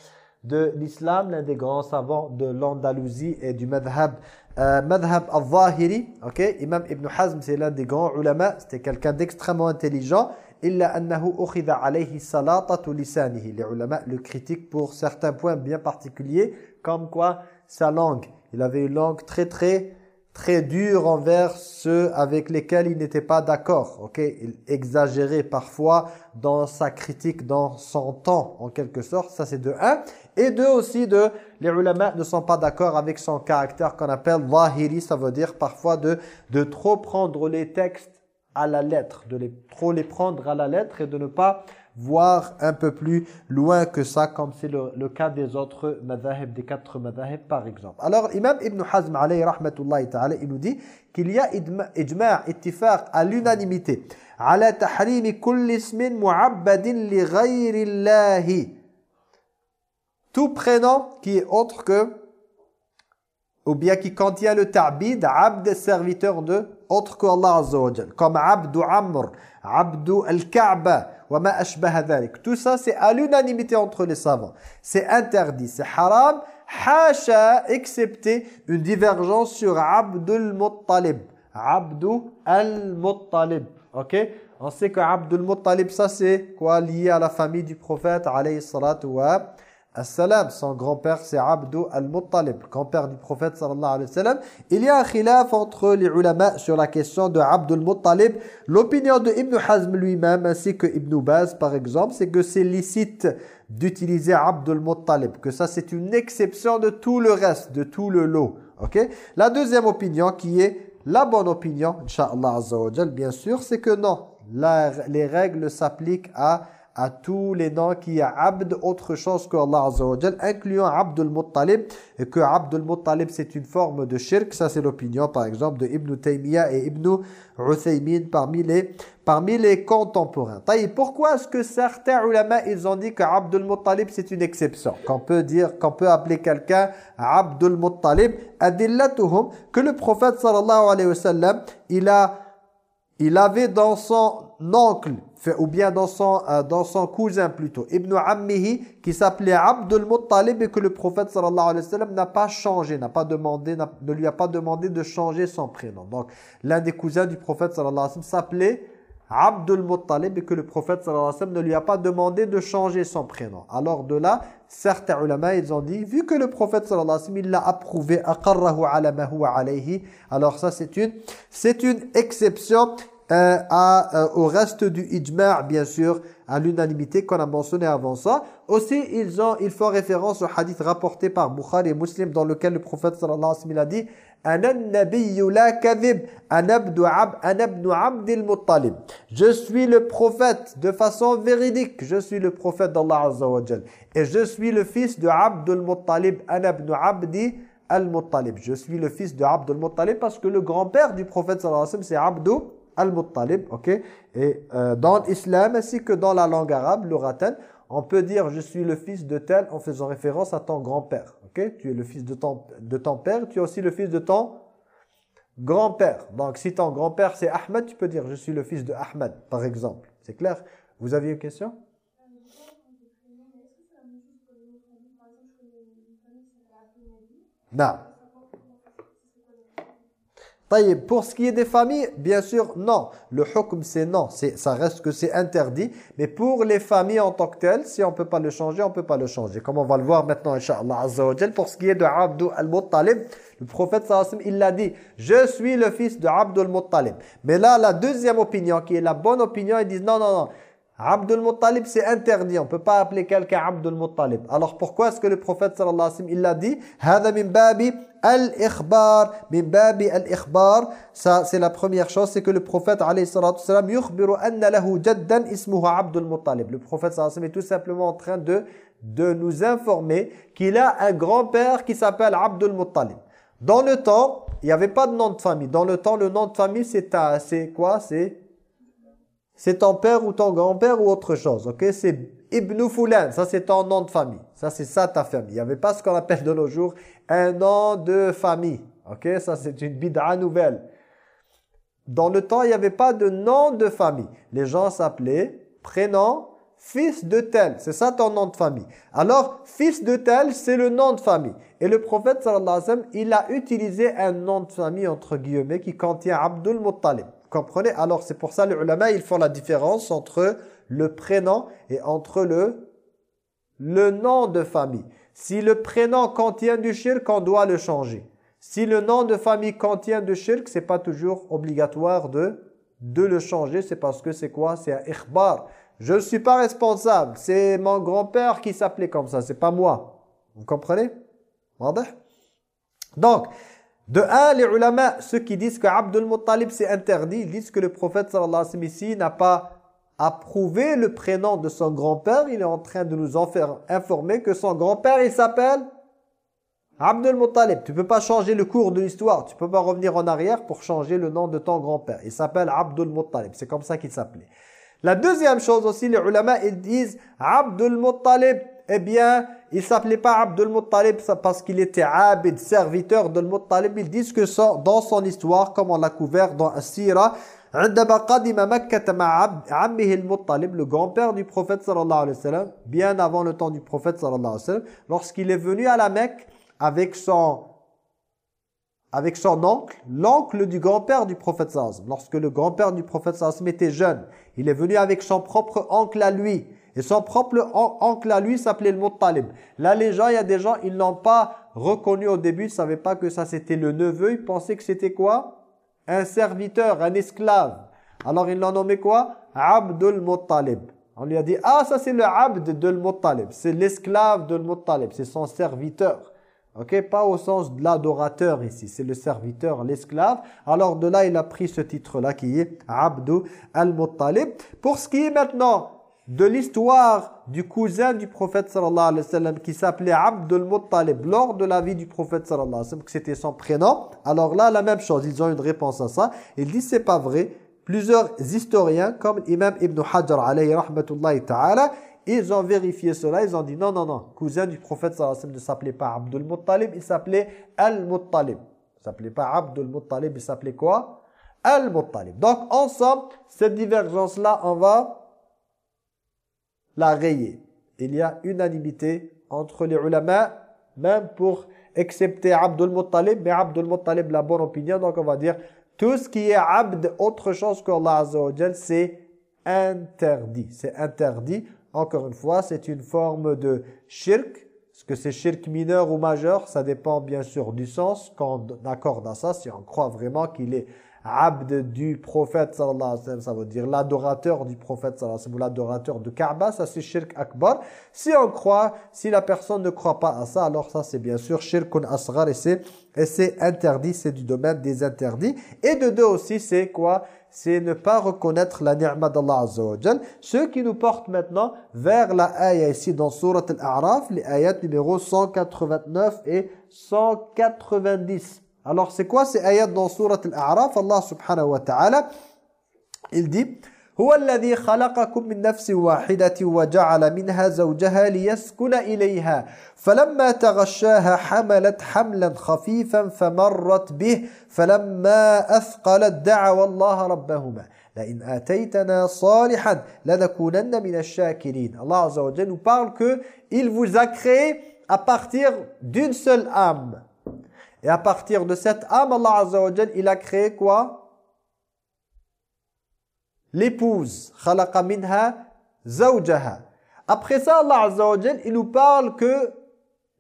de l'islam, l'un des grands savants de l'Andalousie et du madhab, euh, madhab al-Zahiri, ok? Imam Ibn Hazm c'est l'un des grands ulama, c'était quelqu'un d'extrêmement intelligent, illa annahu ukhidha alayhi salatatu lisanihi. Les ulama le critiquent pour certains points bien particuliers, comme quoi sa langue, il avait une langue très très très dur envers ceux avec lesquels il n'était pas d'accord. ok? Il exagérait parfois dans sa critique, dans son temps, en quelque sorte. Ça, c'est de un. Et deux aussi, de les ulama ne sont pas d'accord avec son caractère qu'on appelle zahiri. Ça veut dire parfois de, de trop prendre les textes à la lettre, de trop les prendre à la lettre et de ne pas voir un peu plus loin que ça, comme c'est le, cas des autres madhahib, des quatre madhahib par exemple. Alors, Imam Ibn Hazm, alayhi rahmatullahi ta'ala, il nous dit qu'il y a ijma' ittifaq à l'unanimité ala tahrimi kulli ismin mu'abbadin li ghayri Tout prénom qui est autre que ou bien qui contient le ta'bid, abd, serviteur de, autre que Allah Azza wa Comme abdu amr, abdu al-ka'ba, wa ma ashbaha. Tout ça, c'est à l'unanimité entre les savants. C'est interdit, c'est haram, hasha, excepté une divergence sur abdul muttalib. Abdu al-muttalib. Ok? On sait que Abdul Muttalib, ça c'est quoi? Lié à la famille du prophète alayhi salatu wa salam. Son grand-père c'est Abdul al-Muttalib, grand-père du prophète sallallahu alayhi wa sallam. Il y a un khilaf entre les ulama sur la question de Abdul Muttalib. L'opinion de Ibn Hazm lui-même ainsi que Ibn Baz par exemple, c'est que c'est licite d'utiliser Abdul Muttalib, que ça c'est une exception de tout le reste, de tout le lot. ok? La deuxième opinion qui est la bonne opinion, Inch'Allah bien sûr, c'est que non, les règles s'appliquent à à tous les noms qui a abd autre chose que Allah Azza wa incluant Abdul Muttalib. Et que Abdul Muttalib c'est une forme de shirk. Ça c'est l'opinion par exemple de Ibn Taymiyyah et Ibn Uthaymin parmi les parmi les contemporains. pourquoi est-ce que certains ulama ils ont dit que Abdul Muttalib c'est une exception? Qu'on peut dire qu'on peut appeler quelqu'un Abdul Muttalib. Adillatuhum que le prophète sallallahu alayhi wa sallam il a il avait dans son oncle ou bien dans son, euh, dans son cousin plutôt, Ibn Ammihi, qui s'appelait Abdul Muttalib et que le prophète sallallahu alayhi wa sallam n'a pas changé, n'a pas demandé, ne lui a pas demandé de changer son prénom. Donc, l'un des cousins du prophète sallallahu alayhi wa sallam s'appelait Abdul Muttalib et que le prophète sallallahu alayhi wa sallam ne lui a pas demandé de changer son prénom. Alors de là, certains ulama, ils ont dit, vu que le prophète sallallahu alayhi wa sallam, il l'a approuvé, aqarrahu ala alayhi, alors ça c'est une, c'est une exception euh, à, euh, au reste du ijma' bien sûr, à l'unanimité qu'on a mentionné avant ça. Aussi, ils, ont, ils font référence au hadith rapporté par Bukhari et Muslim dans lequel le prophète sallallahu alayhi wa sallam a dit Je suis le prophète de façon véridique. Je suis le prophète d'Allah Azza wa Et je suis le fils de Abdul Muttalib. Abdi al-Muttalib. Je suis le fils de Abdul Muttalib parce que le grand-père du prophète sallallahu alayhi wa sallam c'est Abdul al-Muttalib, ok? Et euh, dans l'islam, ainsi que dans la langue arabe, le ratin, on peut dire « je suis le fils de tel » en faisant référence à ton grand-père, ok? Tu es le fils de ton, de ton père, tu es aussi le fils de ton grand-père. Donc, si ton grand-père c'est Ahmed, tu peux dire « je suis le fils de Ahmed », par exemple. C'est clair? Vous aviez une question? Non pour ce qui est des familles, bien sûr, non. Le hukm, c'est non. Ça reste que c'est interdit. Mais pour les familles en tant que telles, si on ne peut pas le changer, on ne peut pas le changer. Comme on va le voir maintenant, Inch'Allah Pour ce qui est de Abdul al-Muttalib, le prophète il l'a dit, je suis le fils de Abdul Muttalib. Mais là, la deuxième opinion, qui est la bonne opinion, ils disent non, non, non. Abdul Muttalib, c'est interdit. On ne peut pas appeler quelqu'un Abdul Muttalib. Alors pourquoi est-ce que le prophète sallallahu alayhi wa sallam, il l'a dit? Hada min babi al-ikhbar. Min babi al-ikhbar. Ça, c'est la première chose. C'est que le prophète alayhi sallallahu alayhi wa sallam, yukhbiru anna lahu jaddan ismuhu Abdul Muttalib. Le prophète sallallahu alayhi wa sallam est tout simplement en train de, de nous informer qu'il a un grand-père qui s'appelle Abdul Muttalib. Dans le temps, il n'y avait pas de nom de famille. Dans le temps, le nom de famille, c'est quoi? C'est c'est ton père ou ton grand-père ou autre chose. Ok, c'est Ibn Fulan, ça c'est ton nom de famille. Ça c'est ça ta famille. Il n'y avait pas ce qu'on appelle de nos jours un nom de famille. Ok, ça c'est une bid'a nouvelle. Dans le temps, il n'y avait pas de nom de famille. Les gens s'appelaient prénom, fils de tel. C'est ça ton nom de famille. Alors, fils de tel, c'est le nom de famille. Et le prophète sallallahu alayhi wa sallam, il a utilisé un nom de famille entre guillemets qui contient Abdul Muttalib comprenez Alors c'est pour ça les ulama ils font la différence entre le prénom et entre le, le nom de famille. Si le prénom contient du shirk, on doit le changer. Si le nom de famille contient du shirk, c'est pas toujours obligatoire de, de le changer. C'est parce que c'est quoi? C'est un ikhbar. Je ne suis pas responsable. C'est mon grand-père qui s'appelait comme ça. C'est pas moi. Vous comprenez? Donc, de un, les ulama, ceux qui disent que Abdul Muttalib c'est interdit, ils disent que le prophète sallallahu alayhi n'a pas approuvé le prénom de son grand-père. Il est en train de nous en faire informer que son grand-père, il s'appelle Abdul Muttalib. Tu peux pas changer le cours de l'histoire. Tu peux pas revenir en arrière pour changer le nom de ton grand-père. Il s'appelle Abdul Muttalib. C'est comme ça qu'il s'appelait. La deuxième chose aussi, les ulama, ils disent Abdul Muttalib, eh bien, il s'appelait pas Abdul Muttalib parce qu'il était abid, serviteur de Muttalib. Ils disent que ça, dans son histoire, comme on l'a couvert dans Asira, le grand-père du prophète sallallahu alayhi wa sallam, bien avant le temps du prophète sallallahu alayhi wa sallam, lorsqu'il est venu à la Mecque avec son avec son oncle, l'oncle du grand-père du prophète sallallahu Lorsque le grand-père du prophète sallallahu était jeune, il est venu avec son propre oncle à lui. Et son propre oncle à lui s'appelait le Muttalib. Là, les gens, il y a des gens, ils l'ont pas reconnu au début, ils ne savaient pas que ça c'était le neveu, ils pensaient que c'était quoi? Un serviteur, un esclave. Alors ils l'ont nommé quoi? Abdul Muttalib. On lui a dit, ah ça c'est le Abd de c'est l'esclave de Muttalib, c'est son serviteur. Ok, pas au sens de l'adorateur ici, c'est le serviteur, l'esclave. Alors de là, il a pris ce titre-là qui est Abdou al-Muttalib. Pour ce qui est maintenant de l'histoire du cousin du prophète sallallahu alayhi wa sallam qui s'appelait Abdul Muttalib lors de la vie du prophète sallallahu alayhi wa sallam, que c'était son prénom. Alors là, la même chose, ils ont une réponse à ça. Ils disent c'est pas vrai. Plusieurs historiens, comme l'imam Ibn Hajar alayhi rahmatullahi ta'ala, ils ont vérifié cela, ils ont dit non, non, non, cousin du prophète sallallahu alayhi wa sallam ne s'appelait pas Abdul Muttalib, il s'appelait Al-Muttalib. Il s'appelait pas Abdul Muttalib, il s'appelait quoi? Al-Muttalib. Donc ensemble, cette divergence-là, on va la. Il y a unanimité entre les ulama, même pour accepter Abdul Muttalib, mais Abdul Muttalib, la bonne opinion, donc on va dire tout ce qui est abd, autre chose que Allah Azza c'est interdit. C'est interdit. Encore une fois, c'est une forme de shirk. Est-ce que c'est shirk mineur ou majeur? Ça dépend bien sûr du sens qu'on accorde à ça. Si on croit vraiment qu'il est abd du prophète sallallahu alayhi wa sallam, ça veut dire l'adorateur du prophète sallallahu alayhi wa sallam, l'adorateur de Kaaba, ça c'est shirk akbar. Si on croit, si la personne ne croit pas à ça, alors ça c'est bien sûr shirkun asghar et c'est interdit, c'est du domaine des interdits. Et de deux aussi, c'est quoi? C'est ne pas reconnaître la ni'ma d'Allah azza wa Ce qui nous porte maintenant vers la ayah ici dans surat al-A'raf, les ayats numéro 189 et 190. Alors c'est quoi ces ayats dans surat Al-A'raf? Allah subhanahu wa ta'ala il dit هو الذي خلقكم من نفس واحدة وجعل منها زوجها ليسكن إليها فلما تغشاها حملت حملا خفيفا فمرت به فلما أثقلت دعوا الله ربهما لئن آتيتنا صالحا لنكونن من الشاكرين Allah Azza wa nous parle que il vous a créé à partir d'une seule âme. Et à partir de cette âme, Allah Azza il a créé quoi? L'épouse. Khalaqa minha zawjaha. Après ça, Allah Azza il nous parle que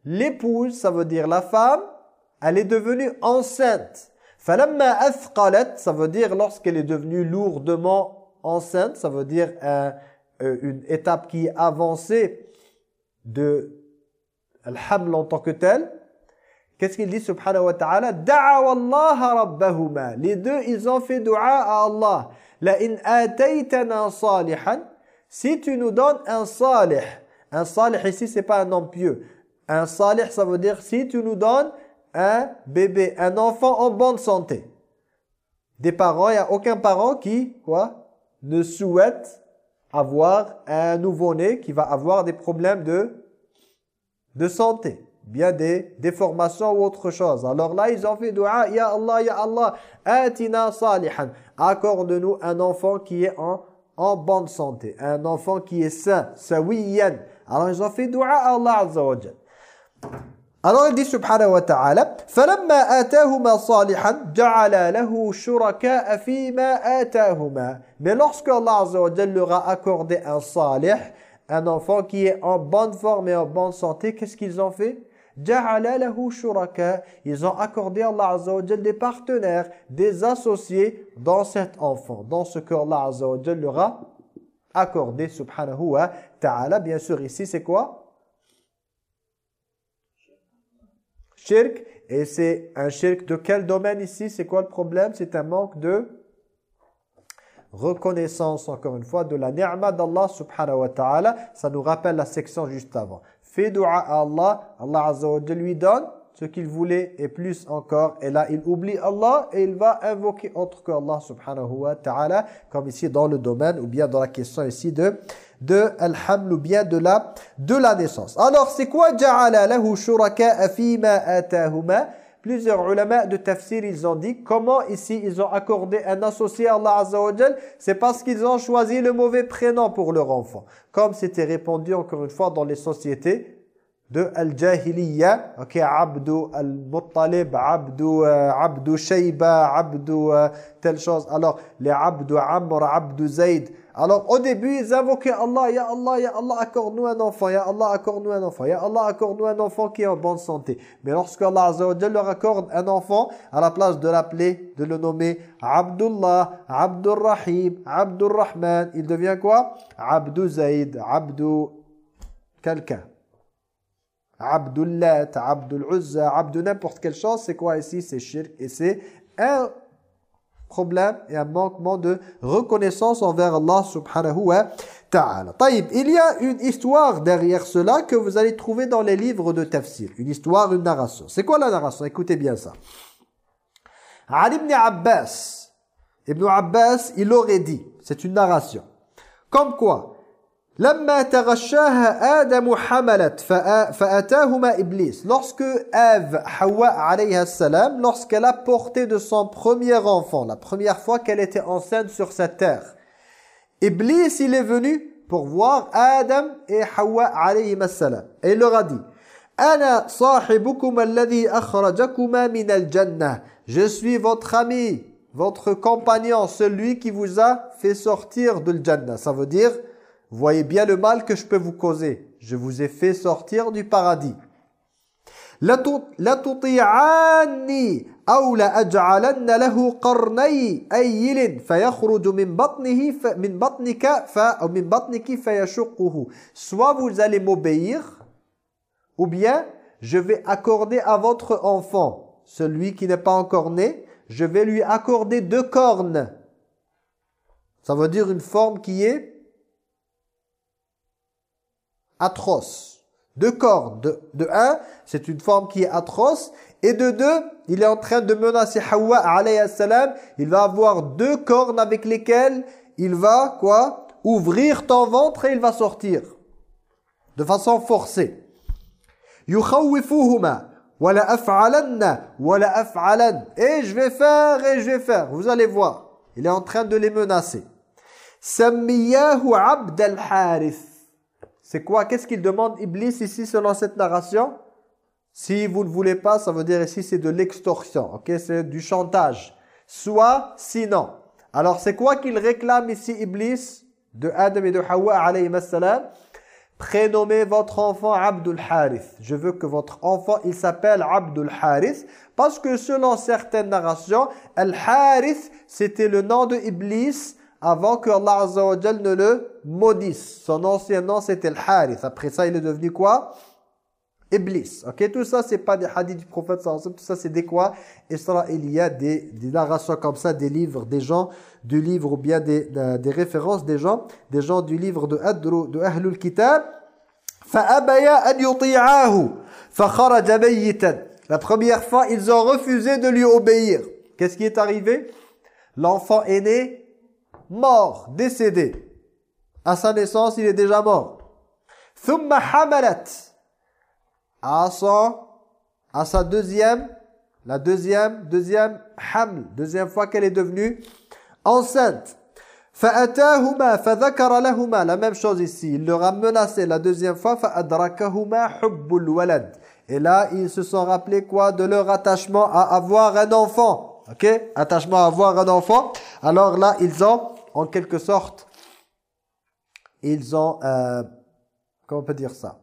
l'épouse, ça veut dire la femme, elle est devenue enceinte. Falamma athqalat, ça veut dire lorsqu'elle est devenue lourdement enceinte, ça veut dire euh, une étape qui est avancée de al-haml en tant que tel. Qu'est-ce qu'il dit subhanahu wa ta'ala? Rabbahuma. Les deux, ils ont fait dua à Allah. La. Si tu nous donnes un salih. Un salih ici, c'est pas un homme pieux. Un salih, ça veut dire si tu nous donnes un bébé, un enfant en bonne santé. Des parents, il n'y a aucun parent qui, quoi, ne souhaite avoir un nouveau-né qui va avoir des problèmes de, de santé bien des déformations ou autre chose. Alors là, ils ont fait dua, Ya Allah, Ya Allah, atina salihan. Accorde-nous un enfant qui est en, en bonne santé, un enfant qui est sain, sawiyan. Alors ils ont fait dua à Allah Azza wa Alors il dit subhanahu wa ta'ala فَلَمَّا آتَاهُمَا صَالِحًا جَعَلَ لَهُ شُرَكَاءَ فِي مَا آتَاهُمَا Mais lorsque Allah Azza wa leur a accordé un salih, un enfant qui est en bonne forme et en bonne santé, qu'est-ce qu'ils ont fait Ils ont accordé à Allah des partenaires, des associés dans cet enfant, dans ce que Allah Azza wa leur a accordé, subhanahu wa ta'ala. Bien sûr, ici, c'est quoi? Shirk. Et c'est un shirk de quel domaine ici? C'est quoi le problème? C'est un manque de reconnaissance, encore une fois, de la ni'ma d'Allah subhanahu wa ta'ala. Ça nous rappelle la section juste avant fait dua à Allah, Allah Azza lui donne ce qu'il voulait et plus encore. Et là, il oublie Allah et il va invoquer autre que Allah subhanahu wa ta'ala, comme ici dans le domaine ou bien dans la question ici de de al-haml ou bien de la de la naissance. Alors, c'est quoi Plusieurs ulama de tafsir, ils ont dit comment ici ils ont accordé un associé à Allah Azza wa C'est parce qu'ils ont choisi le mauvais prénom pour leur enfant. Comme c'était répandu encore une fois dans les sociétés de Al-Jahiliya, ok, Abdu Al-Muttalib, Abdu, euh, Abdu Shayba, Abdu euh, telle chose. Alors, les Abdu Amr, Abdu Zayd. Alors, au début, ils invoquaient Allah, Ya Allah, Ya Allah, accorde-nous un enfant, Ya Allah, accorde-nous un enfant, Ya Allah, accorde-nous un enfant qui est en bonne santé. Mais lorsque Allah Azza leur accorde un enfant, à la place de l'appeler, de le nommer Abdullah, Abdul Rahim, Abdul Rahman, il devient quoi? Abdu Zayd, Abdu quelqu'un. Abdullah, Abdul Uzza, Abdul n'importe quelle chose, c'est quoi ici? C'est shirk et c'est un problème et un manquement de reconnaissance envers Allah subhanahu wa ta'ala. Il y a une histoire derrière cela que vous allez trouver dans les livres de tafsir. Une histoire, une narration. C'est quoi la narration? Écoutez bien ça. Ali ibn Abbas, Ibn Abbas, il aurait dit, c'est une narration, comme quoi Lamma Adam hamalat fa'atahuma iblis. Lorsque Ève, Hawa alayha salam, lorsqu'elle a porté de son premier enfant, la première fois qu'elle était enceinte sur sa terre, Iblis il est venu pour voir Adam et Hawa alayhi salam. Et il leur a dit akhrajakuma jannah. Je suis votre ami, votre compagnon, celui qui vous a fait sortir de l'jannah. Ça veut dire Voyez bien le mal que je peux vous causer. Je vous ai fait sortir du paradis. La تطيعاني أو لأجعلن له قرني أيل فيخرج من بطنه من بطنك أو من بطنك فيشقه soit vous allez m'obéir ou bien je vais accorder à votre enfant celui qui n'est pas encore né je vais lui accorder deux cornes ça veut dire une forme qui est atroce. Deux cornes. De, de un, c'est une forme qui est atroce. Et de deux, il est en train de menacer Hawa alayhi salam. Il va avoir deux cornes avec lesquelles il va, quoi Ouvrir ton ventre et il va sortir. De façon forcée. يخوفوهما ولا أفعلن ولا أفعلن et je vais faire et je vais faire vous allez voir il est en train de les menacer سمياه عبد الحارث c'est quoi? Qu'est-ce qu'il demande Iblis ici selon cette narration? Si vous ne voulez pas, ça veut dire ici c'est de l'extorsion, ok? C'est du chantage. Soit sinon. Alors c'est quoi qu'il réclame ici Iblis? De Adam et de Hawa alayhi Prénommez votre enfant Abdul Harith. Je veux que votre enfant, il s'appelle Abdul Harith parce que selon certaines narrations, Al-Harith, c'était le nom de Iblis avant que Allah Azza wa ne le maudisse. Son ancien nom c'était le Harith. Après ça, il est devenu quoi? Iblis. Ok, tout ça, c'est pas des hadiths du prophète tout ça, c'est des quoi? Il y a des, des narrations comme ça, des livres, des gens du livre ou bien des, euh, des, références des gens, des gens du livre de Adru, de Ahlul Kitab. La première fois, ils ont refusé de lui obéir. Qu'est-ce qui est arrivé? L'enfant est né mort, décédé. À sa naissance, il est déjà mort. ثم حملت à à sa deuxième la deuxième deuxième haml deuxième fois qu'elle est devenue enceinte فأتاهما فذكر لهما la même chose ici il leur a menacé la deuxième fois فأدركهما حب الولد et là ils se sont rappelés quoi de leur attachement à avoir un enfant OK attachement à avoir un enfant alors là ils ont en quelque sorte, ils ont, euh, comment on peut dire ça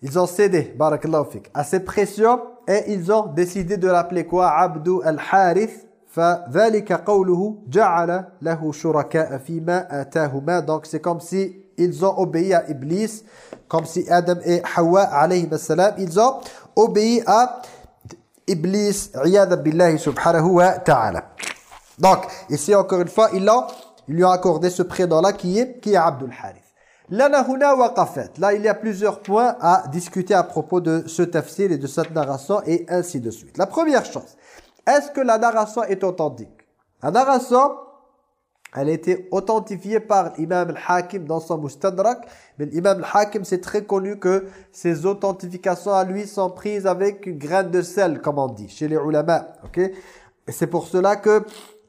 Ils ont cédé, barakallahu fik, à ces pressions et ils ont décidé de l'appeler quoi Abdu al-Harith. فذلك قوله جعل له شركاء فيما آتاهما donc c'est comme si ils ont obéi à Iblis comme si Adam et Hawa alayhi salam ils ont obéi à Iblis iyad billahi subhanahu wa ta'ala donc, ici encore une fois, il, a, il lui a accordé ce prénom-là qui est, qui est Abdul Harith. Là, il y a plusieurs points à discuter à propos de ce tafsir et de cette narration et ainsi de suite. La première chose, est-ce que la narration est authentique? La narration, elle a été authentifiée par l'imam al-Hakim dans son Mustadrak. Mais l'imam al-Hakim, c'est très connu que ses authentifications à lui sont prises avec une graine de sel, comme on dit, chez les ulama. ok? Et c'est pour cela que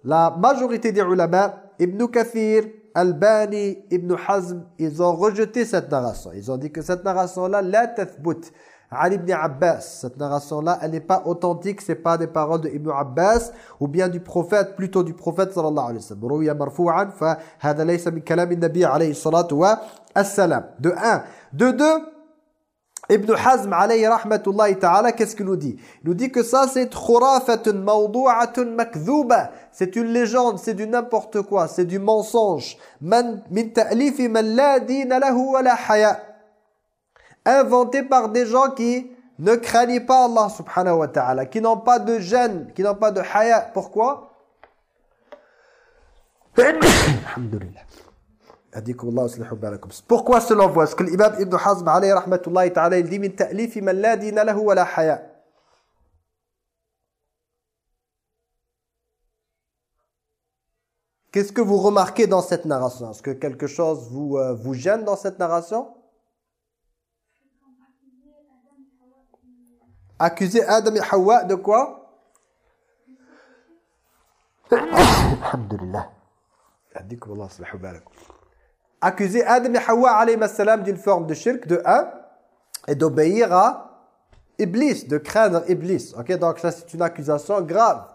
la majorité des ulama, Ibn Kathir, Albani, Ibn Hazm, ils ont rejeté cette narration. Ils ont dit que cette narration-là, la tathbut. Ali ibn Abbas, cette narration-là, elle n'est pas authentique, c'est pas des paroles de Ibn Abbas ou bien du prophète, plutôt du prophète sallallahu alayhi wa sallam. Alayhi salatu wa assalam. De un. De deux, Ibn Hazm alayhi rahmatullahi ta'ala, qu'est-ce qu'il nous dit? Il nous dit que ça c'est khurafatun mawdu'atun makdhuba. C'est une légende, c'est du n'importe quoi, c'est du mensonge. Man min ta'lifi man la lahu wa la inventé par des gens qui ne craignent pas Allah subhanahu wa ta'ala, qui n'ont pas de gêne, qui n'ont pas de haya. Pourquoi? (coughs) Alhamdulillah. Pourquoi selon vous Est-ce que l'imam Ibn Hazm alayhi rahmatullahi ta'ala il dit min ta'lifi man la dina lahu wa la haya Qu'est-ce que vous remarquez dans cette narration Est-ce que quelque chose vous, euh, vous gêne dans cette narration accuser Adam et Hawa de quoi Alhamdulillah. Accuser Adam et Hawa d'une forme de shirk de un et d'obéir à Iblis, de craindre Iblis. Ok, donc ça c'est une accusation grave.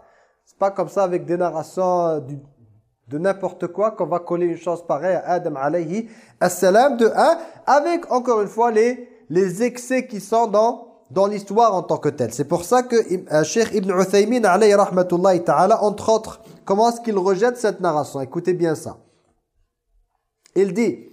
C'est pas comme ça avec des narrations de n'importe quoi qu'on va coller une chose pareille à Adam alayhi salam de un avec encore une fois les, les excès qui sont dans dans l'histoire en tant que telle. C'est pour ça que euh, Ibn Uthaymin, alayhi ta'ala, entre autres, comment est-ce qu'il rejette cette narration? Écoutez bien ça. Il dit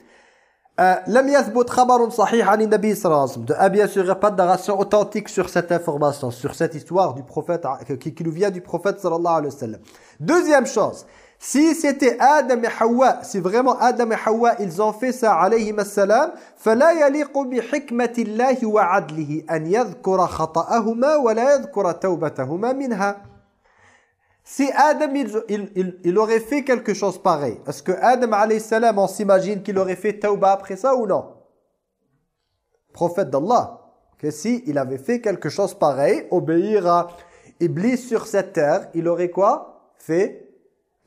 euh, لم يثبت خبر صحيح عن النبي صلى الله عليه وسلم. De, ah, bien sûr, il n'y a pas de narration authentique sur cette information, sur cette histoire du prophète qui, qui nous vient du prophète sallallahu alayhi wa sallam. Deuxième chose, si c'était Adam et Hawa, si vraiment Adam et Hawa, ils ont fait ça, alayhim assalam, فَلَا يَلِيقُ بِحِكْمَةِ اللَّهِ وَعَدْلِهِ أَنْ يَذْكُرَ خَطَأَهُمَا وَلَا يَذْكُرَ تَوْبَتَهُمَا مِنْهَا Si Adam, il, il, il, aurait fait quelque chose pareil, est-ce que Adam, salam, on s'imagine qu'il aurait fait tauba après ça ou non? Prophète d'Allah, que si il avait fait quelque chose pareil, obéir à Iblis sur cette terre, il aurait quoi? Fait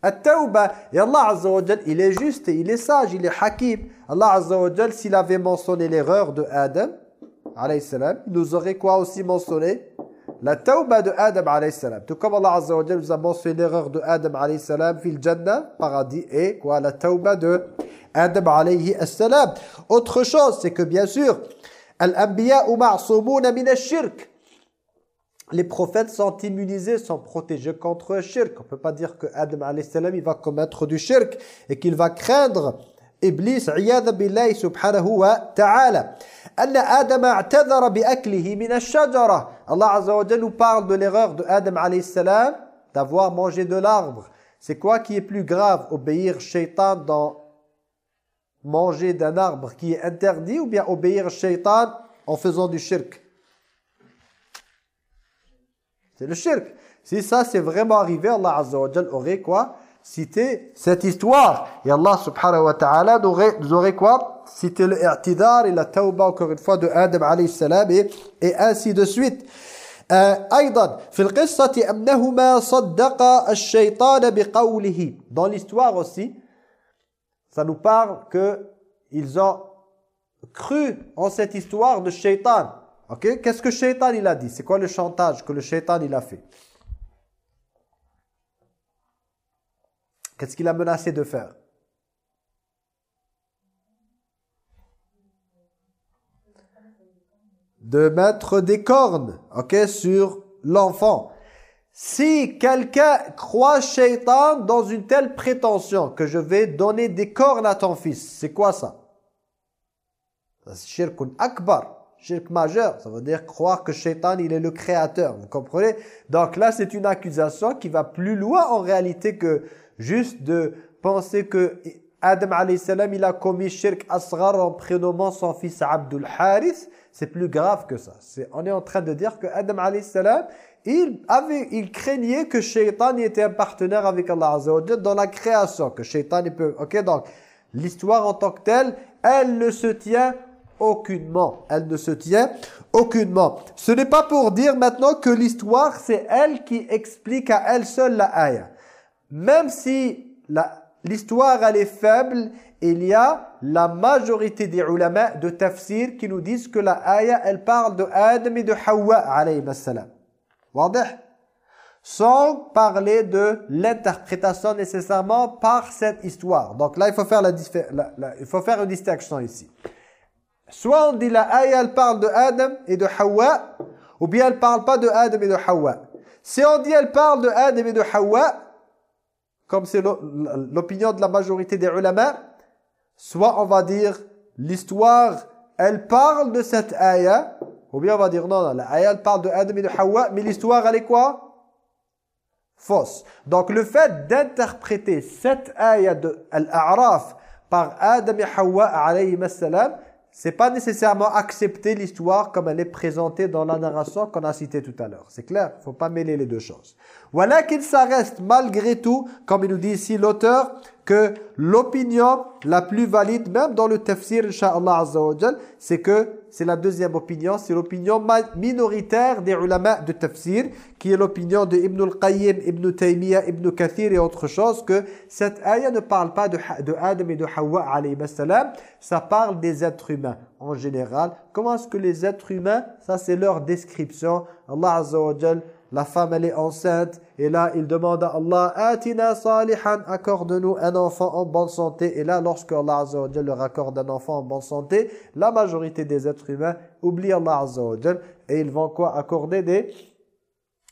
At-tawba. Et Allah Azza il est juste, il est sage, il est hakim. Allah Azza s'il avait mentionné l'erreur de Adam, alayhi salam, nous aurait quoi aussi mentionné? La tawba de Adam, alayhi salam. Tout comme Allah Azza wa nous a mentionné l'erreur de Adam, alayhi salam, fil jannah, paradis, et quoi La tawba de Adam, alayhi salam. Autre chose, c'est que bien sûr, al-anbiya ma'soumuna min ash-shirk les prophètes sont immunisés, sont protégés contre le shirk. On ne peut pas dire que Adam il va commettre du shirk et qu'il va craindre Iblis, عياذا بالله سبحانه وتعالى. أن آدم اعتذر بأكله من الشجرة. Allah Azza wa nous parle de l'erreur de Adam salam d'avoir mangé de l'arbre. C'est quoi qui est plus grave Obéir shaitan dans manger d'un arbre qui est interdit ou bien obéir shaitan en faisant du shirk? C'est le shirk. Si ça c'est vraiment arrivé, Allah Azza wa aurait quoi? Cité cette histoire. Et Allah subhanahu wa ta'ala nous aurait, nous aurait quoi Cité le i'tidar et la tawba encore une fois de Adam alayhi salam et, et ainsi de suite. أيضا في القصة أنهما صدقا الشيطان بقوله dans l'histoire aussi ça nous parle que ils ont cru en cette histoire de shaitan Ok Qu'est-ce que Shaitan il a dit C'est quoi le chantage que le Shaitan il a fait Qu'est-ce qu'il a menacé de faire? De mettre des cornes, ok, sur l'enfant. Si quelqu'un croit Shaitan dans une telle prétention que je vais donner des cornes à ton fils, c'est quoi ça? C'est shirkun akbar shirk majeur, ça veut dire croire que Shaitan, il est le créateur, vous comprenez? Donc là, c'est une accusation qui va plus loin en réalité que juste de penser que Adam salam il a commis shirk asghar en prénommant son fils Abdul Harith, c'est plus grave que ça. on est en train de dire que Adam salam il avait il craignait que Shaitan était un partenaire avec Allah Azza dans la création, que Shaitan peut OK donc l'histoire en tant que telle, elle ne se tient aucunement. Elle ne se tient aucunement. Ce n'est pas pour dire maintenant que l'histoire, c'est elle qui explique à elle seule la ayah. Même si la l'histoire elle est faible, il y a la majorité des ulama de tafsir qui nous disent que la ayah elle parle de Adam et de Hawa alayhi salam. Sans parler de l'interprétation nécessairement par cette histoire. Donc là, il faut faire, la, il faut faire une distinction ici. Soit on dit la ayah elle parle de Adam et de Hawa, ou bien elle parle pas de Adam et de Hawa. Si on dit elle parle de Adam et de Hawa, comme c'est l'opinion de la majorité des ulama, soit on va dire l'histoire, elle parle de cette ayah, ou bien on va dire non, non la ayah elle parle de Adam et de Hawa, mais l'histoire elle est quoi? Fausse. Donc le fait d'interpréter cette ayah de Al-A'raf par Adam et Hawa alayhi salam, c'est pas nécessairement accepter l'histoire comme elle est présentée dans la narration qu'on a citée tout à l'heure. C'est clair faut pas mêler les deux choses. Voilà qu'il ça reste malgré tout, comme il nous dit ici l'auteur, que l'opinion la plus valide, même dans le tafsir, c'est que c'est la deuxième opinion, c'est l'opinion minoritaire des ulama de tafsir, qui est l'opinion de Ibn al-Qayyim, Ibn Taymiyyah, Ibn Kathir et autre chose, que cette ayah ne parle pas de, de Adam et de Hawa, salam, ça parle des êtres humains en général. Comment est-ce que les êtres humains, ça c'est leur description, Allah Azza la femme elle est enceinte. Et là il demande à Allah atina salihan accorde-nous un enfant en bonne santé. Et là lorsque Allah leur accorde un enfant en bonne santé la majorité des êtres humains oublient Allah et ils vont quoi? Accorder des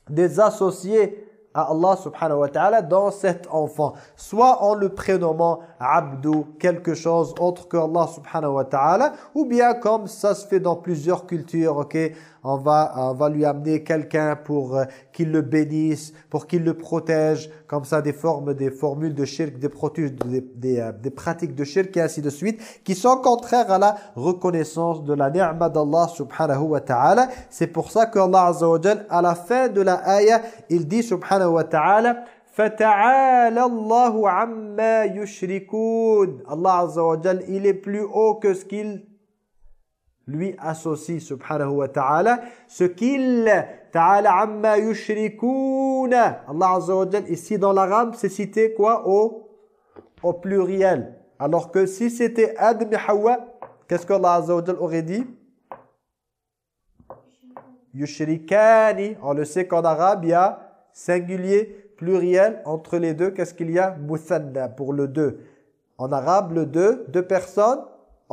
des associés à Allah subhanahu wa ta'ala dans cet enfant. Soit en le prénommant Abdou, quelque chose autre que Allah subhanahu wa ta'ala, ou bien comme ça se fait dans plusieurs cultures, ok? on va, on va lui amener quelqu'un pour euh, qu'il le bénisse, pour qu'il le protège, comme ça des formes, des formules de shirk, des, des, des, euh, des pratiques de shirk et ainsi de suite, qui sont contraires à la reconnaissance de la ni'ma d'Allah subhanahu wa ta'ala. C'est pour ça que Allah azza wa à la fin de la ayah, il dit subhanahu wa ta'ala, فَتَعَالَ اللَّهُ عَمَّا يُشْرِكُونَ Allah azza wa il est plus haut que ce qu'il lui associe subhanahu wa ta'ala ce qu'il ta'ala amma yushrikuna. Allah azza wa ici dans l'arabe c'est cité quoi? Au au pluriel. Alors que si c'était Adam Hawa qu'est-ce que Allah azza wa aurait dit? Yushrikani. On le sait qu'en arabe il y a singulier pluriel entre les deux. Qu'est-ce qu'il y a? Muthanna pour le deux. En arabe le deux deux personnes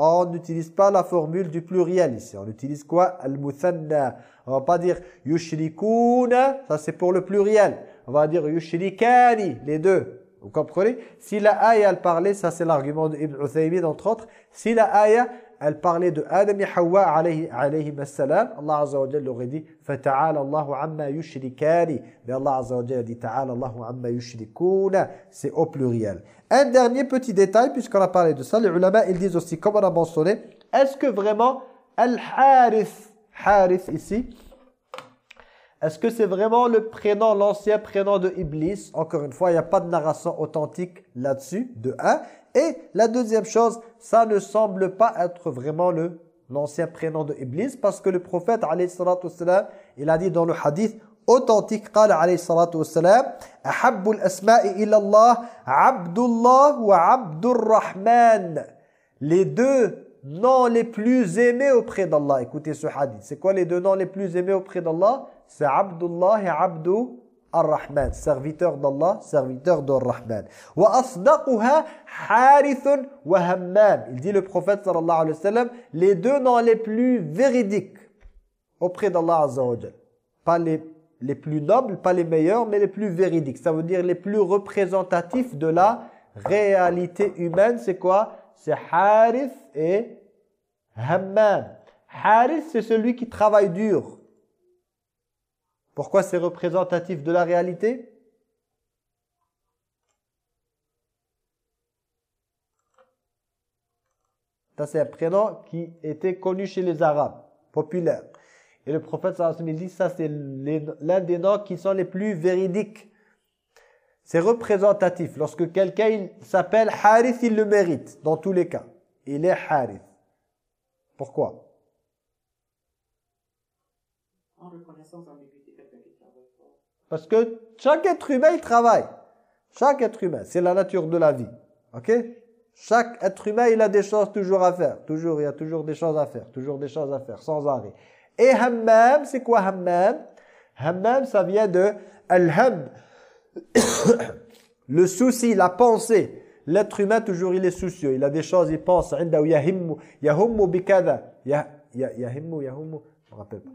on n'utilise pas la formule du pluriel ici. On utilise quoi? Al-muthanna. On va pas dire yushrikuna, ça c'est pour le pluriel. On va dire yushrikani, les deux. Vous comprenez? Si la ayah elle parlait, ça c'est l'argument d'Ibn Uthaymin entre autres, si la ayah elle parlait de Adam et Hawa alayhi, alayhi salam, Allah Azza wa Jalla aurait dit فَتَعَالَ اللَّهُ عَمَّا يُشْرِكَانِ Mais Allah Azza wa Jalla dit تَعَالَ اللَّهُ عَمَّا يُشْرِكُونَ C'est au pluriel. Un dernier petit détail, puisqu'on a parlé de ça, les ulama, ils disent aussi, comme on a mentionné, est-ce que vraiment Al-Harith, Harith ici, est-ce que c'est vraiment le prénom, l'ancien prénom de Iblis Encore une fois, il n'y a pas de narration authentique là-dessus, de un. Et la deuxième chose, ça ne semble pas être vraiment le l'ancien prénom de Iblis, parce que le prophète, alayhi il a dit dans le hadith, authentique قال عليه الصلاة والسلام أحب الأسماء إلى الله عبد الله وعبد الرحمن les deux noms les plus aimés auprès d'Allah écoutez ce hadith c'est quoi les deux noms les plus aimés auprès d'Allah c'est Abdullah et Abdu Ar-Rahman, serviteur d'Allah, serviteur de Rahman. Wa asdaquha harithun wa hammam. Il dit le prophète sallallahu alayhi wa sallam, les deux noms les plus véridiques auprès d'Allah azza Pas les, les plus nobles, pas les meilleurs, mais les plus véridiques. Ça veut dire les plus représentatifs de la réalité humaine. C'est quoi? C'est harith et hammam. Harith, c'est celui qui travaille dur pourquoi c'est représentatif de la réalité? Ça, c'est un prénom qui était connu chez les Arabes, populaire. Et le prophète sallallahu dit ça c'est l'un des noms qui sont les plus véridiques. C'est représentatif. Lorsque quelqu'un s'appelle Harith, il le mérite dans tous les cas. Il est Harith. Pourquoi? En reconnaissance Parce que chaque être humain, il travaille. Chaque être humain, c'est la nature de la vie. Ok? Chaque être humain, il a des choses toujours à faire. Toujours, il y a toujours des choses à faire. Toujours des choses à faire, sans arrêt. Et hammam, c'est quoi hammam? Hammam, ça vient de al-ham. (coughs) Le souci, la pensée. L'être humain, toujours, il est soucieux. Il a des choses, il pense. Yahimmu, yahummu bikada. Yahimmu, yahummu, je me rappelle pas.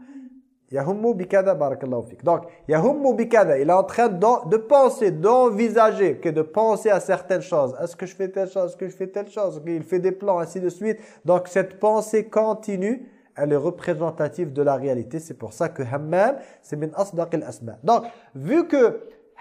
Yahummu bikada, barakallahu fik. Donc, yahummu bikada, il est en train de, penser, d'envisager, que de penser à certaines choses. Est-ce que je fais telle chose, est-ce que je fais telle chose? Il fait des plans, ainsi de suite. Donc, cette pensée continue, elle est représentative de la réalité. C'est pour ça que hammam, c'est min asdaq al-asma. Donc, vu que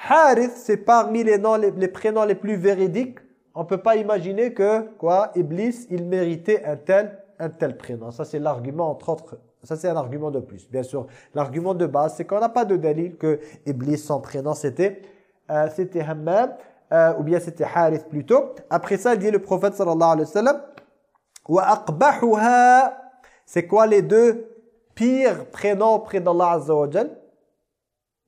Harith, c'est parmi les, noms, les, prénoms les plus véridiques, on ne peut pas imaginer que, quoi, Iblis, il méritait un tel, un tel prénom. Ça, c'est l'argument, entre autres, ça c'est un argument de plus. Bien sûr, l'argument de base, c'est qu'on n'a pas de dalil que Iblis, son prénom, c'était euh, c'était Hammam, euh, ou bien c'était Harith plutôt. Après ça, il dit le prophète sallallahu alayhi wa sallam, « Wa aqbahuha » C'est quoi les deux pires prénoms auprès d'Allah Azza wa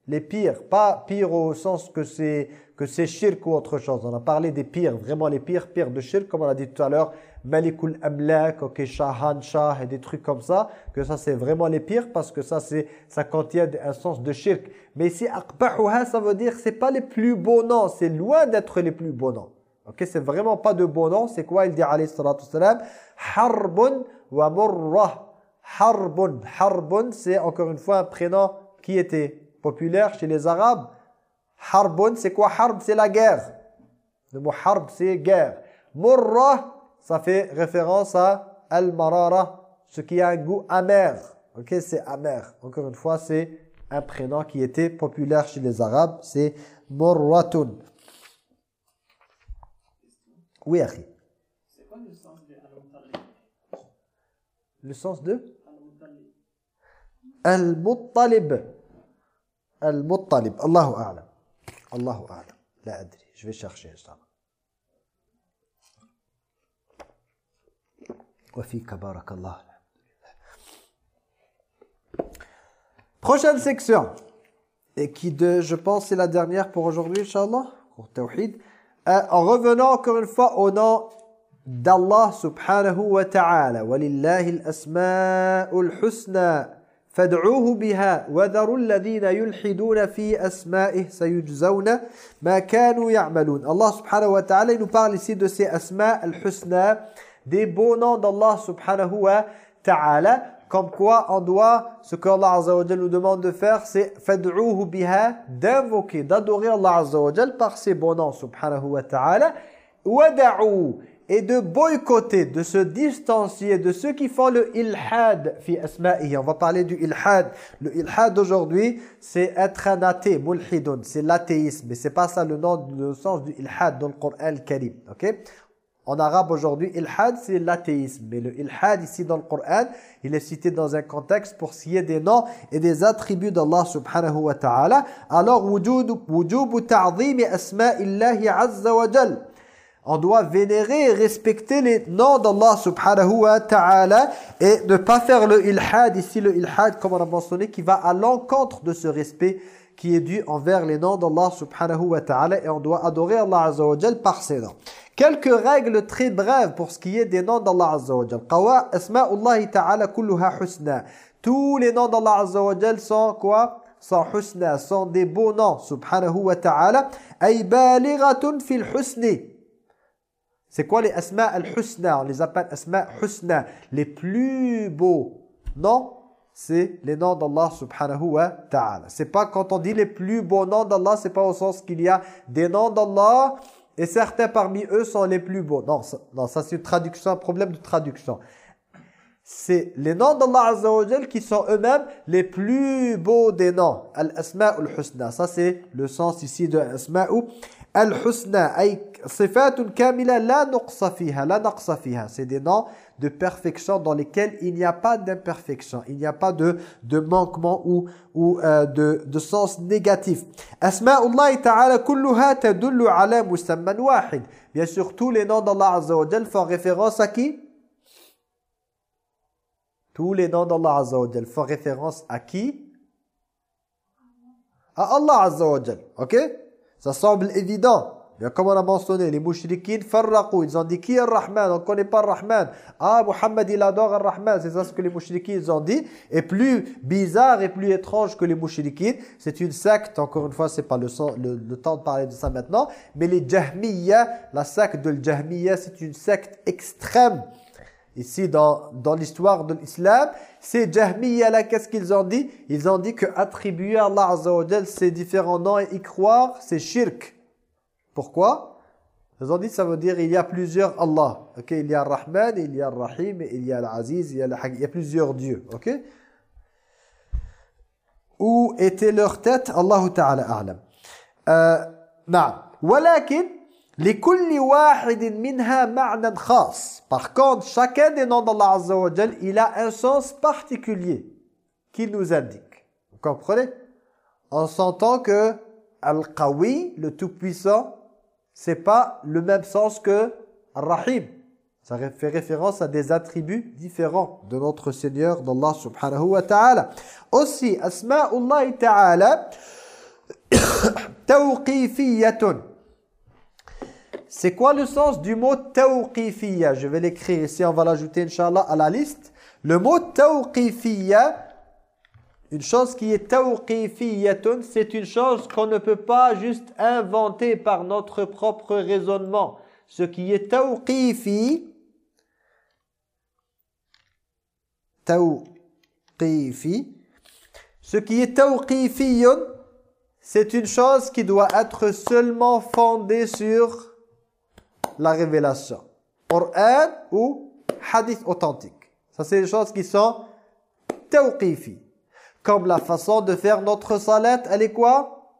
Les pires, pas pires au sens que c'est que c'est shirk ou autre chose. On a parlé des pires, vraiment les pires, pires de shirk, comme on a dit tout à l'heure, Malikul Amlak, ok, Shahan Shah et des trucs comme ça, que ça c'est vraiment les pires parce que ça c'est ça contient un sens de shirk. Mais ici, Aqbahuha, ça veut dire c'est pas les plus beaux noms, c'est loin d'être les plus beaux noms. Ok, c'est vraiment pas de beaux noms, c'est quoi? Il dit alayhi salatu salam, Harbun wa murrah. Harbun. Harbun, c'est encore une fois un prénom qui était populaire chez les Arabes. Harbun, c'est quoi Harb, c'est la guerre. Le mot harb, c'est guerre. Murrah, ça fait référence à al-marara, ce qui a un goût amer. Ok, c'est amer. Encore une fois, c'est un prénom qui était populaire chez les Arabes. C'est Murratun. Oui, Akhi. Le sens de Al-Muttalib. Al-Muttalib. Allahu a'lam. Allahu a'lam. La adri. Je vais chercher ça. Prochaine section. Et qui, de, je pense, c'est la dernière pour aujourd'hui, Inch'Allah. Pour Tawhid. Euh, en revenant encore une fois au nom d'Allah subhanahu wa ta'ala. وَلِلَّهِ الْأَسْمَاءُ الْحُسْنَى فَادْعُوهُ بِهَا وَذَرُوا الَّذِينَ يُلْحِدُونَ فِي أَسْمَائِهِ سَيُجْزَوْنَ مَا كَانُوا يَعْمَلُونَ Allah subhanahu wa ta'ala nous parle ici de ces asma al-husna, des beaux noms d'Allah subhanahu wa ta'ala, comme quoi on doit, ce qu'Allah azza wa nous demande de faire, c'est فَادْعُوهُ بِهَا d'invoquer, d'adorer Allah azza wa par ses beaux noms subhanahu wa ta'ala, وَدَعُوا et de boycotter, de se distancier de ceux qui font le ilhad fi asma'ihi. On va parler du ilhad. Le ilhad aujourd'hui, c'est être un athée, mulhidun, c'est l'athéisme. Mais c'est pas ça le nom, le sens du ilhad dans le Coran al-Karim. OK? En arabe aujourd'hui, ilhad, c'est l'athéisme. Mais le ilhad, ici dans le Coran, il est cité dans un contexte pour ce des noms et des attributs d'Allah subhanahu wa ta'ala. Alors, wujubu ta'zimi asma'illahi azza wa jalla on doit vénérer et respecter les noms d'Allah subhanahu wa ta'ala et ne pas faire le ilhad, ici le ilhad comme on a mentionné, qui va à l'encontre de ce respect qui est dû envers les noms d'Allah subhanahu wa ta'ala et on doit adorer Allah azza par ses noms. Quelques règles très brèves pour ce qui est des noms d'Allah azza wa asma'ullahi ta'ala kulluha husna. Tous les noms d'Allah azza wa sont quoi? Sont husna, sont des beaux noms subhanahu wa ta'ala ay balighatun fil husni c'est quoi les asma al-husna On les appelle asma husna. Les plus beaux noms, c'est les noms d'Allah subhanahu wa ta'ala. C'est pas quand on dit les plus beaux noms d'Allah, c'est pas au sens qu'il y a des noms d'Allah et certains parmi eux sont les plus beaux. Non, ça, non, ça c'est une traduction, un problème de traduction. C'est les noms d'Allah Azza qui sont eux-mêmes les plus beaux des noms. Al-asma al-husna. Ça c'est le sens ici de asma Al-Husna, sifatun kamila la fiha, la fiha. C'est des noms de perfection dans lesquels il n'y a pas d'imperfection, il n'y a pas de, de manquement ou, ou euh, de, de sens négatif. Ta'ala ala. Bien sûr, tous les noms d'Allah Azza wa font référence à qui? Tous les noms d'Allah Azza wa font référence à qui? À Allah Azza wa Ok? Ça semble évident. Bien, comme on a mentionné, les mouchriquines, farraqou, ils ont dit qui est Rahman? On ne connaît pas Rahman. Ah, Muhammad, il adore Rahman. C'est ça ce que les mouchriquines ont dit. Et plus bizarre et plus étrange que les mouchriquines, c'est une secte, encore une fois, c'est pas le, temps de parler de ça maintenant, mais les Jahmiyyah, la secte de Jahmiyyah, c'est une secte extrême. Ici, dans, dans l'histoire de l'islam, ces Jahmiyyah là, qu'est-ce qu'ils ont dit? Ils ont dit que attribuer à Allah ces différents noms et y croire, c'est shirk. Pourquoi Ils ont dit ça veut dire il y a plusieurs Allah. OK, il y a Rahman, il y a Rahim, il y a Al-Aziz, il y a il y a plusieurs dieux, OK Où était leur tête Allah Ta'ala a'lam. Euh, نعم. ولكن لكل واحد منها معنى خاص. Par contre, chacun des noms d'Allah Azza wa il a un sens particulier qui nous indique. Vous comprenez En sentant que Al-Qawi, le tout-puissant, c'est pas le même sens que Rahim. Ça fait référence à des attributs différents de notre Seigneur, d'Allah subhanahu wa ta'ala. Aussi, Asma'ullah ta'ala, (coughs) tawqifiyatun. C'est quoi le sens du mot tawqifiyya Je vais l'écrire ici, on va l'ajouter inshallah à la liste. Le mot tawqifiyya, une chose qui est tawqifiyatun, c'est une chose qu'on ne peut pas juste inventer par notre propre raisonnement. Ce qui est tawqifi, tawqifi, ce qui est tawqifiyun, c'est une chose qui doit être seulement fondée sur la révélation. Coran ou hadith authentique. Ça, c'est des choses qui sont tawqifi. Comme la façon de faire notre salat, elle est quoi?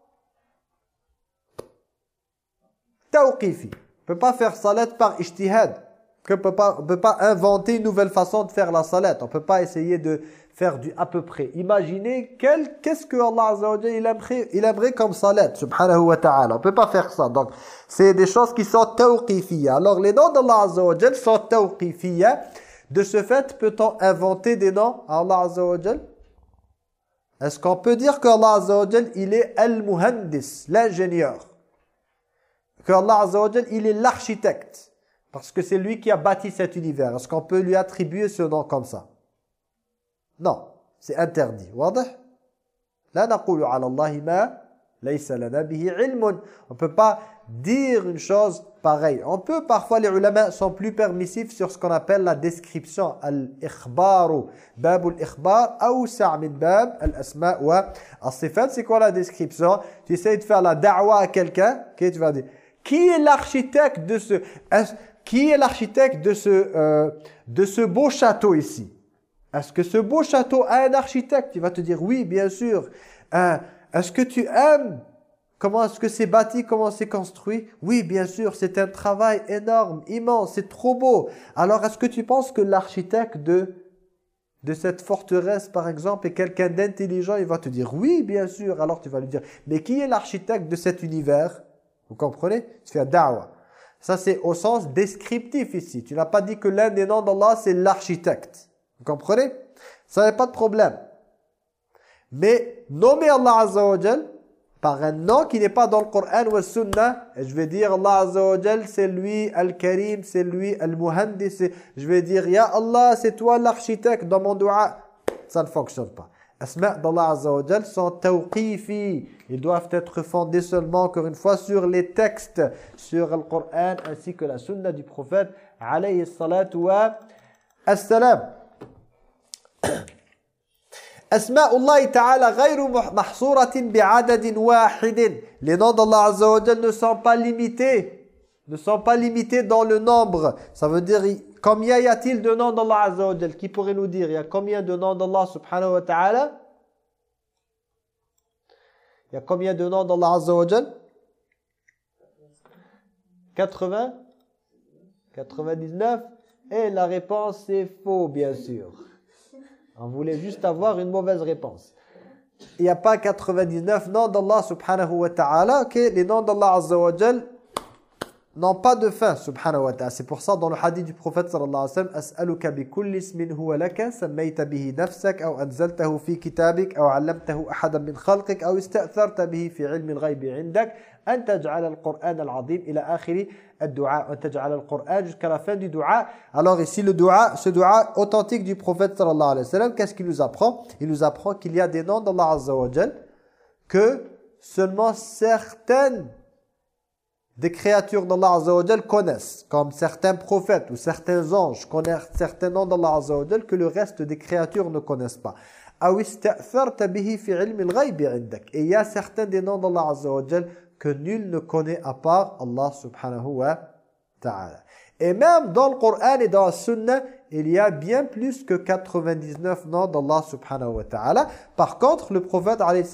Tawqifi. On ne peut pas faire salat par ijtihad. On ne peut pas, inventer une nouvelle façon de faire la salat. On ne peut pas essayer de faire du à peu près. Imaginez qu'est-ce que Allah Azza wa aimerait comme salat, subhanahu wa ta'ala. On ne peut pas faire ça. Donc, c'est des choses qui sont tawqifiyya. Alors, les noms d'Allah Azza wa sont tawqifiyya. De ce fait, peut-on inventer des noms à Allah Azza wa est-ce qu'on peut dire qu'Allah Azza wa il est Al-Muhandis, l'ingénieur? Qu'Allah Azza wa il est l'architecte Parce que c'est lui qui a bâti cet univers. Est-ce qu'on peut lui attribuer ce nom comme ça? Non, c'est interdit. La ala Allah ma lana bihi ilmun. On peut pas dire une chose pareille. On peut, parfois, les ulama sont plus permissifs sur ce qu'on appelle la description. Al-ikhbaru. Bab al-ikhbar, awsa' min bab al-asma' wa al-sifat. C'est quoi la description? Tu essayes de faire la da'wa à quelqu'un. Okay, tu vas dire, qui est l'architecte de ce... Qui est l'architecte de ce, euh, de ce beau château ici? Est-ce que ce beau château a un architecte? Il va te dire oui, bien sûr. Euh, Est-ce que tu aimes Comment est-ce que c'est bâti? Comment c'est construit? Oui, bien sûr, c'est un travail énorme, immense, c'est trop beau. Alors, est-ce que tu penses que l'architecte de, de cette forteresse, par exemple, est quelqu'un d'intelligent? Il va te dire, oui, bien sûr. Alors, tu vas lui dire, mais qui est l'architecte de cet univers? Vous comprenez? Tu fais da'wa. Ça, c'est au sens descriptif ici. Tu n'as pas dit que l'un des noms d'Allah, c'est l'architecte. Vous comprenez? Ça n'est pas de problème. Mais nommer Allah Azza wa par un nom qui n'est pas dans le Coran ou le Sunnah, et je vais dire Allah Azza wa c'est lui Al-Karim, c'est lui Al-Muhandis, je vais dire Ya Allah, c'est toi l'architecte dans mon dua. Ça ne fonctionne pas. Asma d'Allah Azza wa sont tawqifi. Ils doivent être fondés seulement, encore une fois, sur les textes, sur le Coran ainsi que la Sunna du prophète alayhi salatu wa assalam. Asma'ullah ta'ala ghayru mahsuratin bi'adadin wahidin. Les noms d'Allah Azza wa ne sont pas limités. Ne sont pas limités dans le nombre. Ça veut dire, combien y a-t-il de noms d'Allah Azza wa Qui pourrait nous dire, il y a combien de noms d'Allah subhanahu wa ta'ala? Il y a combien de noms d'Allah Azza wa 80 99 Et la réponse est faux, bien sûr. On voulait juste avoir une mauvaise réponse. Il n'y a pas 99 noms d'Allah subhanahu wa ta'ala. Okay? Les noms d'Allah azza wa n'ont pas de fin, subhanahu wa ta'ala. C'est pour ça, dans le hadith du prophète, sallallahu alayhi wa sallam, « As'aluka bi kulli ismin huwa laka, sammayta bihi nafsak, aw anzaltahu fi kitabik, aw allamtahu ahadan min khalqik, aw ista'tharta bihi fi ilmi al-ghaybi indak, al-Qur'an al-azim ila jusqu'à la fin du du'a alors ici le du'a ce du'a authentique du prophète qu'est-ce qu'il nous apprend? Il nous apprend qu'il y a des noms d'Allah azza wa que seulement certaines des créatures d'Allah Azza wa connaissent, comme certains prophètes ou certains anges connaissent certains noms d'Allah Azza wa que le reste des créatures ne connaissent pas. Et il y a certains des noms d'Allah Azza wa que nul ne connaît à part Allah subhanahu wa ta'ala. Et même dans le Coran et dans la Sunna, il y a bien plus que 99 noms d'Allah subhanahu wa ta'ala. Par contre, le prophète alayhi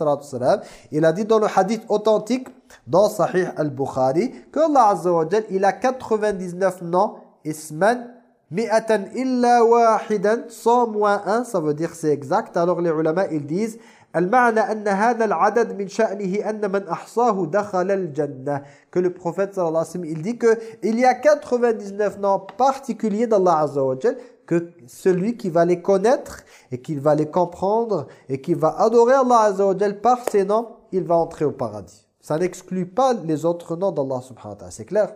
il a dit dans le hadith authentique, dans Sahih al-Bukhari, que Allah azza wa il a 99 noms, isman, mi'atan illa wahidan, 100 moins 1, ça veut dire c'est exact. Alors les ulama, ils disent, المعنى أن هذا العدد من شأنه أن من أحصاه دخل الجنة que le prophète sallallahu alayhi wa sallam il dit que il y a 99 noms particuliers d'Allah azza wa jal que celui qui va les connaître et qui va les comprendre et qui va adorer Allah azza wa jal par ses noms il va entrer au paradis ça n'exclut pas les autres noms d'Allah subhanahu wa ta'ala c'est clair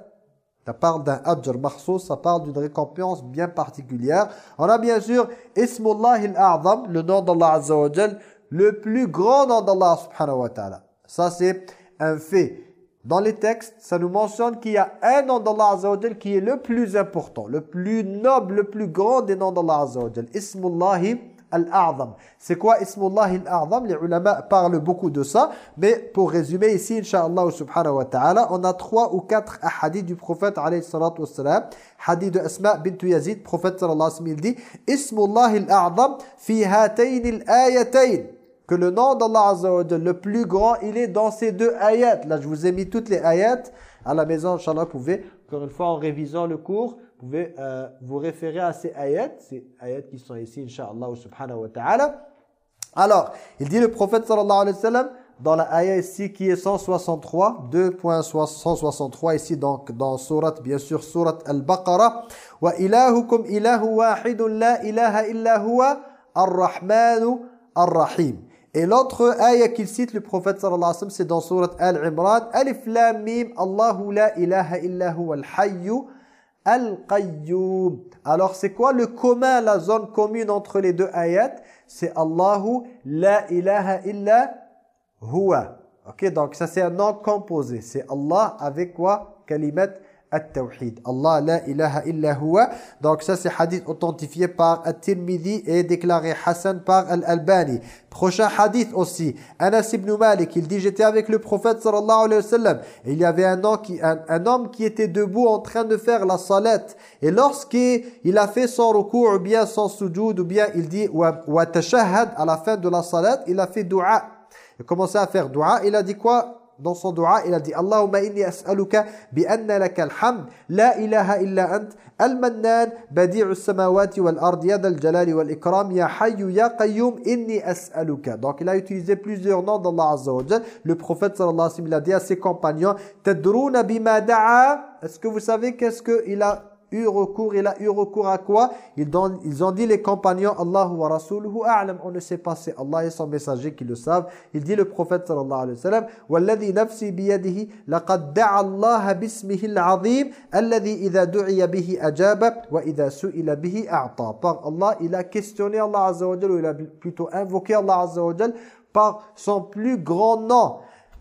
ça parle d'un ajr mahsous, ça parle d'une récompense bien particulière. On a bien sûr Ismullah al-A'zam, le nom d'Allah Azza wa Jal, le plus grand nom d'Allah subhanahu wa ta'ala. Ça c'est un fait. Dans les textes, ça nous mentionne qu'il y a un nom d'Allah Azza qui est le plus important, le plus noble, le plus grand des noms d'Allah Azza wa Ismullahi al-A'zam. C'est quoi Ismullahi al-A'zam? Les ulama parlent beaucoup de ça, mais pour résumer ici, Inch'Allah subhanahu wa ta'ala, on a trois ou quatre hadiths du prophète alayhi salatu wassalam. Hadith de Asma bint Yazid, prophète sallallahu alayhi wa sallam, dit Ismullahi al-A'zam fi hatayn al-ayatayn que le nom d'Allah Azza wa le plus grand, il est dans ces deux ayats. Là, je vous ai mis toutes les ayats à la maison, Inch'Allah, vous pouvez, encore une fois, en révisant le cours, vous pouvez euh, vous référer à ces ayats, ces ayats qui sont ici, Inch'Allah, subhanahu wa ta'ala. Alors, il dit le prophète sallallahu alayhi wa sallam, dans la ayat ici qui est 163, 2.163 ici donc dans surat, bien sûr, surat Al-Baqarah. « Wa ilahukum ilahu wahidun la ilaha illa huwa ar-Rahmanu ar-Rahim » Et l'autre ayah qu'il cite, le prophète sallallahu alayhi wa sallam, c'est dans surat Al-Imran. Alif lam mim, Allahu la ilaha illa al-hayyu al-qayyum. Alors c'est quoi le commun, la zone commune entre les deux ayats? C'est Allahu la ilaha illa huwa. Ok, donc ça c'est un nom composé. C'est Allah avec quoi? Kalimat At-Tawhid. Allah la ilaha huwa. Donc ça c'est hadith authentifié par At-Tirmidhi et déclaré Hassan par Al-Albani. Prochain hadith aussi. Anas ibn Malik, il dit j'étais avec le prophète sallallahu alayhi wa sallam. Et il y avait un homme, qui, était debout en train de faire la salat. Et lorsqu'il a fait son recours ou bien son sujoud ou bien il dit wa tashahhad à la fin de la salat, il a fait dua. Il a commencé à faire dua. Il a dit quoi? Dans son dua, il a dit Allahumma inni as'aluka bi anna laka al-hamd la ilaha illa ant al-mannan badi'u as-samawati wal ardi ya jalali wal ikram ya hayyu ya qayyum inni as'aluka. Donc il a utilisé plusieurs noms d'Allah Azza wa Jalla. Le prophète sallallahu alayhi wa sallam il a dit à ses compagnons tadruna bima da'a Est-ce que vous savez qu'est-ce qu'il a eu recours, il a eu recours à quoi? Ils, ont dit les compagnons Allahu wa rasuluhu a'lam. On ne sait pas, c'est Allah et son messager qui le savent. Il dit le prophète sallallahu alayhi wa sallam nafsi biyadihi laqad da'a Allah bismihi al-azim alladhi idha du'iya bihi ajaba wa idha su'ila bihi a'ta. Par Allah, il a questionné Allah azza wa il a plutôt invoqué Allah azza par son plus grand nom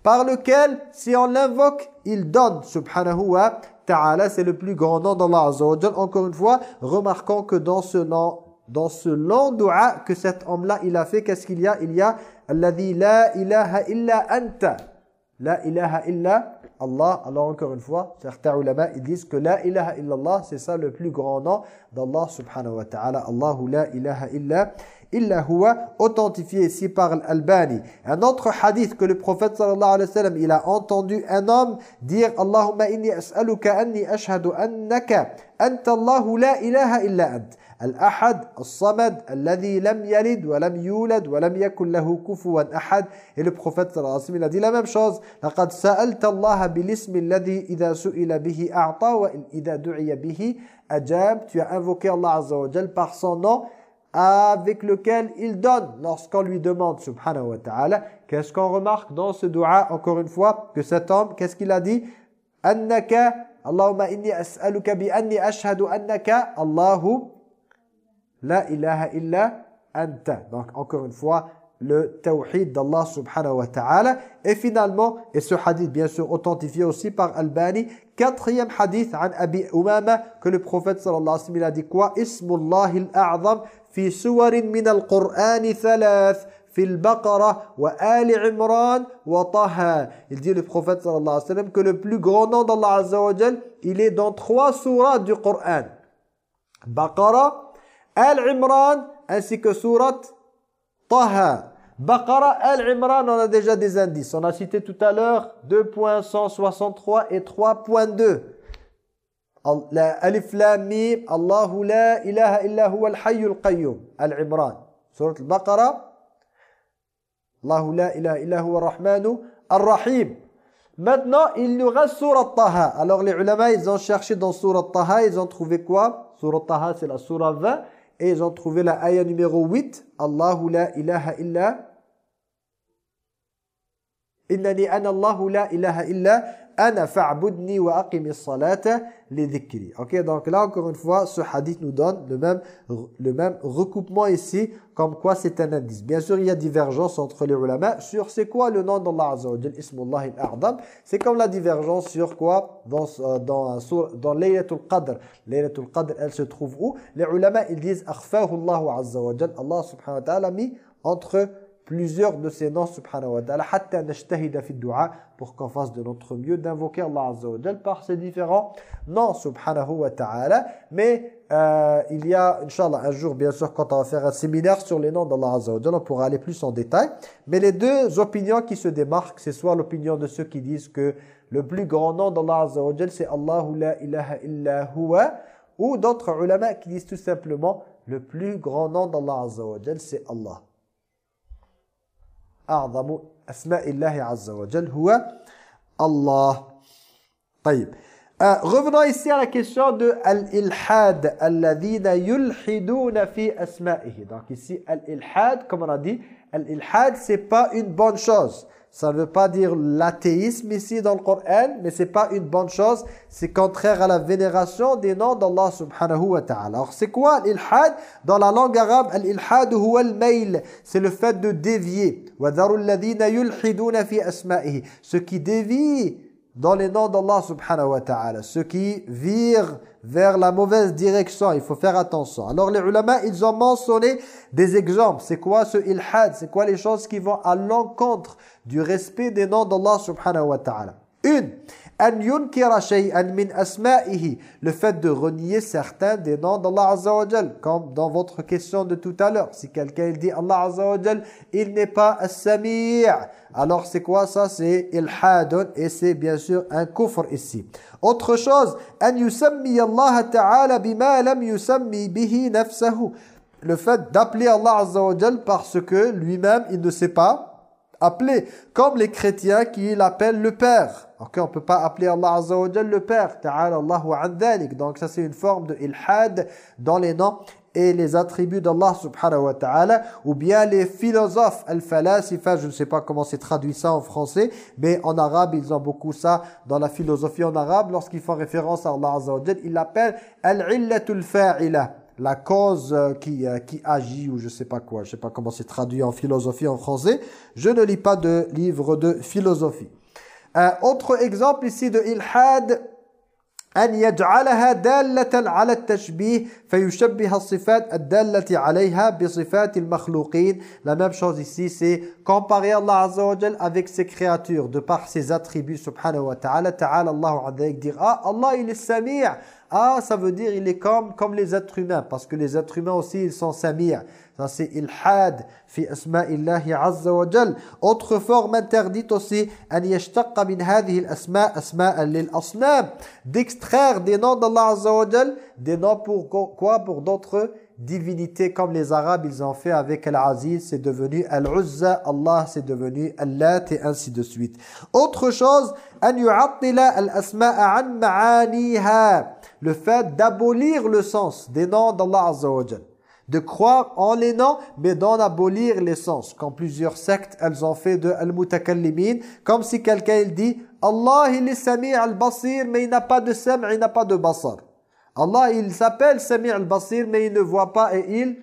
par lequel, si on l'invoque, il donne, subhanahu wa Ta'ala, c'est le plus grand nom d'Allah Azza Encore une fois, remarquons que dans ce nom, dans ce long dua que cet homme-là, il a fait, qu'est-ce qu'il y a? Il y a « Alladhi la ilaha illa anta » La ilaha illa Allah. Alors encore une fois, certains ulama, ils disent que la ilaha illallah, c'est ça le plus grand nom d'Allah subhanahu wa ta'ala. Allahu la ilaha illa illa huwa, authentifié ici par Al-Albani. Un autre hadith que le prophète sallallahu alayhi wa sallam, il a entendu un homme dire Allahumma inni as'aluka anni ashhadu annaka anta Allahu la ilaha illa ant. Al-Ahad, Al-Samad, Alladhi lam yalid wa lam yulad wa lam yakun lahu kufuwan ahad. Et le prophète sallallahu alayhi wa sallam, il a dit la même chose. الذي إذا سئل به أعطى وإذا دعي به أجاب. Tu as invoqué Allah Azza wa par son nom avec lequel il donne lorsqu'on lui demande subhanahu wa ta'ala. Qu'est-ce qu'on remarque dans ce dua encore une fois que cet homme, qu'est-ce qu'il a dit? Annaka, Allahumma inni as'aluka bi anni ashhadu annaka Allahu la ilaha illa anta. Donc encore une fois, le tawhid d'Allah subhanahu wa ta'ala. Et finalement, et ce hadith bien sûr authentifié aussi par Albani, quatrième hadith an Abi Umama que le prophète sallallahu alayhi wa sallam a dit quoi Ismullahi al-a'zam في سور من القرآن ثلاث في البقرة وآل عمران وطه Il dit le prophète صلى الله عليه وسلم que le plus grand nom d'Allah Azza wa Jal, il est dans trois sourates du Coran. Baqara, Al Imran ainsi que sourate Taha. Baqara Al-Imran, on a déjà des indices. On a cité tout à l'heure 2.163 et 3.2. Alif Lam Mim, Allahu la ilaha illa huwa al-hayyul qayyum. Al-Imran. Sourate Al-Baqara. Allahu la ilaha illa huwa ar-rahmanu ar-rahim. Maintenant, il nous reste Surah Taha. Alors les ulama, ils ont cherché dans Surah Taha, ils ont trouvé quoi? Surah Taha, c'est la Surah 20. Et ils ont trouvé la ayah numéro 8. Allahu la ilaha illa. Innani ana la ilaha illa. Ana fa'budni wa aqimi salata li. OK, donc là encore une fois, ce hadith nous donne le même le même recoupement ici comme quoi c'est un indice. Bien sûr, il y a divergence entre les ulama sur c'est quoi le nom d'Allah Azza wa Jalla, al-A'zam. C'est comme la divergence sur quoi dans dans dans Laylatul Qadr. Laylatul Qadr, elle se trouve où? Les ulama ils disent akhfahu Allah Azza wa Jalla, Allah subhanahu wa ta'ala mis entre plusieurs de ces noms subhanahu wa ta'ala hatta nashtahida fi du'a pour qu'on fasse de notre mieux d'invoquer Allah azza wa par ces différents noms subhanahu wa ta'ala. Mais euh, il y a inchallah un jour bien sûr quand on va faire un séminaire sur les noms d'Allah azza wa on pourra aller plus en détail. Mais les deux opinions qui se démarquent c'est soit l'opinion de ceux qui disent que le plus grand nom d'Allah azza wa jalla c'est Allahu la ilaha illa huwa ou d'autres ulama qui disent tout simplement le plus grand nom d'Allah azza wa jalla c'est Allah أعظم أسماء الله عز وجل هو الله طيب euh, revenons ici à la question de al-ilhad alladhina yulhiduna fi asma'ihi donc ici al-ilhad comme on a dit al-ilhad c'est pas une bonne chose Ça ne veut pas dire l'athéisme ici dans le Coran, mais c'est pas une bonne chose. C'est contraire à la vénération des noms d'Allah subhanahu wa ta'ala. Alors c'est quoi l'ilhad Dans la langue arabe, l'ilhad huwa al-mail. C'est le fait de dévier. Ceux qui dévient dans les noms d'Allah subhanahu wa ta'ala. Ceux qui virent vers la mauvaise direction, il faut faire attention. Alors les ulama, ils ont mentionné des exemples. C'est quoi ce ilhad? C'est quoi les choses qui vont à l'encontre du respect des noms d'Allah subhanahu wa ta'ala? Une le fait de renier certains des noms d'Allah azza wa comme dans votre question de tout à l'heure. Si quelqu'un dit Allah azza il n'est pas as-sami' alors c'est quoi ça? C'est ilhadun et c'est bien sûr un kufr ici. Autre chose, an yusammi Allah ta'ala bima lam yusammi bihi. Le fait d'appeler Allah azza wa jal parce que lui-même il ne sait pas comme les chrétiens qui l'appellent le Père. On peut pas appeler Allah Azza le Père. Ta'ala Allahu an Donc ça c'est une forme de ilhad dans les noms et les attributs d'Allah subhanahu wa ta'ala ou bien les philosophes al-falasifa, je ne sais pas comment c'est traduit ça en français, mais en arabe ils ont beaucoup ça dans la philosophie en arabe lorsqu'ils font référence à Allah Azza ils l'appellent al-illatul fa'ila la cause euh, qui, euh, qui agit ou je sais pas quoi, je sais pas comment c'est traduit en philosophie en français. Je ne lis pas de livre de philosophie. Un autre exemple ici de ilhad أن يجعلها دالة على التشبيه فيشبه الصفات الدالة عليها بصفات المخلوقين La même chose ici, c'est comparer Allah Azza wa Jal avec ses créatures de par ses attributs subhanahu wa ta'ala. Ta'ala Allahu adhik dire Ah, Allah il est sami' Ah, ça veut dire il est comme, comme les êtres humains, parce que les êtres humains aussi, ils sont samir. Ça, c'est ilhad fi asma'illahi azza wa jal. Autre forme interdite aussi, an yashtaqqa min hadhihi al-asma' asma'an lil asnam. D'extraire des noms d'Allah azza wa jal, des noms pour quoi Pour d'autres divinités comme les Arabes ils ont fait avec Al-Aziz, c'est devenu Al-Uzza, Allah c'est devenu Al-Lat et ainsi de suite. Autre chose, an yu'attila al-asma'a an ma'aniha. Le fait d'abolir le sens des noms d'Allah Azza wa de croire en les noms, mais d'en abolir les sens. Comme plusieurs sectes, elles ont fait de al-mutakallimin, comme si quelqu'un il dit Allah il est Sami' al-Basir, mais il n'a pas de Sam', il n'a pas de Basar. Allah il s'appelle Sami' al-Basir, mais il ne voit pas et il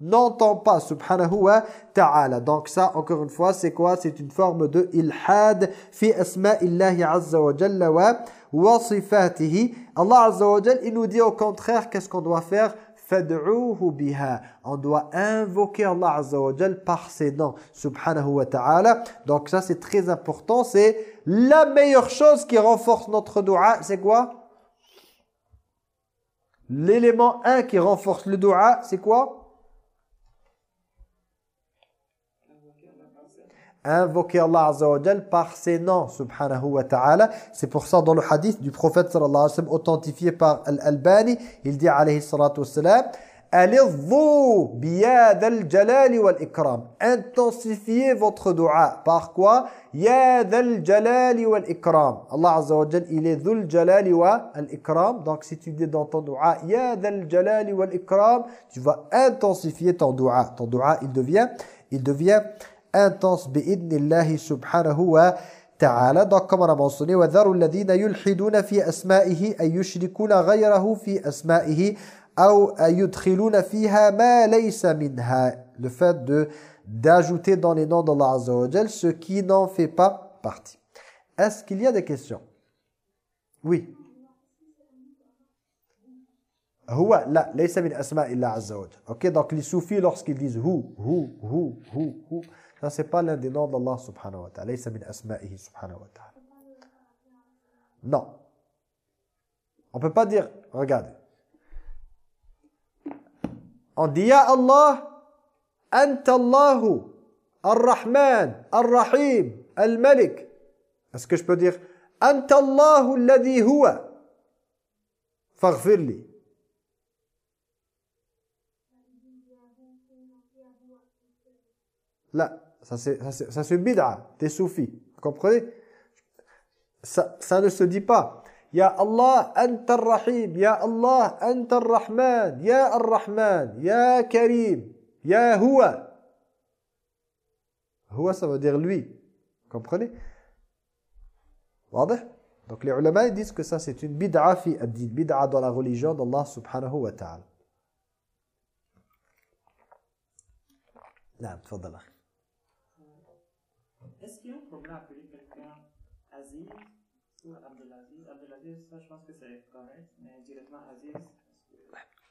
n'entend pas, subhanahu wa ta'ala. Donc ça, encore une fois, c'est quoi? C'est une forme de ilhad fi asma'illahi azza wa jalla wa wa sifatihi. Allah azza wa il nous dit au contraire, qu'est-ce qu'on doit faire? Fad'uhu biha. On doit invoquer Allah Azza wa par ses noms, subhanahu wa ta'ala. Donc ça c'est très important, c'est la meilleure chose qui renforce notre dua, c'est quoi? L'élément 1 qui renforce le dua, c'est quoi? Invoquer Allah Azza wa par ses noms, subhanahu wa ta'ala. C'est pour ça dans le hadith du prophète sallallahu alayhi wa sallam authentifié par Al-Albani, il dit alayhi salatu wa sallam biyad al-jalali wal-ikram. Intensifiez votre dua. Par quoi Yad al-jalali wal-ikram. Allah Azza wa Jal, il est dhul jalali wal-ikram. Donc si tu dis dans ton dua Yad al-jalali wal-ikram, tu vas intensifier ton dua. Ton dua, il devient, il devient intense bi'idnillahi subhanahu wa ta'ala. Donc comme on a وَذَرُوا الَّذِينَ يُلْحِدُونَ فِي أَسْمَائِهِ أَيْ يُشْرِكُونَ غَيْرَهُ فِي أَسْمَائِهِ أَوْ يُدْخِلُونَ فِيهَا مَا لَيْسَ مِنْهَا Le fait de d'ajouter dans les noms d'Allah Azza wa Jal ce qui n'en fait pas partie. Est-ce. Huwa, la, laysa min asma illa azza wa Ok, donc les soufis lorsqu'ils disent hu, hu, hu, hu, hu, ça, c'est pas l'un des noms d'Allah subhanahu wa ta'ala. min asma'ihi subhanahu wa ta'ala. Non. On peut pas dire, regardez. On dit, Ya Allah, Anta Allahu, Ar-Rahman, Ar-Rahim, Al-Malik. Est-ce que je peux dire, Anta Allahu alladhi huwa, faghfirli. Là. Ça c'est une bid'a, des soufis. Vous comprenez ça, ça ne se dit pas. Ya Allah, Anta rahim Ya Allah, Anta rahman Ya Ar-Rahman. Ya Karim. Ya Huwa. Huwa, ça veut dire lui. Vous comprenez Donc les ulama disent que ça c'est une bid'a fi ad-din. Bid'a dans la religion d'Allah subhanahu wa ta'ala. نعم تفضل أخي est-ce qu'il y a un problème à appeler quelqu'un Aziz ou Abdelaziz? Abdelaziz, ça je pense que c'est correct, mais directement Aziz.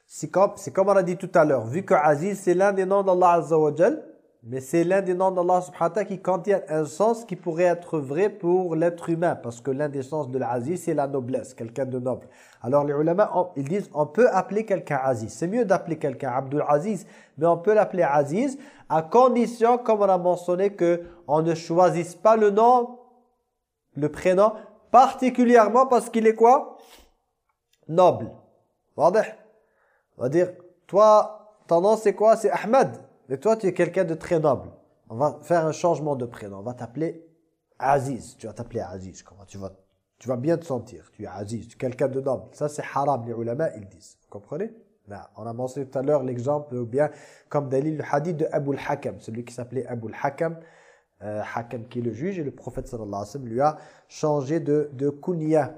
C'est comme, on a dit tout à l'heure, vu que Aziz c'est l'un des noms d'Allah Azza wa Jal, mais c'est l'un des noms d'Allah subhanahu qui contient un sens qui pourrait être vrai pour l'être humain, parce que l'un des sens de l'Aziz c'est la noblesse, quelqu'un de noble. Alors les ulama, ils disent, on peut appeler quelqu'un Aziz. C'est mieux d'appeler quelqu'un Abdul Aziz, mais on peut l'appeler Aziz à condition, comme on a mentionné, que on ne choisisse pas le nom, le prénom, particulièrement parce qu'il est quoi? Noble. On va dire, toi, ton nom c'est quoi? C'est Ahmed. Mais toi, tu es quelqu'un de très noble. On va faire un changement de prénom. On va t'appeler Aziz. Tu vas t'appeler Aziz. Comment tu vas, tu vas bien te sentir. Tu es Aziz. Tu es quelqu'un de noble. Ça, c'est haram. Les ulama, ils disent. Vous comprenez? On a mentionné tout à l'heure l'exemple, ou bien comme dalil, le hadith de Abu al-Hakam, celui qui s'appelait Abu al-Hakam, euh, Hakam qui est le juge, et le prophète sallallahu alayhi wa sallam lui a changé de, de kunya.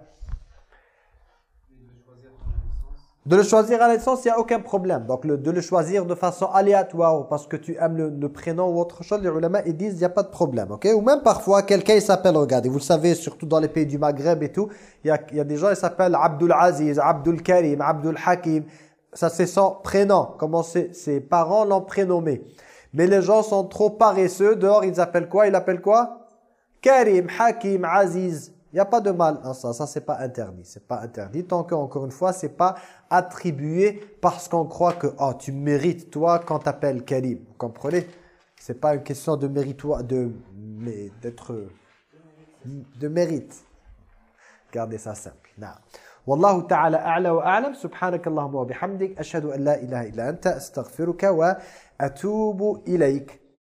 De le choisir à la naissance, il n'y a aucun problème. Donc de le choisir de façon aléatoire parce que tu aimes le, prénom ou autre chose, les ulama ils disent il n'y a pas de problème. ok? Ou même parfois, quelqu'un il s'appelle, regardez, vous le savez, surtout dans les pays du Maghreb et tout, il y a, il y a des gens qui s'appellent Abdul Aziz, Abdul Karim, Abdul Hakim ça c'est son prénom, comment ses parents l'ont prénommé. Mais les gens sont trop paresseux, dehors ils appellent quoi? Ils appellent quoi? Karim, Hakim, Aziz. Il n'y a pas de mal dans ça, ça c'est pas interdit, c'est pas interdit. Tant qu'encore une fois, c'est pas attribué parce qu'on croit que oh, tu mérites toi quand t'appelles Karim. Vous comprenez C'est pas une question de mérite, de d'être de mérite. Gardez ça simple. والله تعالى أعلى وأعلم سبحانك اللهم وبحمدك أشهد أن لا إله إلا أنت أستغفرك وأتوب إليك